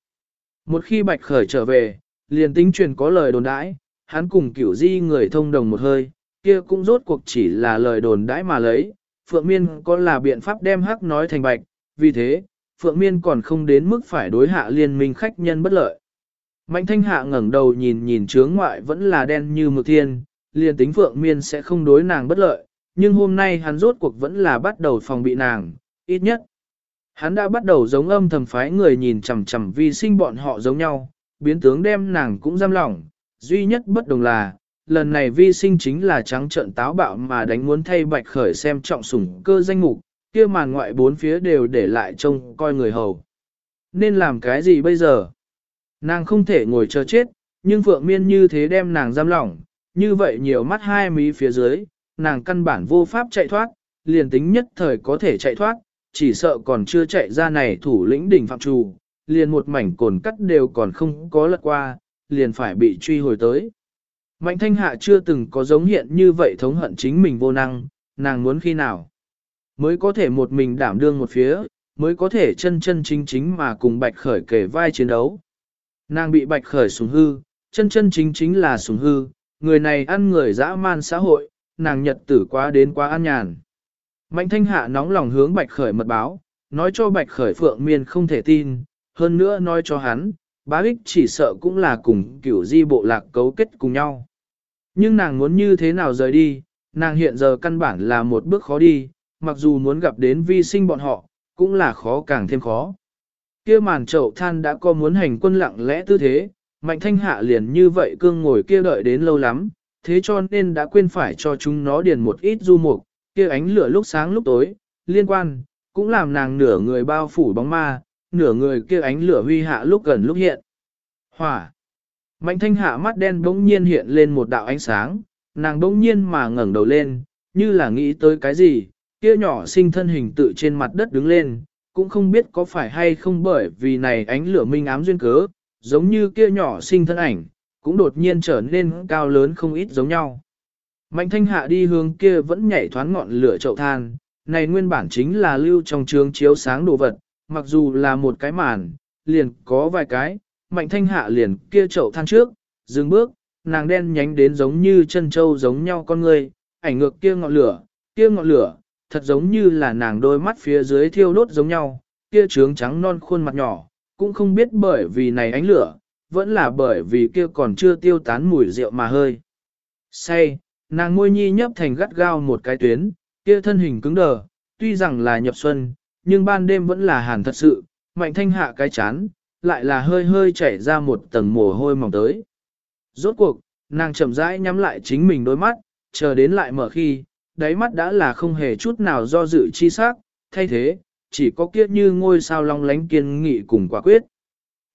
Một khi bạch khởi trở về, liền tính truyền có lời đồn đãi, hắn cùng cửu di người thông đồng một hơi, kia cũng rốt cuộc chỉ là lời đồn đãi mà lấy, Phượng Miên có là biện pháp đem hắc nói thành bạch, vì thế, Phượng Miên còn không đến mức phải đối hạ liên minh khách nhân bất lợi. Mạnh thanh hạ ngẩng đầu nhìn nhìn trướng ngoại vẫn là đen như mực thiên, liền tính Phượng Miên sẽ không đối nàng bất lợi, nhưng hôm nay hắn rốt cuộc vẫn là bắt đầu phòng bị nàng, ít nhất. Hắn đã bắt đầu giống âm thầm phái người nhìn chằm chằm vì sinh bọn họ giống nhau, biến tướng đem nàng cũng giam lỏng, duy nhất bất đồng là, lần này vi sinh chính là trắng trợn táo bạo mà đánh muốn thay bạch khởi xem trọng sủng cơ danh mục, kia màn ngoại bốn phía đều để lại trông coi người hầu. Nên làm cái gì bây giờ? Nàng không thể ngồi chờ chết, nhưng Phượng Miên như thế đem nàng giam lỏng, như vậy nhiều mắt hai mí phía dưới, nàng căn bản vô pháp chạy thoát, liền tính nhất thời có thể chạy thoát, chỉ sợ còn chưa chạy ra này thủ lĩnh đỉnh phạm trù, liền một mảnh cồn cắt đều còn không có lật qua, liền phải bị truy hồi tới. Mạnh thanh hạ chưa từng có giống hiện như vậy thống hận chính mình vô năng, nàng muốn khi nào mới có thể một mình đảm đương một phía, mới có thể chân chân chính chính mà cùng bạch khởi kể vai chiến đấu. Nàng bị bạch khởi sùng hư, chân chân chính chính là sùng hư, người này ăn người dã man xã hội, nàng nhật tử quá đến quá an nhàn. Mạnh thanh hạ nóng lòng hướng bạch khởi mật báo, nói cho bạch khởi phượng miên không thể tin, hơn nữa nói cho hắn, bá ích chỉ sợ cũng là cùng kiểu di bộ lạc cấu kết cùng nhau. Nhưng nàng muốn như thế nào rời đi, nàng hiện giờ căn bản là một bước khó đi, mặc dù muốn gặp đến vi sinh bọn họ, cũng là khó càng thêm khó. Kia màn chậu than đã có muốn hành quân lặng lẽ tư thế, mạnh thanh hạ liền như vậy cương ngồi kia đợi đến lâu lắm, thế cho nên đã quên phải cho chúng nó điền một ít du mục, kia ánh lửa lúc sáng lúc tối, liên quan, cũng làm nàng nửa người bao phủ bóng ma, nửa người kia ánh lửa huy hạ lúc gần lúc hiện. Hỏa! Mạnh thanh hạ mắt đen bỗng nhiên hiện lên một đạo ánh sáng, nàng bỗng nhiên mà ngẩng đầu lên, như là nghĩ tới cái gì, kia nhỏ sinh thân hình tự trên mặt đất đứng lên, cũng không biết có phải hay không bởi vì này ánh lửa minh ám duyên cớ, giống như kia nhỏ sinh thân ảnh, cũng đột nhiên trở nên cao lớn không ít giống nhau. Mạnh thanh hạ đi hướng kia vẫn nhảy thoáng ngọn lửa chậu than, này nguyên bản chính là lưu trong trường chiếu sáng đồ vật, mặc dù là một cái màn, liền có vài cái, mạnh thanh hạ liền kia chậu than trước, dừng bước, nàng đen nhánh đến giống như chân trâu giống nhau con người, ảnh ngược kia ngọn lửa, kia ngọn lửa, thật giống như là nàng đôi mắt phía dưới thiêu đốt giống nhau, kia trướng trắng non khuôn mặt nhỏ, cũng không biết bởi vì này ánh lửa, vẫn là bởi vì kia còn chưa tiêu tán mùi rượu mà hơi. Say, nàng môi nhi nhấp thành gắt gao một cái tuyến, kia thân hình cứng đờ, tuy rằng là nhập xuân, nhưng ban đêm vẫn là hàn thật sự, mạnh thanh hạ cái chán, lại là hơi hơi chảy ra một tầng mồ hôi mỏng tới. Rốt cuộc, nàng chậm rãi nhắm lại chính mình đôi mắt, chờ đến lại mở khi, đáy mắt đã là không hề chút nào do dự chi sắc, thay thế, chỉ có kiết như ngôi sao long lánh kiên nghị cùng quả quyết.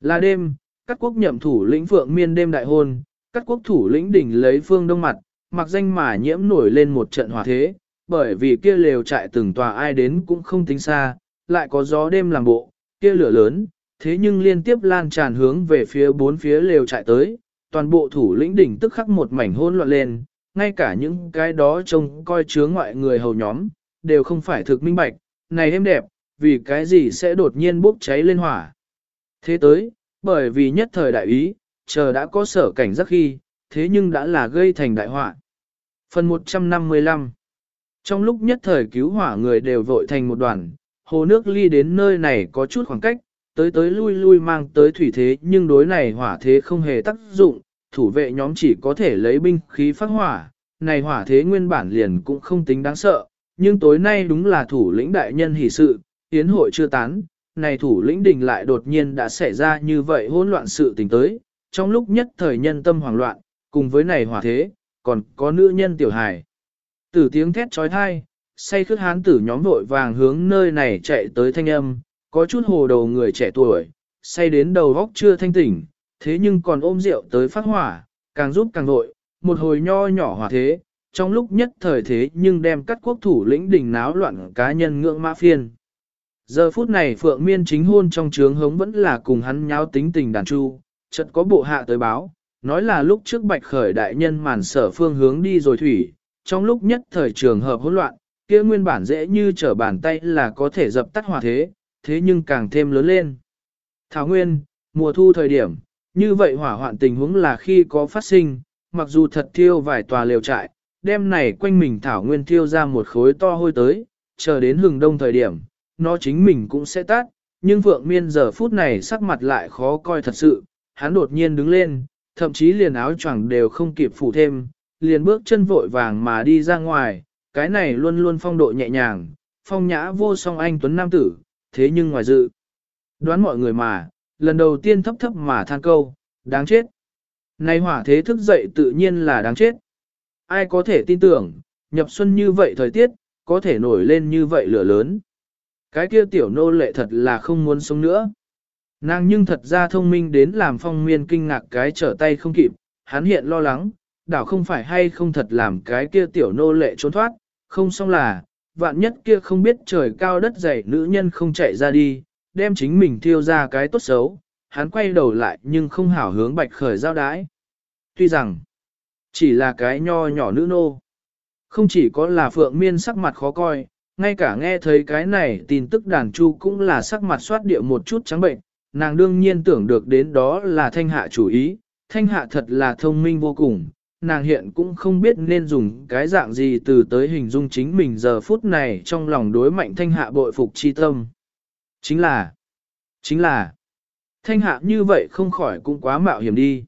Là đêm, các quốc nhậm thủ lĩnh phượng miên đêm đại hôn, các quốc thủ lĩnh đỉnh lấy phương đông mặt, mặc danh mà nhiễm nổi lên một trận hòa thế, bởi vì kia lều trại từng tòa ai đến cũng không tính xa, lại có gió đêm làm bộ, kia lửa lớn, thế nhưng liên tiếp lan tràn hướng về phía bốn phía lều trại tới, toàn bộ thủ lĩnh đỉnh tức khắc một mảnh hỗn loạn lên, ngay cả những cái đó trông coi chứa ngoại người hầu nhóm, đều không phải thực minh bạch, này êm đẹp, vì cái gì sẽ đột nhiên bốc cháy lên hỏa. Thế tới, bởi vì nhất thời đại ý, chờ đã có sở cảnh giác khi, thế nhưng đã là gây thành đại họa. Phần 155 Trong lúc nhất thời cứu hỏa người đều vội thành một đoàn, hồ nước ly đến nơi này có chút khoảng cách, tới tới lui lui mang tới thủy thế nhưng đối này hỏa thế không hề tác dụng, thủ vệ nhóm chỉ có thể lấy binh khí phát hỏa, này hỏa thế nguyên bản liền cũng không tính đáng sợ, nhưng tối nay đúng là thủ lĩnh đại nhân hỷ sự, tiến hội chưa tán, này thủ lĩnh đình lại đột nhiên đã xảy ra như vậy hỗn loạn sự tình tới, trong lúc nhất thời nhân tâm hoảng loạn, cùng với này hòa thế, còn có nữ nhân tiểu hài. Tử tiếng thét trói thai, say khước hán tử nhóm vội vàng hướng nơi này chạy tới thanh âm, có chút hồ đầu người trẻ tuổi, say đến đầu góc chưa thanh tỉnh, thế nhưng còn ôm rượu tới phát hỏa, càng giúp càng vội, một hồi nho nhỏ hỏa thế, trong lúc nhất thời thế nhưng đem cắt quốc thủ lĩnh đỉnh náo loạn cá nhân ngưỡng mã phiên. Giờ phút này Phượng Miên chính hôn trong trướng hống vẫn là cùng hắn nháo tính tình đàn chu, chợt có bộ hạ tới báo, nói là lúc trước bạch khởi đại nhân màn sở phương hướng đi rồi thủy, trong lúc nhất thời trường hợp hỗn loạn, kia nguyên bản dễ như trở bàn tay là có thể dập tắt hỏa thế, thế nhưng càng thêm lớn lên. Thảo Nguyên, mùa thu thời điểm, như vậy hỏa hoạn tình huống là khi có phát sinh, mặc dù thật thiêu vài tòa lều trại, đêm này quanh mình Thảo Nguyên thiêu ra một khối to hôi tới, chờ đến hừng đông thời điểm, nó chính mình cũng sẽ tát, nhưng Phượng Miên giờ phút này sắc mặt lại khó coi thật sự, hắn đột nhiên đứng lên, thậm chí liền áo choàng đều không kịp phủ thêm, liền bước chân vội vàng mà đi ra ngoài, cái này luôn luôn phong độ nhẹ nhàng, phong nhã vô song anh tuấn nam tử, thế nhưng ngoài dự. Đoán mọi người mà, lần đầu tiên thấp thấp mà than câu, đáng chết. Này hỏa thế thức dậy tự nhiên là đáng chết. Ai có thể tin tưởng, nhập xuân như vậy thời tiết, có thể nổi lên như vậy lửa lớn. Cái kia tiểu nô lệ thật là không muốn sống nữa. Nàng nhưng thật ra thông minh đến làm phong miên kinh ngạc cái trở tay không kịp, hắn hiện lo lắng, đảo không phải hay không thật làm cái kia tiểu nô lệ trốn thoát, không xong là, vạn nhất kia không biết trời cao đất dày nữ nhân không chạy ra đi, đem chính mình thiêu ra cái tốt xấu, hắn quay đầu lại nhưng không hảo hướng bạch khởi giao đái. Tuy rằng, chỉ là cái nho nhỏ nữ nô, không chỉ có là phượng miên sắc mặt khó coi, ngay cả nghe thấy cái này tin tức đàn chu cũng là sắc mặt soát địa một chút trắng bệnh, nàng đương nhiên tưởng được đến đó là thanh hạ chủ ý, thanh hạ thật là thông minh vô cùng, nàng hiện cũng không biết nên dùng cái dạng gì từ tới hình dung chính mình giờ phút này trong lòng đối mạnh thanh hạ bội phục chi tâm. Chính là, chính là, thanh hạ như vậy không khỏi cũng quá mạo hiểm đi.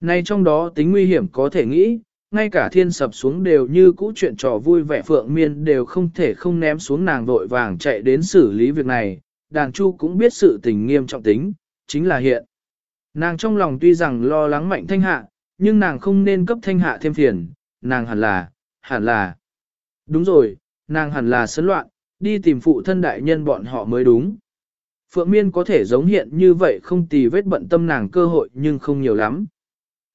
Nay trong đó tính nguy hiểm có thể nghĩ, ngay cả thiên sập xuống đều như cũ chuyện trò vui vẻ phượng miên đều không thể không ném xuống nàng vội vàng chạy đến xử lý việc này, đàn chu cũng biết sự tình nghiêm trọng tính, chính là hiện. Nàng trong lòng tuy rằng lo lắng mạnh thanh hạ, nhưng nàng không nên cấp thanh hạ thêm phiền, nàng hẳn là, hẳn là. Đúng rồi, nàng hẳn là sấn loạn, đi tìm phụ thân đại nhân bọn họ mới đúng. Phượng Miên có thể giống hiện như vậy không tì vết bận tâm nàng cơ hội nhưng không nhiều lắm.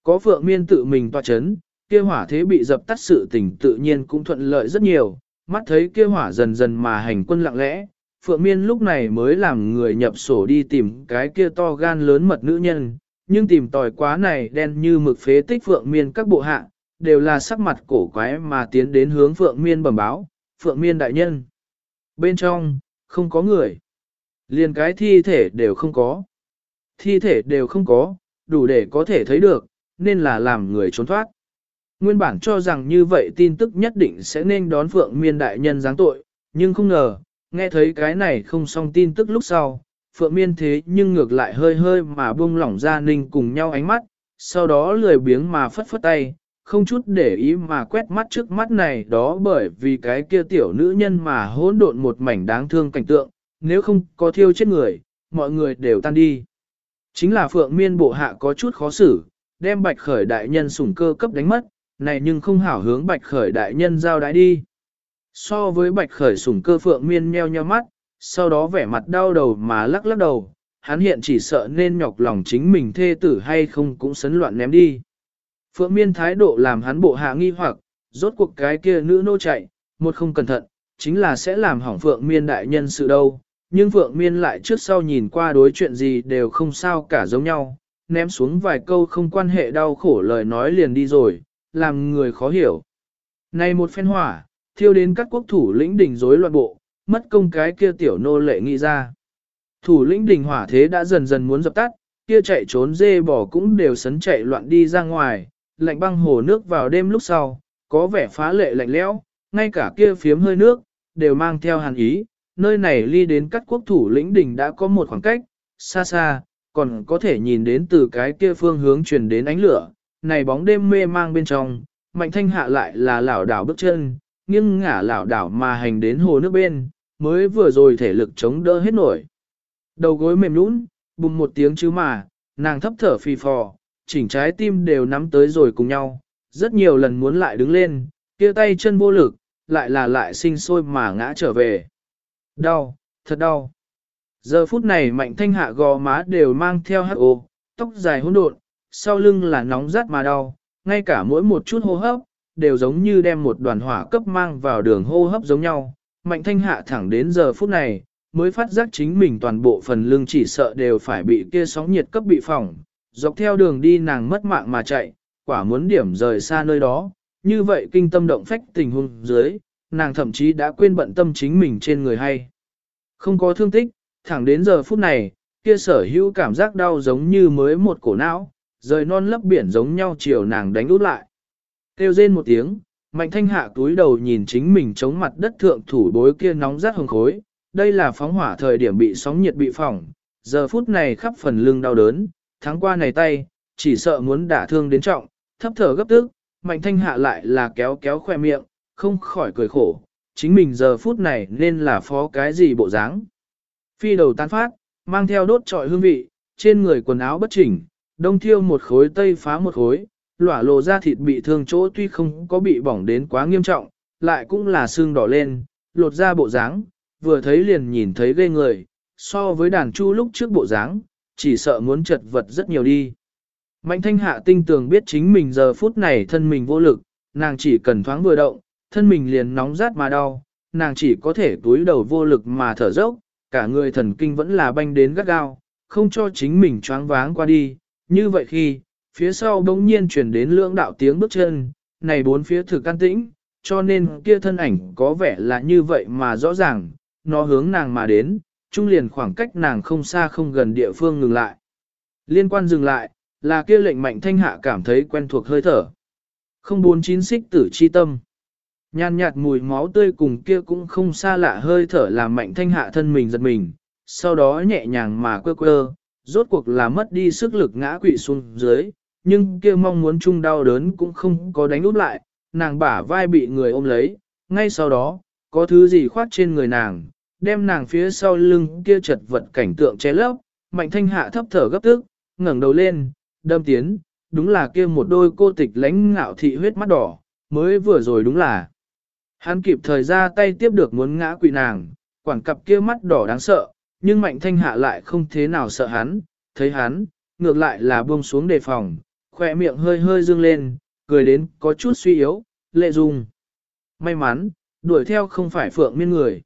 Có Phượng Miên tự mình tỏa chấn, kia hỏa thế bị dập tắt sự tình tự nhiên cũng thuận lợi rất nhiều, mắt thấy kia hỏa dần dần mà hành quân lặng lẽ, Phượng Miên lúc này mới làm người nhập sổ đi tìm cái kia to gan lớn mật nữ nhân, nhưng tìm tòi quá này đen như mực phế tích Phượng Miên các bộ hạ, đều là sắc mặt cổ quái mà tiến đến hướng Phượng Miên bẩm báo, Phượng Miên đại nhân. Bên trong, không có người. Liền cái thi thể đều không có. Thi thể đều không có, đủ để có thể thấy được, nên là làm người trốn thoát. Nguyên bản cho rằng như vậy tin tức nhất định sẽ nên đón Phượng Miên đại nhân giáng tội, nhưng không ngờ, nghe thấy cái này không xong tin tức lúc sau, Phượng Miên thế nhưng ngược lại hơi hơi mà buông lỏng ra ninh cùng nhau ánh mắt, sau đó lười biếng mà phất phất tay, không chút để ý mà quét mắt trước mắt này đó bởi vì cái kia tiểu nữ nhân mà hỗn độn một mảnh đáng thương cảnh tượng, nếu không có thiêu chết người, mọi người đều tan đi. Chính là Phượng Miên bộ hạ có chút khó xử, đem bạch khởi đại nhân sủng cơ cấp đánh mất, này nhưng không hảo hướng bạch khởi đại nhân giao đái đi. So với bạch khởi sủng cơ Phượng Miên nheo nheo mắt, sau đó vẻ mặt đau đầu mà lắc lắc đầu, hắn hiện chỉ sợ nên nhọc lòng chính mình thê tử hay không cũng sấn loạn ném đi. Phượng miên thái độ làm hắn bộ hạ nghi hoặc, rốt cuộc cái kia nữ nô chạy, một không cẩn thận, chính là sẽ làm hỏng Phượng miên đại nhân sự đâu. Nhưng Phượng miên lại trước sau nhìn qua đối chuyện gì đều không sao cả giống nhau, ném xuống vài câu không quan hệ đau khổ lời nói liền đi rồi, làm người khó hiểu. Này một phen hỏa, thiêu đến các quốc thủ lĩnh đỉnh rối loạn bộ, mất công cái kia tiểu nô lệ nghĩ ra. Thủ lĩnh đỉnh hỏa thế đã dần dần muốn dập tắt, kia chạy trốn dê bò cũng đều sấn chạy loạn đi ra ngoài, lạnh băng hồ nước vào đêm lúc sau, có vẻ phá lệ lạnh lẽo, ngay cả kia phiếm hơi nước, đều mang theo hàn ý, nơi này ly đến các quốc thủ lĩnh đỉnh đã có một khoảng cách, xa xa, còn có thể nhìn đến từ cái kia phương hướng truyền đến ánh lửa, này bóng đêm mê mang bên trong, mạnh thanh hạ lại là lảo đảo bước chân, nghiêng ngả lảo đảo mà hành đến hồ nước bên, mới vừa rồi thể lực chống đỡ hết nổi. Đầu gối mềm nhũn, bùng một tiếng chứ mà, nàng thấp thở phì phò, chỉnh trái tim đều nắm tới rồi cùng nhau, rất nhiều lần muốn lại đứng lên, kia tay chân vô lực, lại là lại sinh sôi mà ngã trở về. Đau, thật đau. Giờ phút này mạnh thanh hạ gò má đều mang theo hắc ô, tóc dài hỗn độn, sau lưng là nóng rát mà đau, ngay cả mỗi một chút hô hấp, đều giống như đem một đoàn hỏa cấp mang vào đường hô hấp giống nhau. Mạnh thanh hạ thẳng đến giờ phút này, mới phát giác chính mình toàn bộ phần lưng chỉ sợ đều phải bị kia sóng nhiệt cấp bị phỏng, dọc theo đường đi nàng mất mạng mà chạy, quả muốn điểm rời xa nơi đó, như vậy kinh tâm động phách tình huống dưới, nàng thậm chí đã quên bận tâm chính mình trên người hay. Không có thương tích, thẳng đến giờ phút này, kia sở hữu cảm giác đau giống như mới một cổ não, rời non lấp biển giống nhau chiều nàng đánh út lại. Kêu rên một tiếng, mạnh thanh hạ túi đầu nhìn chính mình chống mặt đất thượng thủ bối kia nóng rát hồng khối, đây là phóng hỏa thời điểm bị sóng nhiệt bị phỏng, giờ phút này khắp phần lưng đau đớn, tháng qua này tay, chỉ sợ muốn đả thương đến trọng, thấp thở gấp tức, mạnh thanh hạ lại là kéo kéo khoe miệng, không khỏi cười khổ, chính mình giờ phút này nên là phó cái gì bộ dáng. Phi đầu tán phát, mang theo đốt trọi hương vị, trên người quần áo bất chỉnh, đông thiêu một khối tây phá một khối, lỏa lộ ra thịt bị thương chỗ tuy không có bị bỏng đến quá nghiêm trọng, lại cũng là xương đỏ lên, lột ra bộ dáng, vừa thấy liền nhìn thấy ghê người, so với đàn chu lúc trước bộ dáng, chỉ sợ muốn chật vật rất nhiều đi. Mạnh thanh hạ tinh tường biết chính mình giờ phút này thân mình vô lực, nàng chỉ cần thoáng vừa động, thân mình liền nóng rát mà đau, nàng chỉ có thể túi đầu vô lực mà thở dốc, cả người thần kinh vẫn là banh đến gắt gao, không cho chính mình choáng váng qua đi. Như vậy khi, phía sau bỗng nhiên chuyển đến lưỡng đạo tiếng bước chân, này bốn phía thực can tĩnh, cho nên kia thân ảnh có vẻ là như vậy mà rõ ràng, nó hướng nàng mà đến, trung liền khoảng cách nàng không xa không gần địa phương ngừng lại. Liên quan dừng lại, là kia lệnh mạnh thanh hạ cảm thấy quen thuộc hơi thở. Không bốn chín xích tử chi tâm. Nhàn nhạt mùi máu tươi cùng kia cũng không xa lạ hơi thở làm mạnh thanh hạ thân mình giật mình, sau đó nhẹ nhàng mà quơ quơ, rốt cuộc là mất đi sức lực ngã quỵ xuống dưới, nhưng kia mong muốn chung đau đớn cũng không có đánh úp lại, nàng bả vai bị người ôm lấy, ngay sau đó, có thứ gì khoát trên người nàng, đem nàng phía sau lưng kia chật vật cảnh tượng che lấp, mạnh thanh hạ thấp thở gấp tức, ngẩng đầu lên, đâm tiến, đúng là kia một đôi cô tịch lãnh ngạo thị huyết mắt đỏ, mới vừa rồi đúng là. Hắn kịp thời ra tay tiếp được muốn ngã quỵ nàng, quảng cặp kia mắt đỏ đáng sợ, nhưng mạnh thanh hạ lại không thế nào sợ hắn, thấy hắn, ngược lại là buông xuống đề phòng, khỏe miệng hơi hơi dương lên, cười đến có chút suy yếu, lệ dung. May mắn, đuổi theo không phải phượng miên người.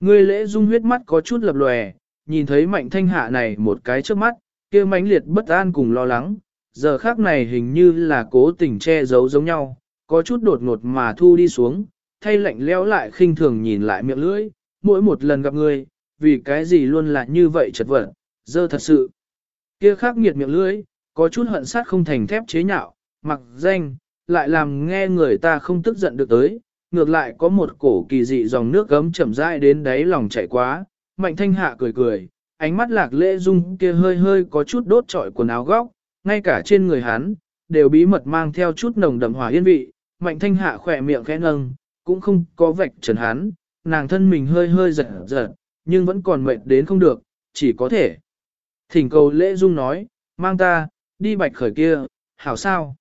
Người lễ dung huyết mắt có chút lập lòe, nhìn thấy mạnh thanh hạ này một cái trước mắt, kia mãnh liệt bất an cùng lo lắng, giờ khác này hình như là cố tình che giấu giống nhau, có chút đột ngột mà thu đi xuống, thay lạnh lẽo lại khinh thường nhìn lại miệng lưỡi, mỗi một lần gặp người, vì cái gì luôn là như vậy chật vật, dơ thật sự. Kia khắc nghiệt miệng lưỡi, có chút hận sát không thành thép chế nhạo, mặc danh, lại làm nghe người ta không tức giận được tới, ngược lại có một cổ kỳ dị dòng nước gấm chậm rãi đến đáy lòng chảy quá, mạnh thanh hạ cười cười, ánh mắt lạc lễ dung kia hơi hơi có chút đốt trọi quần áo góc, ngay cả trên người hắn, đều bí mật mang theo chút nồng đậm hỏa yên vị, mạnh thanh hạ khỏe miệng khẽ nâng, cũng không có vạch trần hắn, nàng thân mình hơi hơi giật giật, nhưng vẫn còn mệt đến không được, chỉ có thể. Thỉnh cầu lễ dung nói, mang ta, đi bạch khởi kia, hảo sao?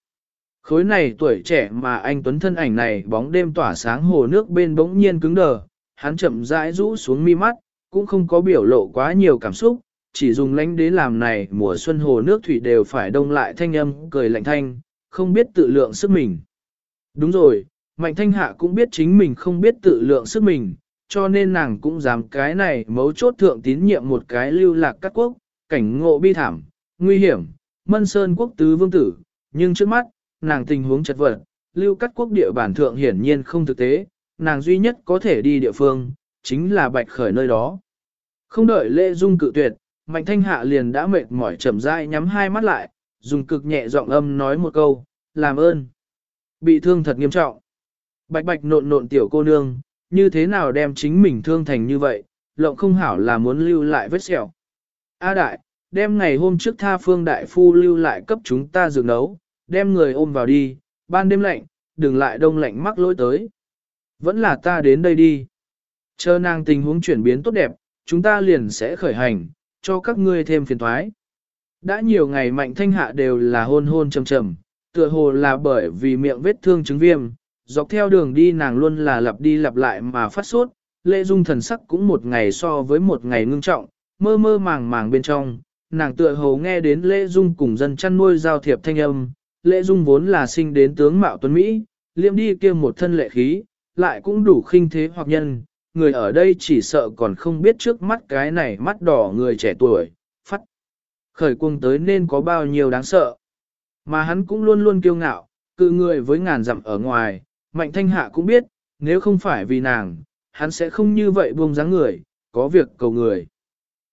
Khối này tuổi trẻ mà anh Tuấn thân ảnh này bóng đêm tỏa sáng hồ nước bên bỗng nhiên cứng đờ, hắn chậm rãi rũ xuống mi mắt, cũng không có biểu lộ quá nhiều cảm xúc, chỉ dùng lánh đế làm này mùa xuân hồ nước thủy đều phải đông lại thanh âm, cười lạnh thanh, không biết tự lượng sức mình. Đúng rồi, Mạnh Thanh Hạ cũng biết chính mình không biết tự lượng sức mình, cho nên nàng cũng dám cái này mấu chốt thượng tín nhiệm một cái lưu lạc các quốc, cảnh ngộ bi thảm, nguy hiểm, mân sơn quốc tứ vương tử, nhưng trước mắt, nàng tình huống chật vật, lưu cắt quốc địa bản thượng hiển nhiên không thực tế, nàng duy nhất có thể đi địa phương, chính là bạch khởi nơi đó. Không đợi lễ dung cự tuyệt, Mạnh thanh hạ liền đã mệt mỏi chậm rãi nhắm hai mắt lại, dùng cực nhẹ giọng âm nói một câu, làm ơn. Bị thương thật nghiêm trọng. Bạch bạch nộn nộn tiểu cô nương, như thế nào đem chính mình thương thành như vậy, lộng không hảo là muốn lưu lại vết sẹo. A đại, đem ngày hôm trước tha phương đại phu lưu lại cấp chúng ta dược nấu, đem người ôm vào đi, ban đêm lạnh, đừng lại đông lạnh mắc lỗi tới. Vẫn là ta đến đây đi. Chờ nàng tình huống chuyển biến tốt đẹp, chúng ta liền sẽ khởi hành, cho các ngươi thêm phiền thoái. Đã nhiều ngày mạnh thanh hạ đều là hôn hôn trầm trầm, tựa hồ là bởi vì miệng vết thương chứng viêm, dọc theo đường đi nàng luôn là lặp đi lặp lại mà phát sốt, lệ dung thần sắc cũng một ngày so với một ngày ngưng trọng, mơ mơ màng màng bên trong, nàng tựa hồ nghe đến lệ dung cùng dân chăn nuôi giao thiệp thanh âm, lệ dung vốn là sinh đến tướng mạo tuấn Mỹ, liêm đi kia một thân lệ khí, lại cũng đủ khinh thế hoặc nhân, người ở đây chỉ sợ còn không biết trước mắt cái này mắt đỏ người trẻ tuổi, phát. Khởi cung tới nên có bao nhiêu đáng sợ. Mà hắn cũng luôn luôn kiêu ngạo, cự người với ngàn dặm ở ngoài, mạnh thanh hạ cũng biết, nếu không phải vì nàng, hắn sẽ không như vậy buông dáng người, có việc cầu người.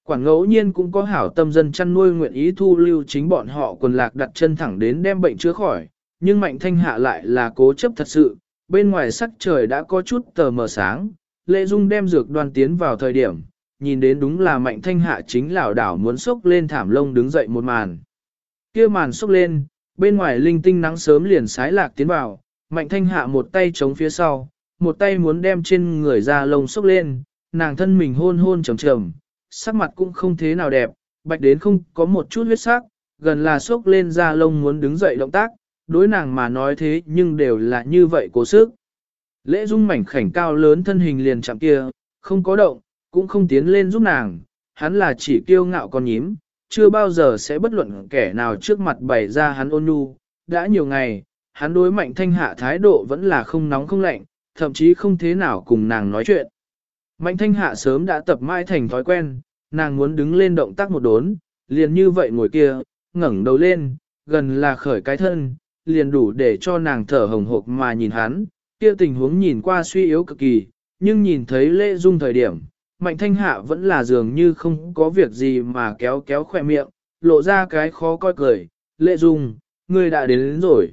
Quản ngẫu nhiên cũng có hảo tâm dân chăn nuôi nguyện ý thu lưu chính bọn họ quần lạc đặt chân thẳng đến đem bệnh chữa khỏi, nhưng mạnh thanh hạ lại là cố chấp thật sự, bên ngoài sắc trời đã có chút tờ mờ sáng, lệ dung đem dược đoan tiến vào thời điểm, nhìn đến đúng là mạnh thanh hạ chính lảo đảo muốn sốc lên thảm lông đứng dậy một màn. kia màn sốc lên, bên ngoài linh tinh nắng sớm liền sái lạc tiến vào, mạnh thanh hạ một tay chống phía sau, một tay muốn đem trên người ra lông sốc lên, nàng thân mình hôn hôn trầm trầm, sắc mặt cũng không thế nào đẹp, bạch đến không có một chút huyết sắc, gần là sốc lên ra lông muốn đứng dậy động tác, đối nàng mà nói thế nhưng đều là như vậy cố sức. Lễ dung mảnh khảnh cao lớn thân hình liền chạm kia, không có động, cũng không tiến lên giúp nàng, hắn là chỉ kiêu ngạo con nhím, chưa bao giờ sẽ bất luận kẻ nào trước mặt bày ra hắn ôn nhu. Đã nhiều ngày, hắn đối mạnh thanh hạ thái độ vẫn là không nóng không lạnh, thậm chí không thế nào cùng nàng nói chuyện. Mạnh thanh hạ sớm đã tập mãi thành thói quen, nàng muốn đứng lên động tác một đốn, liền như vậy ngồi kia, ngẩng đầu lên, gần là khởi cái thân, liền đủ để cho nàng thở hồng hộc mà nhìn hắn, kia tình huống nhìn qua suy yếu cực kỳ, nhưng nhìn thấy lễ dung thời điểm, mạnh thanh hạ vẫn là dường như không có việc gì mà kéo kéo khỏe miệng, lộ ra cái khó coi cười, lễ dung, ngươi đã đến, đến rồi.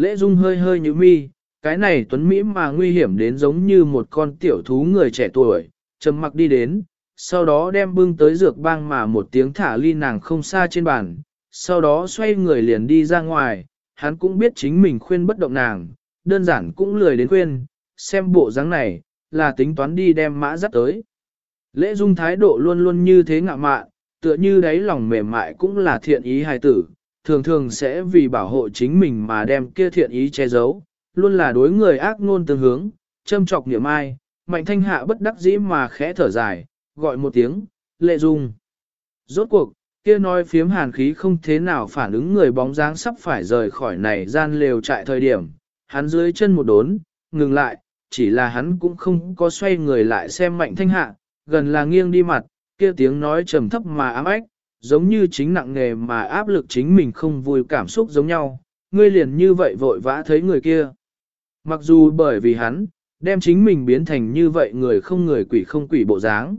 Lễ dung hơi hơi như mi, cái này tuấn Mỹ mà nguy hiểm đến giống như một con tiểu thú người trẻ tuổi, trầm mặc đi đến, sau đó đem bưng tới dược bang mà một tiếng thả ly nàng không xa trên bàn, sau đó xoay người liền đi ra ngoài, hắn cũng biết chính mình khuyên bất động nàng, đơn giản cũng lười đến khuyên, xem bộ dáng này, là tính toán đi đem mã dắt tới. Lễ dung thái độ luôn luôn như thế ngạ mạn, tựa như đáy lòng mềm mại cũng là thiện ý hài tử, thường thường sẽ vì bảo hộ chính mình mà đem kia thiện ý che giấu, luôn là đối người ác ngôn tương hướng, châm trọc niệm ai, mạnh thanh hạ bất đắc dĩ mà khẽ thở dài, gọi một tiếng, lệ dung. Rốt cuộc, kia nói phiếm hàn khí không thế nào phản ứng người bóng dáng sắp phải rời khỏi này gian lều trại thời điểm, hắn dưới chân một đốn, ngừng lại, chỉ là hắn cũng không có xoay người lại xem mạnh thanh hạ, gần là nghiêng đi mặt, kia tiếng nói trầm thấp mà ám ách, giống như chính nặng nghề mà áp lực chính mình không vui cảm xúc giống nhau, ngươi liền như vậy vội vã thấy người kia. Mặc dù bởi vì hắn, đem chính mình biến thành như vậy người không người quỷ không quỷ bộ dáng.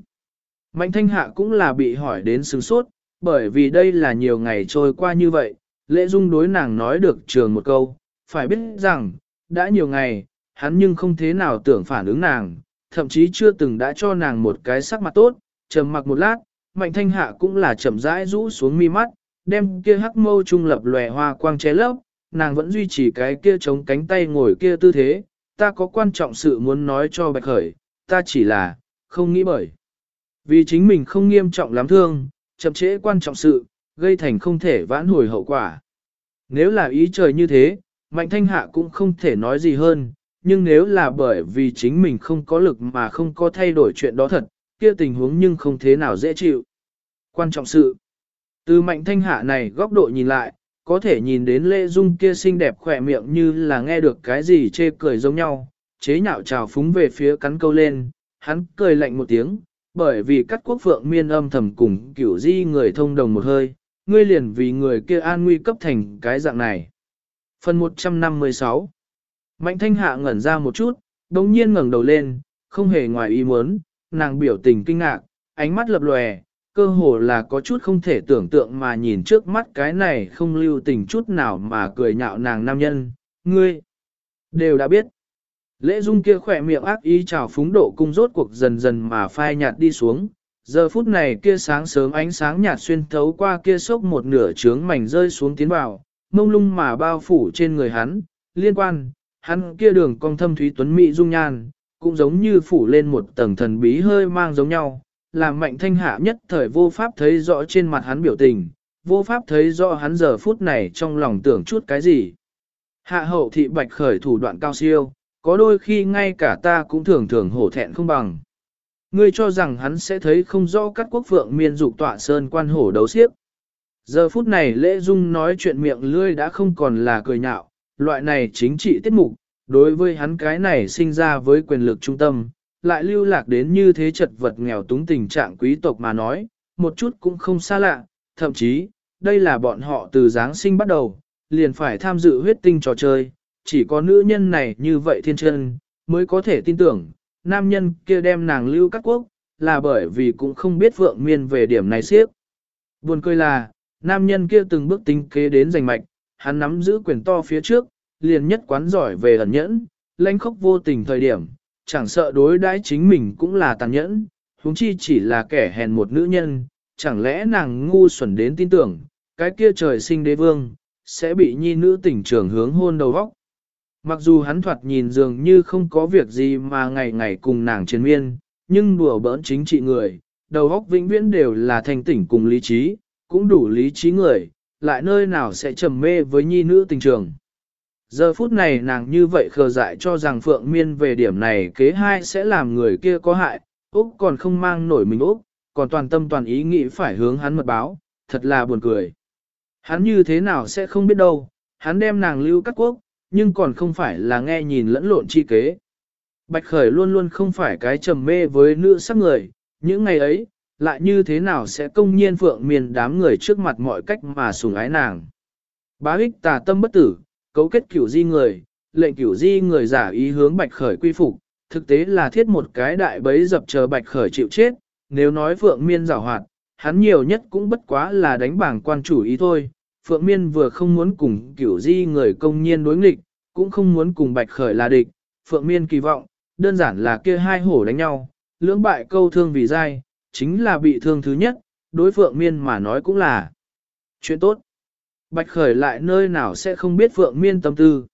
Mạnh thanh hạ cũng là bị hỏi đến sướng sốt, bởi vì đây là nhiều ngày trôi qua như vậy, lễ dung đối nàng nói được trường một câu, phải biết rằng, đã nhiều ngày, hắn nhưng không thế nào tưởng phản ứng nàng, thậm chí chưa từng đã cho nàng một cái sắc mặt tốt, trầm mặc một lát, mạnh thanh hạ cũng là chậm rãi rũ xuống mi mắt, đem kia hắc mâu trung lập lòe hoa quang ché lấp, nàng vẫn duy trì cái kia chống cánh tay ngồi kia tư thế, ta có quan trọng sự muốn nói cho bạch khởi, ta chỉ là, không nghĩ bởi. Vì chính mình không nghiêm trọng lắm thương, chậm trễ quan trọng sự, gây thành không thể vãn hồi hậu quả. Nếu là ý trời như thế, Mạnh Thanh Hạ cũng không thể nói gì hơn, nhưng nếu là bởi vì chính mình không có lực mà không có thay đổi chuyện đó thật, kia tình huống nhưng không thế nào dễ chịu. Quan trọng sự, từ Mạnh Thanh Hạ này góc độ nhìn lại, có thể nhìn đến Lê Dung kia xinh đẹp khỏe miệng như là nghe được cái gì chê cười giống nhau, chế nhạo trào phúng về phía cắn câu lên, hắn cười lạnh một tiếng, bởi vì các quốc phượng miên âm thầm cùng kiểu di người thông đồng một hơi, ngươi liền vì người kia an nguy cấp thành cái dạng này. Phần 156 Mạnh thanh hạ ngẩn ra một chút, đồng nhiên ngẩng đầu lên, không hề ngoài ý muốn, nàng biểu tình kinh ngạc, ánh mắt lập lòe, cơ hồ là có chút không thể tưởng tượng mà nhìn trước mắt cái này không lưu tình chút nào mà cười nhạo nàng nam nhân, ngươi, đều đã biết. Lễ dung kia khỏe miệng ác ý chào phúng độ cung rốt cuộc dần dần mà phai nhạt đi xuống, giờ phút này kia sáng sớm ánh sáng nhạt xuyên thấu qua kia sốc một nửa trướng mảnh rơi xuống tiến vào, mông lung mà bao phủ trên người hắn, liên quan, hắn kia đường cong thâm thúy tuấn mỹ dung nhan, cũng giống như phủ lên một tầng thần bí hơi mang giống nhau, làm mạnh thanh hạ nhất thời vô pháp thấy rõ trên mặt hắn biểu tình, vô pháp thấy rõ hắn giờ phút này trong lòng tưởng chút cái gì. Hạ hậu thị bạch khởi thủ đoạn cao siêu, có đôi khi ngay cả ta cũng thường thường hổ thẹn không bằng. Ngươi cho rằng hắn sẽ thấy không rõ các quốc phượng miên dục tọa sơn quan hổ đấu xiếc. Giờ phút này lễ dung nói chuyện miệng lươi đã không còn là cười nhạo, loại này chính trị tiết mục, đối với hắn cái này sinh ra với quyền lực trung tâm, lại lưu lạc đến như thế chật vật nghèo túng tình trạng quý tộc mà nói, một chút cũng không xa lạ, thậm chí, đây là bọn họ từ Giáng sinh bắt đầu, liền phải tham dự huyết tinh trò chơi, chỉ có nữ nhân này như vậy thiên chân, mới có thể tin tưởng, nam nhân kia đem nàng lưu các quốc, là bởi vì cũng không biết vượng miên về điểm này siếp. Buồn cười là, nam nhân kia từng bước tính kế đến giành mạch, hắn nắm giữ quyền to phía trước, liền nhất quán giỏi về ẩn nhẫn, lãnh khốc vô tình thời điểm, chẳng sợ đối đãi chính mình cũng là tàn nhẫn, huống chi chỉ là kẻ hèn một nữ nhân, chẳng lẽ nàng ngu xuẩn đến tin tưởng, cái kia trời sinh đế vương, sẽ bị nhi nữ tỉnh trường hướng hôn đầu vóc. Mặc dù hắn thoạt nhìn dường như không có việc gì mà ngày ngày cùng nàng chiến miên, nhưng đùa bỡn chính trị người, đầu óc vĩnh viễn đều là thanh tỉnh cùng lý trí, cũng đủ lý trí người, lại nơi nào sẽ trầm mê với nhi nữ tình trường. Giờ phút này nàng như vậy khờ dại cho rằng Phượng Miên về điểm này kế hai sẽ làm người kia có hại, Úc còn không mang nổi mình Úc, còn toàn tâm toàn ý nghĩ phải hướng hắn mật báo, thật là buồn cười. Hắn như thế nào sẽ không biết đâu, hắn đem nàng lưu các quốc, nhưng còn không phải là nghe nhìn lẫn lộn chi kế. Bạch Khởi luôn luôn không phải cái trầm mê với nữ sắc người, những ngày ấy, lại như thế nào sẽ công nhiên phượng miền đám người trước mặt mọi cách mà sùng ái nàng. Bá ích tà tâm bất tử, cấu kết cửu di người, lệnh cửu di người giả ý hướng Bạch Khởi quy phục, thực tế là thiết một cái đại bấy dập chờ Bạch Khởi chịu chết, nếu nói phượng miên giảo hoạt, hắn nhiều nhất cũng bất quá là đánh bảng quan chủ ý thôi, Phượng Miên vừa không muốn cùng kiểu di người công nhiên đối nghịch, cũng không muốn cùng Bạch Khởi là địch. Phượng Miên kỳ vọng, đơn giản là kia hai hổ đánh nhau, lưỡng bại câu thương vì dai, chính là bị thương thứ nhất, đối Phượng Miên mà nói cũng là chuyện tốt. Bạch Khởi lại nơi nào sẽ không biết Phượng Miên tâm tư.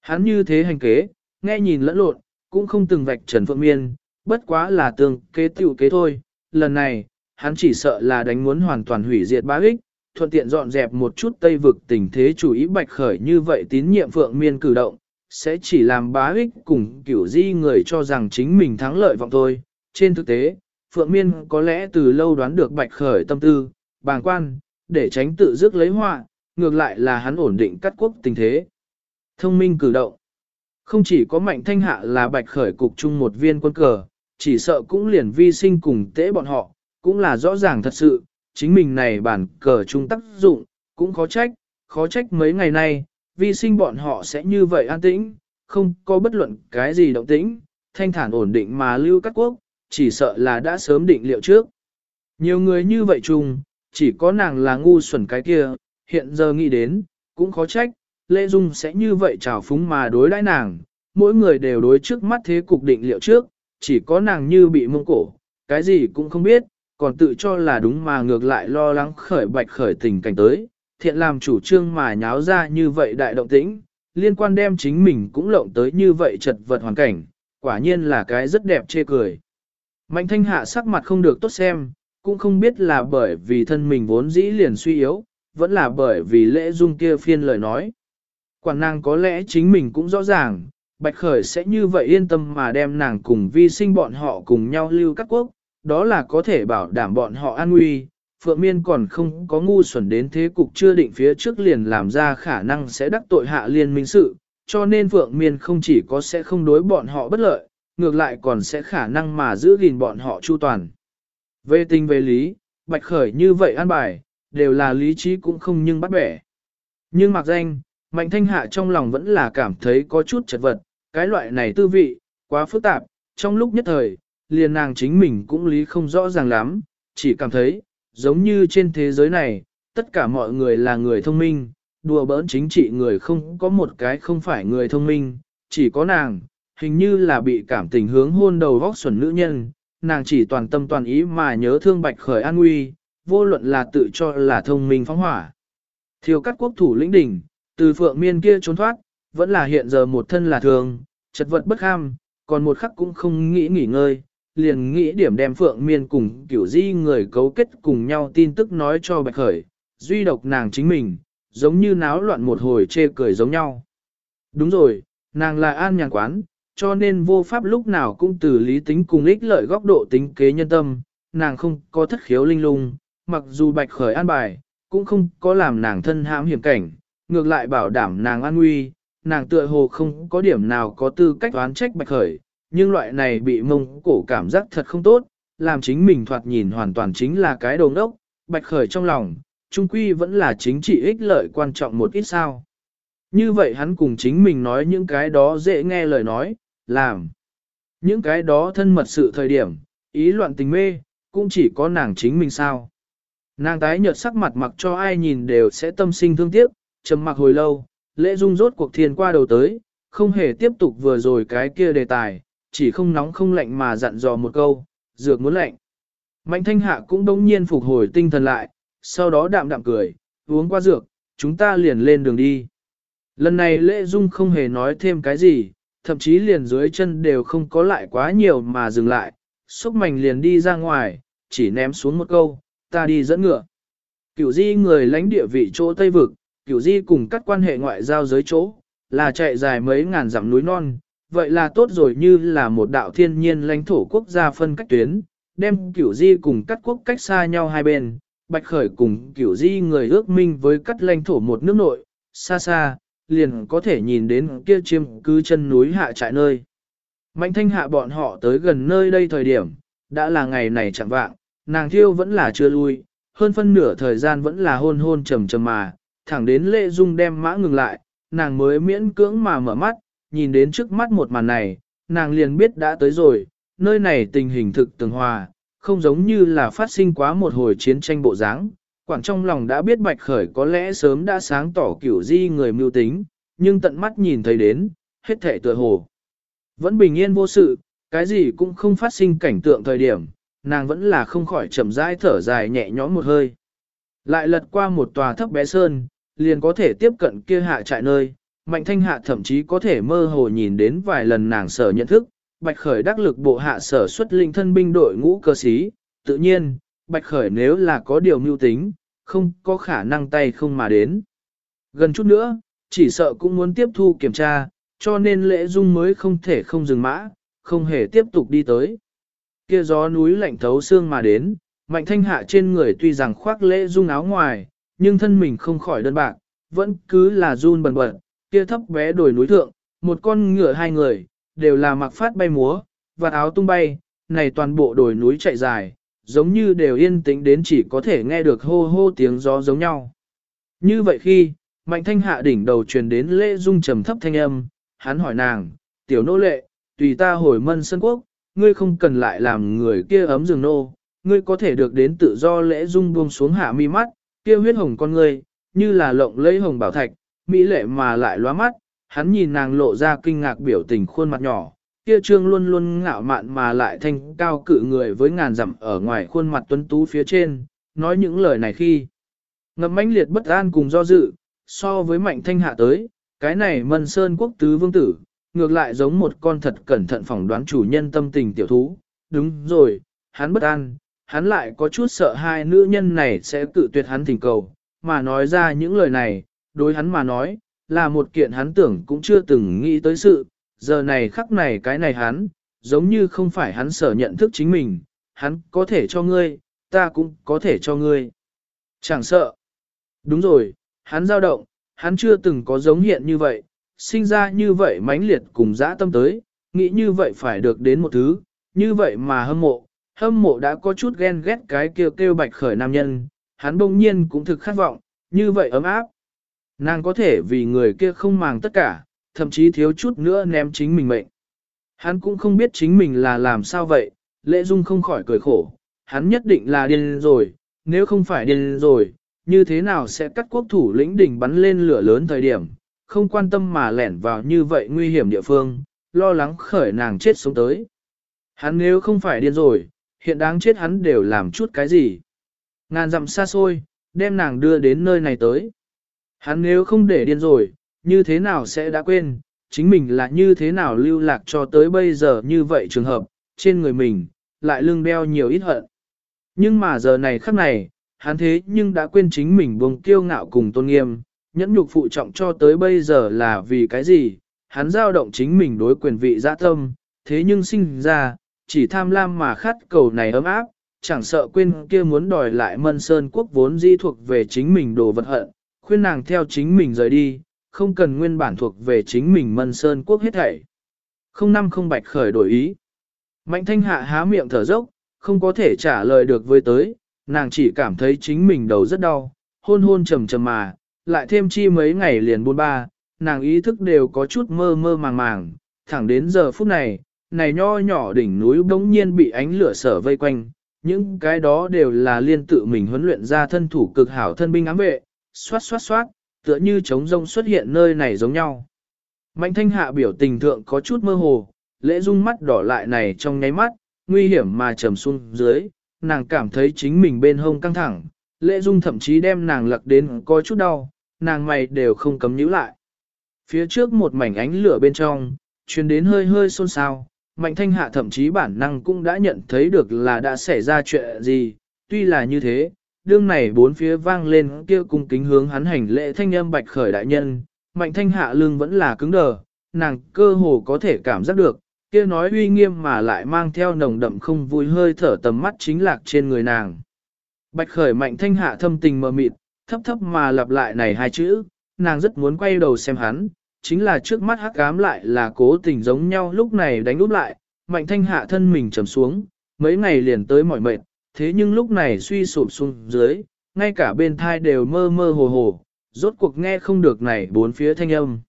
Hắn như thế hành kế, nghe nhìn lẫn lộn, cũng không từng vạch trần Phượng Miên, bất quá là tương kế tiểu kế thôi. Lần này, hắn chỉ sợ là đánh muốn hoàn toàn hủy diệt bá ích, thuận tiện dọn dẹp một chút tây vực tình thế chủ ý bạch khởi như vậy tín nhiệm phượng miên cử động, sẽ chỉ làm bá ích cùng kiểu di người cho rằng chính mình thắng lợi vọng thôi. Trên thực tế, phượng miên có lẽ từ lâu đoán được bạch khởi tâm tư, bàng quan, để tránh tự dứt lấy họa, ngược lại là hắn ổn định cắt quốc tình thế. Thông minh cử động. Không chỉ có mạnh thanh hạ là bạch khởi cục chung một viên quân cờ, chỉ sợ cũng liền vi sinh cùng tế bọn họ, cũng là rõ ràng thật sự, chính mình này bản cờ chung tác dụng, cũng khó trách, khó trách mấy ngày nay, vi sinh bọn họ sẽ như vậy an tĩnh, không có bất luận cái gì động tĩnh, thanh thản ổn định mà lưu các quốc, chỉ sợ là đã sớm định liệu trước. Nhiều người như vậy chung, chỉ có nàng là ngu xuẩn cái kia, hiện giờ nghĩ đến, cũng khó trách, Lê Dung sẽ như vậy trào phúng mà đối đãi nàng, mỗi người đều đối trước mắt thế cục định liệu trước, chỉ có nàng như bị mông cổ, cái gì cũng không biết, còn tự cho là đúng mà ngược lại lo lắng khởi bạch khởi tình cảnh tới, thiện làm chủ trương mà nháo ra như vậy đại động tĩnh, liên quan đem chính mình cũng lộng tới như vậy chật vật hoàn cảnh, quả nhiên là cái rất đẹp chê cười. Mạnh thanh hạ sắc mặt không được tốt xem, cũng không biết là bởi vì thân mình vốn dĩ liền suy yếu, vẫn là bởi vì lễ dung kia phiên lời nói. Quản nàng có lẽ chính mình cũng rõ ràng, Bạch Khởi sẽ như vậy yên tâm mà đem nàng cùng vi sinh bọn họ cùng nhau lưu các quốc, đó là có thể bảo đảm bọn họ an nguy. Phượng Miên còn không có ngu xuẩn đến thế cục chưa định phía trước liền làm ra khả năng sẽ đắc tội hạ liên minh sự, cho nên Phượng Miên không chỉ có sẽ không đối bọn họ bất lợi, ngược lại còn sẽ khả năng mà giữ gìn bọn họ chu toàn. Về tình về lý, Bạch Khởi như vậy an bài, đều là lý trí cũng không nhưng bắt bẻ. Nhưng mặc danh, Mạnh Thanh Hạ trong lòng vẫn là cảm thấy có chút chật vật, cái loại này tư vị, quá phức tạp, trong lúc nhất thời, liền nàng chính mình cũng lý không rõ ràng lắm, chỉ cảm thấy, giống như trên thế giới này, tất cả mọi người là người thông minh, đùa bỡn chính trị người không có một cái không phải người thông minh, chỉ có nàng, hình như là bị cảm tình hướng hôn đầu vóc xuẩn nữ nhân, nàng chỉ toàn tâm toàn ý mà nhớ thương bạch khởi an nguy, vô luận là tự cho là thông minh phóng hỏa. Thiêu cắt quốc thủ lĩnh đỉnh, từ phượng miên kia trốn thoát, vẫn là hiện giờ một thân là thường, chật vật bất ham, còn một khắc cũng không nghĩ nghỉ ngơi, liền nghĩ điểm đem phượng miên cùng kiểu di người cấu kết cùng nhau tin tức nói cho bạch khởi, duy độc nàng chính mình, giống như náo loạn một hồi chê cười giống nhau. Đúng rồi, nàng là an nhàn quán, cho nên vô pháp lúc nào cũng từ lý tính cùng ích lợi góc độ tính kế nhân tâm, nàng không có thất khiếu linh lung, mặc dù bạch khởi an bài, cũng không có làm nàng thân hãm hiểm cảnh, ngược lại bảo đảm nàng an nguy, nàng tựa hồ không có điểm nào có tư cách oán trách bạch khởi, nhưng loại này bị mông cổ cảm giác thật không tốt, làm chính mình thoạt nhìn hoàn toàn chính là cái đồ ngốc, bạch khởi trong lòng, trung quy vẫn là chính trị ích lợi quan trọng một ít sao. Như vậy hắn cùng chính mình nói những cái đó dễ nghe lời nói, làm. Những cái đó thân mật sự thời điểm, ý loạn tình mê, cũng chỉ có nàng chính mình sao. Nàng tái nhợt sắc mặt mặc cho ai nhìn đều sẽ tâm sinh thương tiếc, trầm mặc hồi lâu, lễ dung rốt cuộc thiền qua đầu tới, không hề tiếp tục vừa rồi cái kia đề tài, chỉ không nóng không lạnh mà dặn dò một câu, dược muốn lạnh. Mạnh thanh hạ cũng đống nhiên phục hồi tinh thần lại, sau đó đạm đạm cười, uống qua dược, chúng ta liền lên đường đi. Lần này lễ dung không hề nói thêm cái gì, thậm chí liền dưới chân đều không có lại quá nhiều mà dừng lại, xúc mảnh liền đi ra ngoài, chỉ ném xuống một câu, ta đi dẫn ngựa. Cửu di người lãnh địa vị chỗ Tây Vực, cửu di cùng các quan hệ ngoại giao giới chỗ, là chạy dài mấy ngàn dặm núi non, vậy là tốt rồi như là một đạo thiên nhiên lãnh thổ quốc gia phân cách tuyến, đem cửu di cùng các quốc cách xa nhau hai bên, bạch khởi cùng cửu di người ước minh với cắt lãnh thổ một nước nội, xa xa, liền có thể nhìn đến kia chiêm cứ chân núi hạ trại nơi. Mạnh thanh hạ bọn họ tới gần nơi đây thời điểm, đã là ngày này chẳng vạng, nàng thiêu vẫn là chưa lui, hơn phân nửa thời gian vẫn là hôn hôn trầm trầm mà, thẳng đến lệ dung đem mã ngừng lại, nàng mới miễn cưỡng mà mở mắt, nhìn đến trước mắt một màn này, nàng liền biết đã tới rồi, nơi này tình hình thực tường hòa, không giống như là phát sinh quá một hồi chiến tranh bộ dáng. Quảng trong lòng đã biết Bạch Khởi có lẽ sớm đã sáng tỏ kiểu di người mưu tính, nhưng tận mắt nhìn thấy đến, hết thể tựa hồ. Vẫn bình yên vô sự, cái gì cũng không phát sinh cảnh tượng thời điểm, nàng vẫn là không khỏi chậm rãi thở dài nhẹ nhõm một hơi. Lại lật qua một tòa thấp bé sơn, liền có thể tiếp cận kia hạ trại nơi, mạnh thanh hạ thậm chí có thể mơ hồ nhìn đến vài lần nàng sở nhận thức, bạch khởi đắc lực bộ hạ sở xuất linh thân binh đội ngũ cơ sĩ, tự nhiên, bạch khởi nếu là có điều mưu tính, không có khả năng tay không mà đến. Gần chút nữa, chỉ sợ cũng muốn tiếp thu kiểm tra, cho nên lễ dung mới không thể không dừng mã, không hề tiếp tục đi tới. Kia gió núi lạnh thấu xương mà đến, mạnh thanh hạ trên người tuy rằng khoác lễ dung áo ngoài, nhưng thân mình không khỏi đơn bạc, vẫn cứ là run bần bật, kia thấp bé đồi núi thượng, một con ngựa hai người, đều là mặc phát bay múa, và áo tung bay, này toàn bộ đồi núi chạy dài, giống như đều yên tĩnh đến chỉ có thể nghe được hô hô tiếng gió giống nhau. Như vậy khi, mạnh thanh hạ đỉnh đầu truyền đến lễ dung trầm thấp thanh âm, hắn hỏi nàng, tiểu nô lệ, tùy ta hồi mân sân quốc, ngươi không cần lại làm người kia ấm rừng nô, ngươi có thể được đến tự do lễ dung buông xuống hạ mi mắt, kia huyết hồng con ngươi, như là lộng lấy hồng bảo thạch, mỹ lệ mà lại lóa mắt, hắn nhìn nàng lộ ra kinh ngạc biểu tình khuôn mặt nhỏ, kia trương luôn luôn ngạo mạn mà lại thanh cao cự người với ngàn dặm ở ngoài khuôn mặt tuấn tú phía trên, nói những lời này khi ngậm mãnh liệt bất an cùng do dự, so với mạnh thanh hạ tới, cái này mân sơn quốc tứ vương tử, ngược lại giống một con thật cẩn thận phỏng đoán chủ nhân tâm tình tiểu thú, đúng rồi, hắn bất an, hắn lại có chút sợ hai nữ nhân này sẽ tự tuyệt hắn thỉnh cầu, mà nói ra những lời này, đối hắn mà nói, là một kiện hắn tưởng cũng chưa từng nghĩ tới sự, giờ này khắc này cái này hắn, giống như không phải hắn sở nhận thức chính mình, hắn có thể cho ngươi, ta cũng có thể cho ngươi. Chẳng sợ. Đúng rồi, hắn dao động, hắn chưa từng có giống hiện như vậy, sinh ra như vậy mãnh liệt cùng dã tâm tới, nghĩ như vậy phải được đến một thứ, như vậy mà hâm mộ, hâm mộ đã có chút ghen ghét cái kêu kêu bạch khởi nam nhân, hắn bỗng nhiên cũng thực khát vọng, như vậy ấm áp. Nàng có thể vì người kia không màng tất cả, thậm chí thiếu chút nữa ném chính mình mệnh. Hắn cũng không biết chính mình là làm sao vậy, lễ dung không khỏi cười khổ, hắn nhất định là điên rồi, nếu không phải điên rồi, như thế nào sẽ cắt quốc thủ lĩnh đỉnh bắn lên lửa lớn thời điểm, không quan tâm mà lẻn vào như vậy nguy hiểm địa phương, lo lắng khởi nàng chết sống tới. Hắn nếu không phải điên rồi, hiện đáng chết hắn đều làm chút cái gì. Ngàn dặm xa xôi, đem nàng đưa đến nơi này tới. Hắn nếu không để điên rồi, như thế nào sẽ đã quên, chính mình là như thế nào lưu lạc cho tới bây giờ như vậy trường hợp, trên người mình, lại lưng đeo nhiều ít hận. Nhưng mà giờ này khắc này, hắn thế nhưng đã quên chính mình buông kiêu ngạo cùng tôn nghiêm, nhẫn nhục phụ trọng cho tới bây giờ là vì cái gì, hắn giao động chính mình đối quyền vị dã tâm, thế nhưng sinh ra, chỉ tham lam mà khát cầu này ấm áp, chẳng sợ quên kia muốn đòi lại mân sơn quốc vốn di thuộc về chính mình đồ vật hận, khuyên nàng theo chính mình rời đi, không cần nguyên bản thuộc về chính mình mân sơn quốc hết thảy. Không năm không bạch khởi đổi ý. Mạnh thanh hạ há miệng thở dốc, không có thể trả lời được với tới, nàng chỉ cảm thấy chính mình đầu rất đau, hôn hôn trầm trầm mà, lại thêm chi mấy ngày liền buôn ba, nàng ý thức đều có chút mơ mơ màng màng, thẳng đến giờ phút này, này nho nhỏ đỉnh núi bỗng nhiên bị ánh lửa sở vây quanh, những cái đó đều là liên tự mình huấn luyện ra thân thủ cực hảo thân binh ám vệ, xoát xoát xoát, tựa như trống rông xuất hiện nơi này giống nhau. Mạnh thanh hạ biểu tình thượng có chút mơ hồ, lễ dung mắt đỏ lại này trong nháy mắt, nguy hiểm mà trầm xuống dưới, nàng cảm thấy chính mình bên hông căng thẳng, lễ dung thậm chí đem nàng lật đến có chút đau, nàng mày đều không cấm nhíu lại. Phía trước một mảnh ánh lửa bên trong, truyền đến hơi hơi xôn xao, mạnh thanh hạ thậm chí bản năng cũng đã nhận thấy được là đã xảy ra chuyện gì, tuy là như thế, đương này bốn phía vang lên kia cung kính hướng hắn hành lễ thanh âm bạch khởi đại nhân, mạnh thanh hạ lưng vẫn là cứng đờ, nàng cơ hồ có thể cảm giác được, kia nói uy nghiêm mà lại mang theo nồng đậm không vui hơi thở tầm mắt chính lạc trên người nàng. Bạch khởi mạnh thanh hạ thâm tình mờ mịt, thấp thấp mà lặp lại này hai chữ, nàng rất muốn quay đầu xem hắn, chính là trước mắt hắc ám lại là cố tình giống nhau lúc này đánh úp lại, mạnh thanh hạ thân mình trầm xuống, mấy ngày liền tới mỏi mệt, thế nhưng lúc này suy sụp xuống dưới, ngay cả bên thai đều mơ mơ hồ hồ, rốt cuộc nghe không được này bốn phía thanh âm.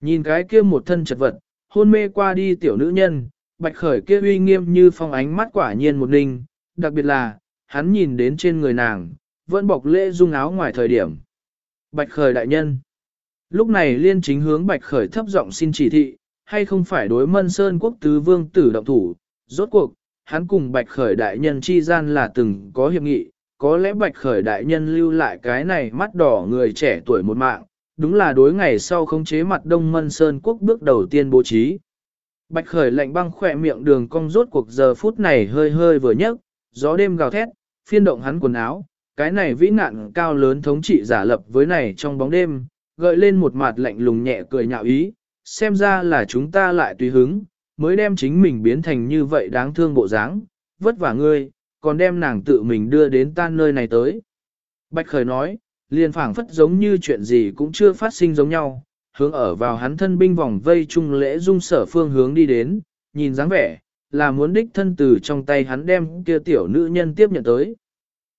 Nhìn cái kia một thân chật vật, hôn mê qua đi tiểu nữ nhân, bạch khởi kia uy nghiêm như phong ánh mắt quả nhiên một ninh, đặc biệt là, hắn nhìn đến trên người nàng, vẫn bọc lễ dung áo ngoài thời điểm. Bạch khởi đại nhân. Lúc này liên chính hướng bạch khởi thấp giọng xin chỉ thị, hay không phải đối mân sơn quốc tứ vương tử động thủ, rốt cuộc, hắn cùng bạch khởi đại nhân chi gian là từng có hiệp nghị, có lẽ bạch khởi đại nhân lưu lại cái này mắt đỏ người trẻ tuổi một mạng, đúng là đối ngày sau không chế mặt đông mân sơn quốc bước đầu tiên bố trí. Bạch khởi lạnh băng khỏe miệng đường cong rốt cuộc giờ phút này hơi hơi vừa nhấc, gió đêm gào thét, phiên động hắn quần áo, cái này vĩ nạn cao lớn thống trị giả lập với này trong bóng đêm, gợi lên một mặt lạnh lùng nhẹ cười nhạo ý, xem ra là chúng ta lại tùy hứng, mới đem chính mình biến thành như vậy đáng thương bộ dáng, vất vả ngươi, còn đem nàng tự mình đưa đến tan nơi này tới. Bạch Khởi nói, liền phảng phất giống như chuyện gì cũng chưa phát sinh giống nhau, hướng ở vào hắn thân binh vòng vây trung lễ dung sở phương hướng đi đến, nhìn dáng vẻ, là muốn đích thân từ trong tay hắn đem kia tiểu nữ nhân tiếp nhận tới.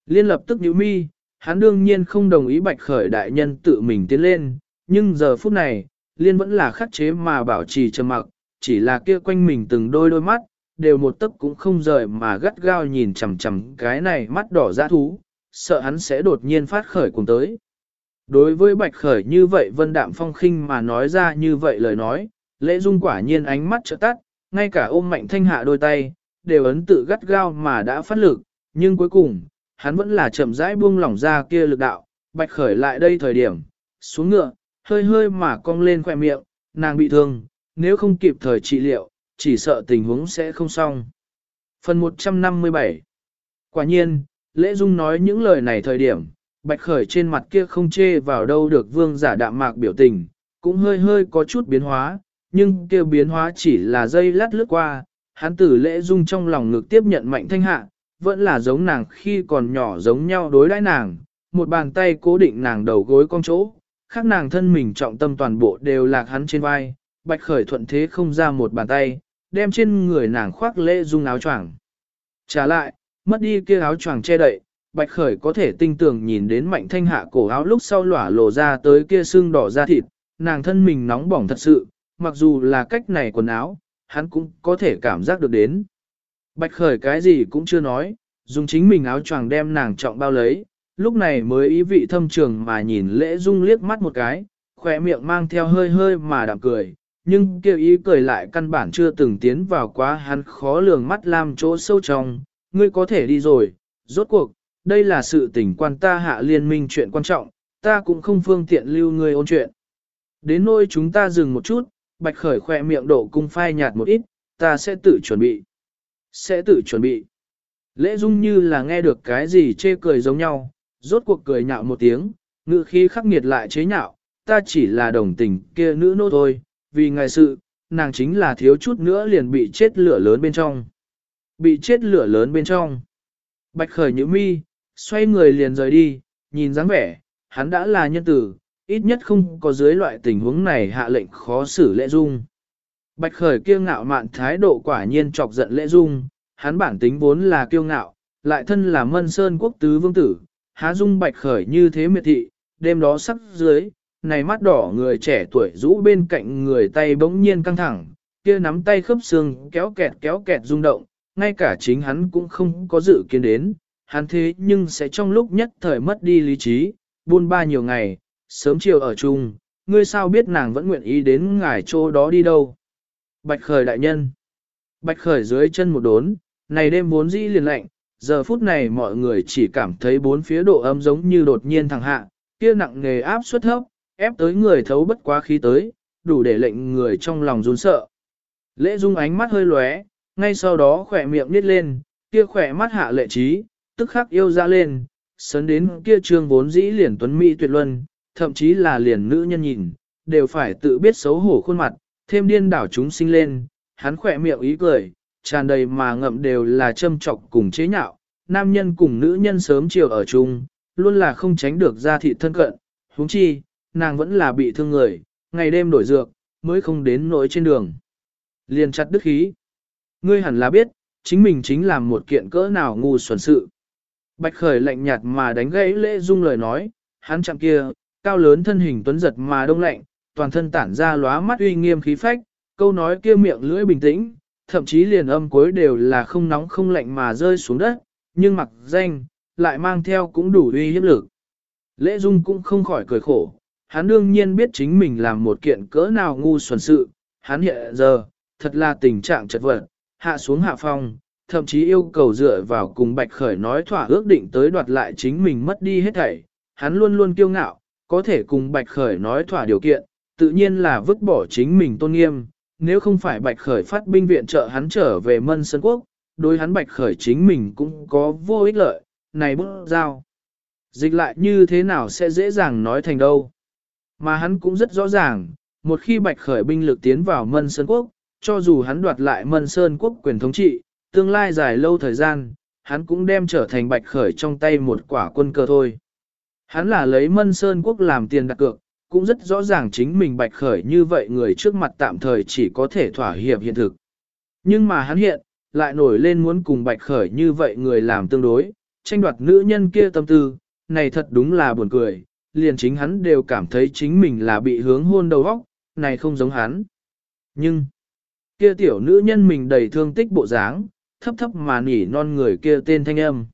Liên lập tức nhíu mi, hắn đương nhiên không đồng ý bạch khởi đại nhân tự mình tiến lên, nhưng giờ phút này, liên vẫn là khắc chế mà bảo trì trầm mặc, chỉ là kia quanh mình từng đôi đôi mắt, đều một tấc cũng không rời mà gắt gao nhìn chằm chằm cái này mắt đỏ dã thú, sợ hắn sẽ đột nhiên phát khởi cùng tới. Đối với bạch khởi như vậy vân đạm phong khinh mà nói ra như vậy lời nói, lễ dung quả nhiên ánh mắt trợ tắt, ngay cả ôm mạnh thanh hạ đôi tay, đều ấn tự gắt gao mà đã phát lực, nhưng cuối cùng, hắn vẫn là chậm rãi buông lỏng ra kia lực đạo, bạch khởi lại đây thời điểm, xuống ngựa, hơi hơi mà cong lên khỏe miệng, nàng bị thương, nếu không kịp thời trị liệu, chỉ sợ tình huống sẽ không xong. Phần 157 Quả nhiên, Lễ Dung nói những lời này thời điểm, bạch khởi trên mặt kia không chê vào đâu được vương giả đạm mạc biểu tình, cũng hơi hơi có chút biến hóa, nhưng kia biến hóa chỉ là dây lát lướt qua, hắn tử lễ dung trong lòng ngực tiếp nhận mạnh thanh hạ, vẫn là giống nàng khi còn nhỏ giống nhau đối đãi nàng, một bàn tay cố định nàng đầu gối con chỗ, khác nàng thân mình trọng tâm toàn bộ đều lạc hắn trên vai, bạch khởi thuận thế không ra một bàn tay, đem trên người nàng khoác lễ dung áo choàng. Trả lại, mất đi kia áo choàng che đậy, bạch khởi có thể tinh tường nhìn đến mạnh thanh hạ cổ áo lúc sau lỏa lộ ra tới kia xương đỏ da thịt, nàng thân mình nóng bỏng thật sự, mặc dù là cách này quần áo, hắn cũng có thể cảm giác được đến. Bạch khởi cái gì cũng chưa nói, dùng chính mình áo choàng đem nàng trọng bao lấy, lúc này mới ý vị thâm trường mà nhìn lễ dung liếc mắt một cái, khỏe miệng mang theo hơi hơi mà đạm cười, nhưng kêu ý cười lại căn bản chưa từng tiến vào quá hắn khó lường mắt làm chỗ sâu trong, ngươi có thể đi rồi, rốt cuộc, đây là sự tình quan ta hạ liên minh chuyện quan trọng, ta cũng không phương tiện lưu ngươi ôn chuyện. Đến nôi chúng ta dừng một chút, bạch khởi khỏe miệng độ cung phai nhạt một ít, ta sẽ tự chuẩn bị. Sẽ tự chuẩn bị. Lễ dung như là nghe được cái gì chê cười giống nhau, rốt cuộc cười nhạo một tiếng, ngự khí khắc nghiệt lại chế nhạo, ta chỉ là đồng tình kia nữ nô thôi, vì ngài sự, nàng chính là thiếu chút nữa liền bị chết lửa lớn bên trong. Bị chết lửa lớn bên trong. Bạch khởi nhữ mi, xoay người liền rời đi, nhìn dáng vẻ, hắn đã là nhân tử, ít nhất không có dưới loại tình huống này hạ lệnh khó xử lễ dung. Bạch khởi kiêu ngạo mạn thái độ quả nhiên chọc giận lễ dung, hắn bản tính vốn là kiêu ngạo, lại thân là mân sơn quốc tứ vương tử, há dung bạch khởi như thế miệt thị, đêm đó sắp dưới, này mắt đỏ người trẻ tuổi rũ bên cạnh người tay bỗng nhiên căng thẳng, kia nắm tay khớp xương kéo kẹt kéo kẹt rung động, ngay cả chính hắn cũng không có dự kiến đến, hắn thế nhưng sẽ trong lúc nhất thời mất đi lý trí, buôn ba nhiều ngày, sớm chiều ở chung, ngươi sao biết nàng vẫn nguyện ý đến ngài chỗ đó đi đâu. Bạch khởi đại nhân. Bạch khởi dưới chân một đốn, này đêm vốn dĩ liền lạnh, giờ phút này mọi người chỉ cảm thấy bốn phía độ ấm giống như đột nhiên thẳng hạ, kia nặng nghề áp suất thấp, ép tới người thấu bất quá khí tới, đủ để lệnh người trong lòng run sợ. Lễ dung ánh mắt hơi lóe, ngay sau đó khỏe miệng nít lên, kia khỏe mắt hạ lệ trí, tức khắc yêu ra lên, sấn đến kia trương vốn dĩ liền tuấn mỹ tuyệt luân, thậm chí là liền nữ nhân nhìn, đều phải tự biết xấu hổ khuôn mặt, thêm điên đảo chúng sinh lên, hắn khỏe miệng ý cười, tràn đầy mà ngậm đều là châm trọc cùng chế nhạo, nam nhân cùng nữ nhân sớm chiều ở chung, luôn là không tránh được ra thị thân cận, huống chi, nàng vẫn là bị thương người, ngày đêm đổi dược, mới không đến nỗi trên đường. Liền chặt đức khí. Ngươi hẳn là biết, chính mình chính là một kiện cỡ nào ngu xuẩn sự. Bạch khởi lạnh nhạt mà đánh gãy lễ dung lời nói, hắn chạm kia, cao lớn thân hình tuấn giật mà đông lạnh, toàn thân tản ra lóa mắt uy nghiêm khí phách, câu nói kia miệng lưỡi bình tĩnh, thậm chí liền âm cuối đều là không nóng không lạnh mà rơi xuống đất, nhưng mặc danh, lại mang theo cũng đủ uy hiếp lực. Lễ dung cũng không khỏi cười khổ, hắn đương nhiên biết chính mình làm một kiện cỡ nào ngu xuẩn sự, hắn hiện giờ, thật là tình trạng chật vật, hạ xuống hạ phong, thậm chí yêu cầu dựa vào cùng Bạch Khởi nói thỏa ước định tới đoạt lại chính mình mất đi hết thảy, hắn luôn luôn kiêu ngạo, có thể cùng Bạch Khởi nói thỏa điều kiện, tự nhiên là vứt bỏ chính mình tôn nghiêm, nếu không phải Bạch Khởi phát binh viện trợ hắn trở về Mân Sơn Quốc, đối hắn Bạch Khởi chính mình cũng có vô ích lợi, này bức giao. Dịch lại như thế nào sẽ dễ dàng nói thành đâu. Mà hắn cũng rất rõ ràng, một khi Bạch Khởi binh lực tiến vào Mân Sơn Quốc, cho dù hắn đoạt lại Mân Sơn Quốc quyền thống trị, tương lai dài lâu thời gian, hắn cũng đem trở thành Bạch Khởi trong tay một quả quân cơ thôi. Hắn là lấy Mân Sơn Quốc làm tiền đặt cược, cũng rất rõ ràng chính mình Bạch Khởi như vậy người trước mặt tạm thời chỉ có thể thỏa hiệp hiện thực. Nhưng mà hắn hiện, lại nổi lên muốn cùng Bạch Khởi như vậy người làm tương đối, tranh đoạt nữ nhân kia tâm tư, này thật đúng là buồn cười, liền chính hắn đều cảm thấy chính mình là bị hướng hôn đầu óc, này không giống hắn. Nhưng, kia tiểu nữ nhân mình đầy thương tích bộ dáng, thấp thấp mà nỉ non người kia tên thanh âm.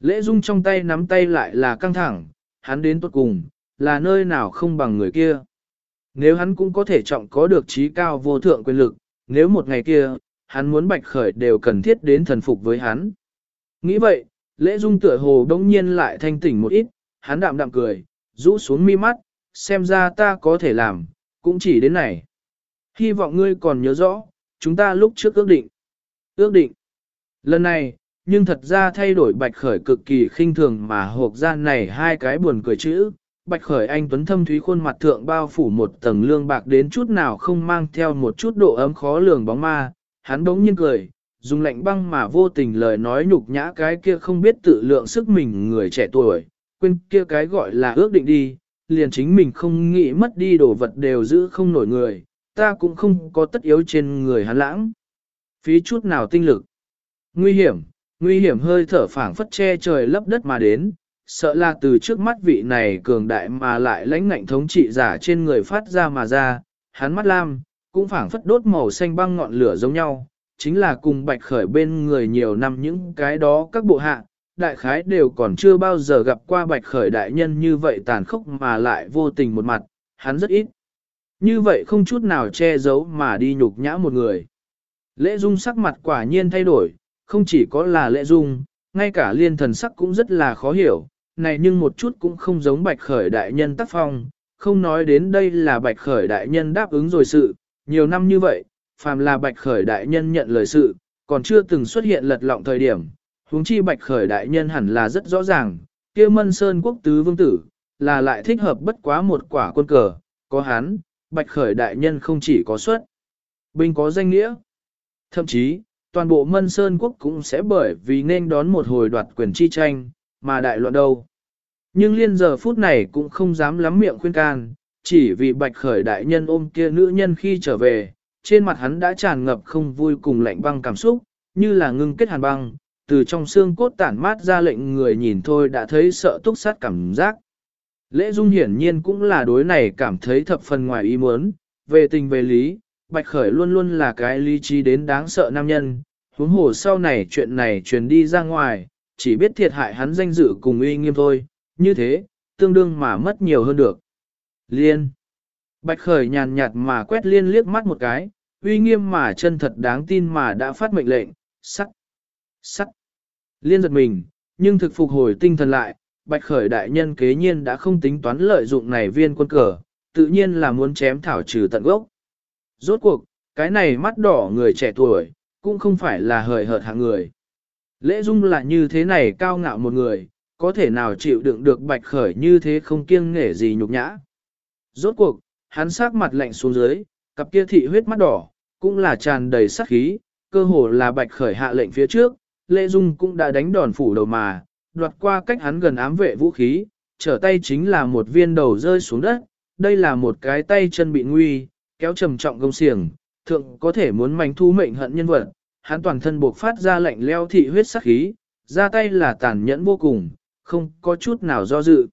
Lễ dung trong tay nắm tay lại là căng thẳng, hắn đến tốt cùng, là nơi nào không bằng người kia. Nếu hắn cũng có thể trọng có được trí cao vô thượng quyền lực, nếu một ngày kia, hắn muốn bạch khởi đều cần thiết đến thần phục với hắn. Nghĩ vậy, lễ dung tựa hồ đông nhiên lại thanh tỉnh một ít, hắn đạm đạm cười, rũ xuống mi mắt, xem ra ta có thể làm, cũng chỉ đến này. Hy vọng ngươi còn nhớ rõ, chúng ta lúc trước ước định. Ước định. Lần này, nhưng thật ra thay đổi bạch khởi cực kỳ khinh thường mà hộp ra này hai cái buồn cười chữ. Bạch khởi anh tuấn thâm thúy khuôn mặt thượng bao phủ một tầng lương bạc đến chút nào không mang theo một chút độ ấm khó lường bóng ma, hắn bỗng nhiên cười, dùng lạnh băng mà vô tình lời nói nhục nhã cái kia không biết tự lượng sức mình người trẻ tuổi, quên kia cái gọi là ước định đi, liền chính mình không nghĩ mất đi đồ vật đều giữ không nổi người, ta cũng không có tất yếu trên người hắn lãng. Phí chút nào tinh lực. Nguy hiểm, nguy hiểm hơi thở phảng phất che trời lấp đất mà đến, sợ là từ trước mắt vị này cường đại mà lại lãnh ngạnh thống trị giả trên người phát ra mà ra, hắn mắt lam, cũng phảng phất đốt màu xanh băng ngọn lửa giống nhau, chính là cùng bạch khởi bên người nhiều năm những cái đó các bộ hạ, đại khái đều còn chưa bao giờ gặp qua bạch khởi đại nhân như vậy tàn khốc mà lại vô tình một mặt, hắn rất ít. Như vậy không chút nào che giấu mà đi nhục nhã một người. Lễ dung sắc mặt quả nhiên thay đổi, không chỉ có là lễ dung, ngay cả liên thần sắc cũng rất là khó hiểu, này nhưng một chút cũng không giống bạch khởi đại nhân tác phong, không nói đến đây là bạch khởi đại nhân đáp ứng rồi sự, nhiều năm như vậy, phàm là bạch khởi đại nhân nhận lời sự, còn chưa từng xuất hiện lật lọng thời điểm, huống chi bạch khởi đại nhân hẳn là rất rõ ràng, kia mân sơn quốc tứ vương tử, là lại thích hợp bất quá một quả quân cờ, có hắn, bạch khởi đại nhân không chỉ có xuất, binh có danh nghĩa, thậm chí, toàn bộ mân sơn quốc cũng sẽ bởi vì nên đón một hồi đoạt quyền chi tranh, mà đại loạn đâu. Nhưng liên giờ phút này cũng không dám lắm miệng khuyên can, chỉ vì bạch khởi đại nhân ôm kia nữ nhân khi trở về, trên mặt hắn đã tràn ngập không vui cùng lạnh băng cảm xúc, như là ngưng kết hàn băng, từ trong xương cốt tản mát ra lệnh người nhìn thôi đã thấy sợ túc sát cảm giác. Lễ dung hiển nhiên cũng là đối này cảm thấy thập phần ngoài ý muốn, về tình về lý, Bạch Khởi luôn luôn là cái lý trí đến đáng sợ nam nhân, huống hồ sau này chuyện này truyền đi ra ngoài, chỉ biết thiệt hại hắn danh dự cùng uy nghiêm thôi, như thế, tương đương mà mất nhiều hơn được. Liên. Bạch Khởi nhàn nhạt mà quét liên liếc mắt một cái, uy nghiêm mà chân thật đáng tin mà đã phát mệnh lệnh, sắc, sắc. Liên giật mình, nhưng thực phục hồi tinh thần lại, Bạch Khởi đại nhân kế nhiên đã không tính toán lợi dụng này viên quân cờ, tự nhiên là muốn chém thảo trừ tận gốc. Rốt cuộc, cái này mắt đỏ người trẻ tuổi, cũng không phải là hời hợt hạng người. Lễ dung là như thế này cao ngạo một người, có thể nào chịu đựng được bạch khởi như thế không kiêng nghể gì nhục nhã. Rốt cuộc, hắn sắc mặt lạnh xuống dưới, cặp kia thị huyết mắt đỏ, cũng là tràn đầy sát khí, cơ hồ là bạch khởi hạ lệnh phía trước, lễ dung cũng đã đánh đòn phủ đầu mà, đoạt qua cách hắn gần ám vệ vũ khí, trở tay chính là một viên đầu rơi xuống đất, đây là một cái tay chân bị nguy, kéo trầm trọng công xiềng, thượng có thể muốn mảnh thu mệnh hận nhân vật, hắn toàn thân buộc phát ra lệnh leo thị huyết sắc khí, ra tay là tàn nhẫn vô cùng, không có chút nào do dự.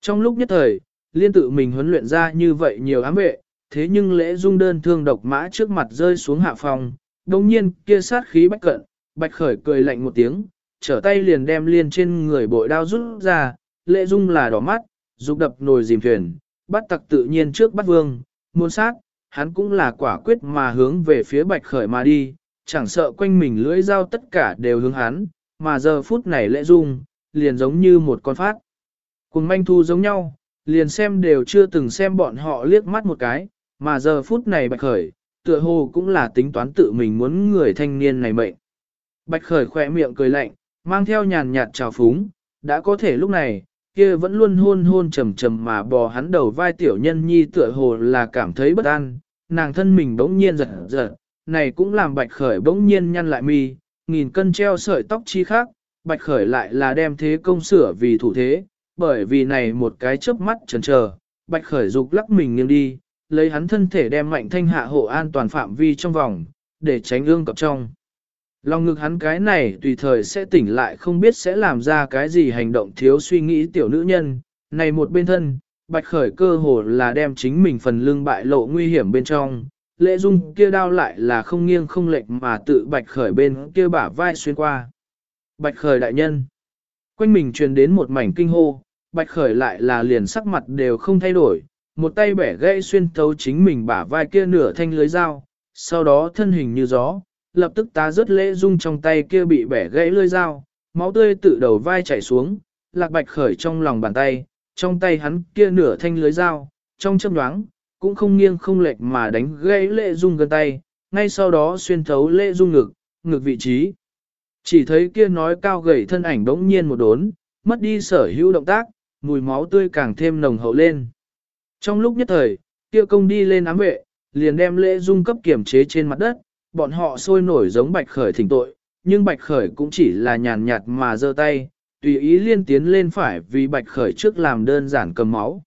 Trong lúc nhất thời, liên tự mình huấn luyện ra như vậy nhiều ám vệ, thế nhưng lễ dung đơn thương độc mã trước mặt rơi xuống hạ phòng, đồng nhiên kia sát khí bách cận, bạch khởi cười lạnh một tiếng, trở tay liền đem liên trên người bội đao rút ra, lễ dung là đỏ mắt, dục đập nồi dìm thuyền, bắt tặc tự nhiên trước bắt vương, muốn sát, hắn cũng là quả quyết mà hướng về phía bạch khởi mà đi, chẳng sợ quanh mình lưỡi dao tất cả đều hướng hắn, mà giờ phút này lễ dung, liền giống như một con phát. Cùng manh thu giống nhau, liền xem đều chưa từng xem bọn họ liếc mắt một cái, mà giờ phút này bạch khởi, tựa hồ cũng là tính toán tự mình muốn người thanh niên này mệnh. Bạch khởi khỏe miệng cười lạnh, mang theo nhàn nhạt trào phúng, đã có thể lúc này, kia vẫn luôn hôn hôn trầm trầm mà bò hắn đầu vai tiểu nhân nhi tựa hồ là cảm thấy bất an, nàng thân mình bỗng nhiên giật giật, này cũng làm bạch khởi bỗng nhiên nhăn lại mi, nghìn cân treo sợi tóc chi khác, bạch khởi lại là đem thế công sửa vì thủ thế, bởi vì này một cái chớp mắt chần chờ, bạch khởi dục lắc mình nghiêng đi, lấy hắn thân thể đem mạnh thanh hạ hộ an toàn phạm vi trong vòng, để tránh ương cập trong. Lòng ngực hắn cái này tùy thời sẽ tỉnh lại không biết sẽ làm ra cái gì hành động thiếu suy nghĩ tiểu nữ nhân, này một bên thân, bạch khởi cơ hồ là đem chính mình phần lương bại lộ nguy hiểm bên trong, lễ dung kia đao lại là không nghiêng không lệch mà tự bạch khởi bên kia bả vai xuyên qua. Bạch khởi đại nhân, quanh mình truyền đến một mảnh kinh hô, bạch khởi lại là liền sắc mặt đều không thay đổi, một tay bẻ gãy xuyên thấu chính mình bả vai kia nửa thanh lưới dao, sau đó thân hình như gió, lập tức ta rớt lễ dung trong tay kia bị bẻ gãy lưới dao, máu tươi tự đầu vai chảy xuống, lạc bạch khởi trong lòng bàn tay, trong tay hắn kia nửa thanh lưới dao, trong châm nhoáng, cũng không nghiêng không lệch mà đánh gãy lệ dung gần tay, ngay sau đó xuyên thấu lệ dung ngực, ngực vị trí. Chỉ thấy kia nói cao gầy thân ảnh đống nhiên một đốn, mất đi sở hữu động tác, mùi máu tươi càng thêm nồng hậu lên. Trong lúc nhất thời, kia công đi lên ám vệ, liền đem lễ dung cấp kiểm chế trên mặt đất, bọn họ sôi nổi giống bạch khởi thỉnh tội, nhưng bạch khởi cũng chỉ là nhàn nhạt mà giơ tay, tùy ý liên tiến lên phải vì bạch khởi trước làm đơn giản cầm máu.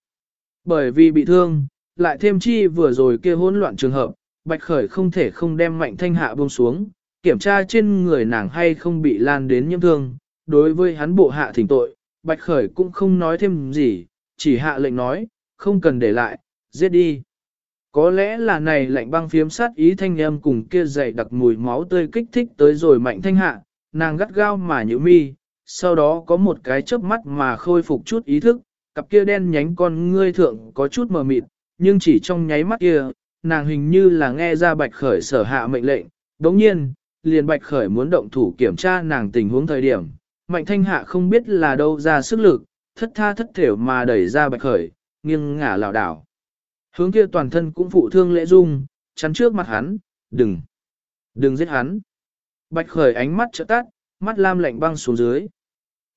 Bởi vì bị thương, lại thêm chi vừa rồi kia hỗn loạn trường hợp, bạch khởi không thể không đem mạnh thanh hạ buông xuống, kiểm tra trên người nàng hay không bị lan đến nhiễm thương. Đối với hắn bộ hạ thỉnh tội, bạch khởi cũng không nói thêm gì, chỉ hạ lệnh nói, không cần để lại, giết đi. Có lẽ là này lạnh băng phiếm sát ý thanh âm cùng kia dày đặc mùi máu tươi kích thích tới rồi mạnh thanh hạ, nàng gắt gao mà nhíu mi, sau đó có một cái chớp mắt mà khôi phục chút ý thức, cặp kia đen nhánh con ngươi thượng có chút mờ mịt, nhưng chỉ trong nháy mắt kia, nàng hình như là nghe ra bạch khởi sở hạ mệnh lệnh, đống nhiên, liền bạch khởi muốn động thủ kiểm tra nàng tình huống thời điểm, mạnh thanh hạ không biết là đâu ra sức lực, thất tha thất thểu mà đẩy ra bạch khởi, nghiêng ngả lảo đảo. Hướng kia toàn thân cũng phụ thương lễ dung, chắn trước mặt hắn, đừng, đừng giết hắn. Bạch khởi ánh mắt trợ tắt, mắt lam lạnh băng xuống dưới.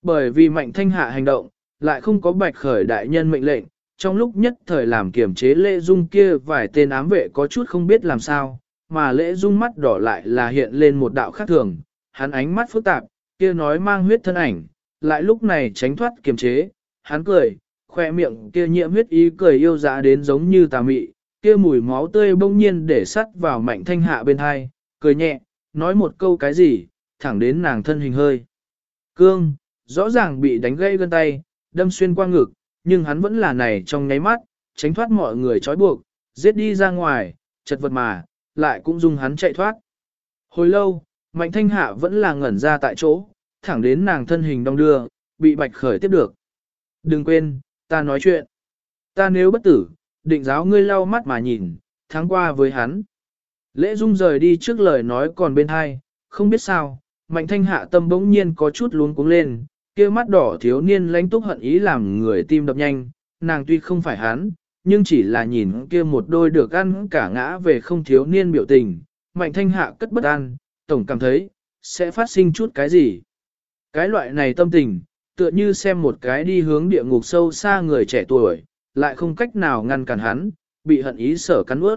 Bởi vì mạnh thanh hạ hành động, lại không có bạch khởi đại nhân mệnh lệnh, trong lúc nhất thời làm kiểm chế lễ dung kia vài tên ám vệ có chút không biết làm sao, mà lễ dung mắt đỏ lại là hiện lên một đạo khác thường, hắn ánh mắt phức tạp, kia nói mang huyết thân ảnh, lại lúc này tránh thoát kiềm chế, hắn cười, khoe miệng kia nhiễm huyết ý cười yêu dã đến giống như tà mị, kia mùi máu tươi bỗng nhiên để sắt vào mạnh thanh hạ bên hai, cười nhẹ, nói một câu cái gì, thẳng đến nàng thân hình hơi. Cương, rõ ràng bị đánh gãy gân tay, đâm xuyên qua ngực, nhưng hắn vẫn là này trong nháy mắt, tránh thoát mọi người trói buộc, giết đi ra ngoài, chật vật mà, lại cũng dung hắn chạy thoát. Hồi lâu, mạnh thanh hạ vẫn là ngẩn ra tại chỗ, thẳng đến nàng thân hình đong đưa, bị bạch khởi tiếp được. Đừng quên, ta nói chuyện. Ta nếu bất tử, định giáo ngươi lau mắt mà nhìn, tháng qua với hắn. Lễ dung rời đi trước lời nói còn bên hai, không biết sao, mạnh thanh hạ tâm bỗng nhiên có chút luống cuống lên, kia mắt đỏ thiếu niên lãnh túc hận ý làm người tim đập nhanh, nàng tuy không phải hắn, nhưng chỉ là nhìn kia một đôi được ăn cả ngã về không thiếu niên biểu tình, mạnh thanh hạ cất bất an, tổng cảm thấy, sẽ phát sinh chút cái gì. Cái loại này tâm tình, tựa như xem một cái đi hướng địa ngục sâu xa người trẻ tuổi, lại không cách nào ngăn cản hắn, bị hận ý sở cắn ướt.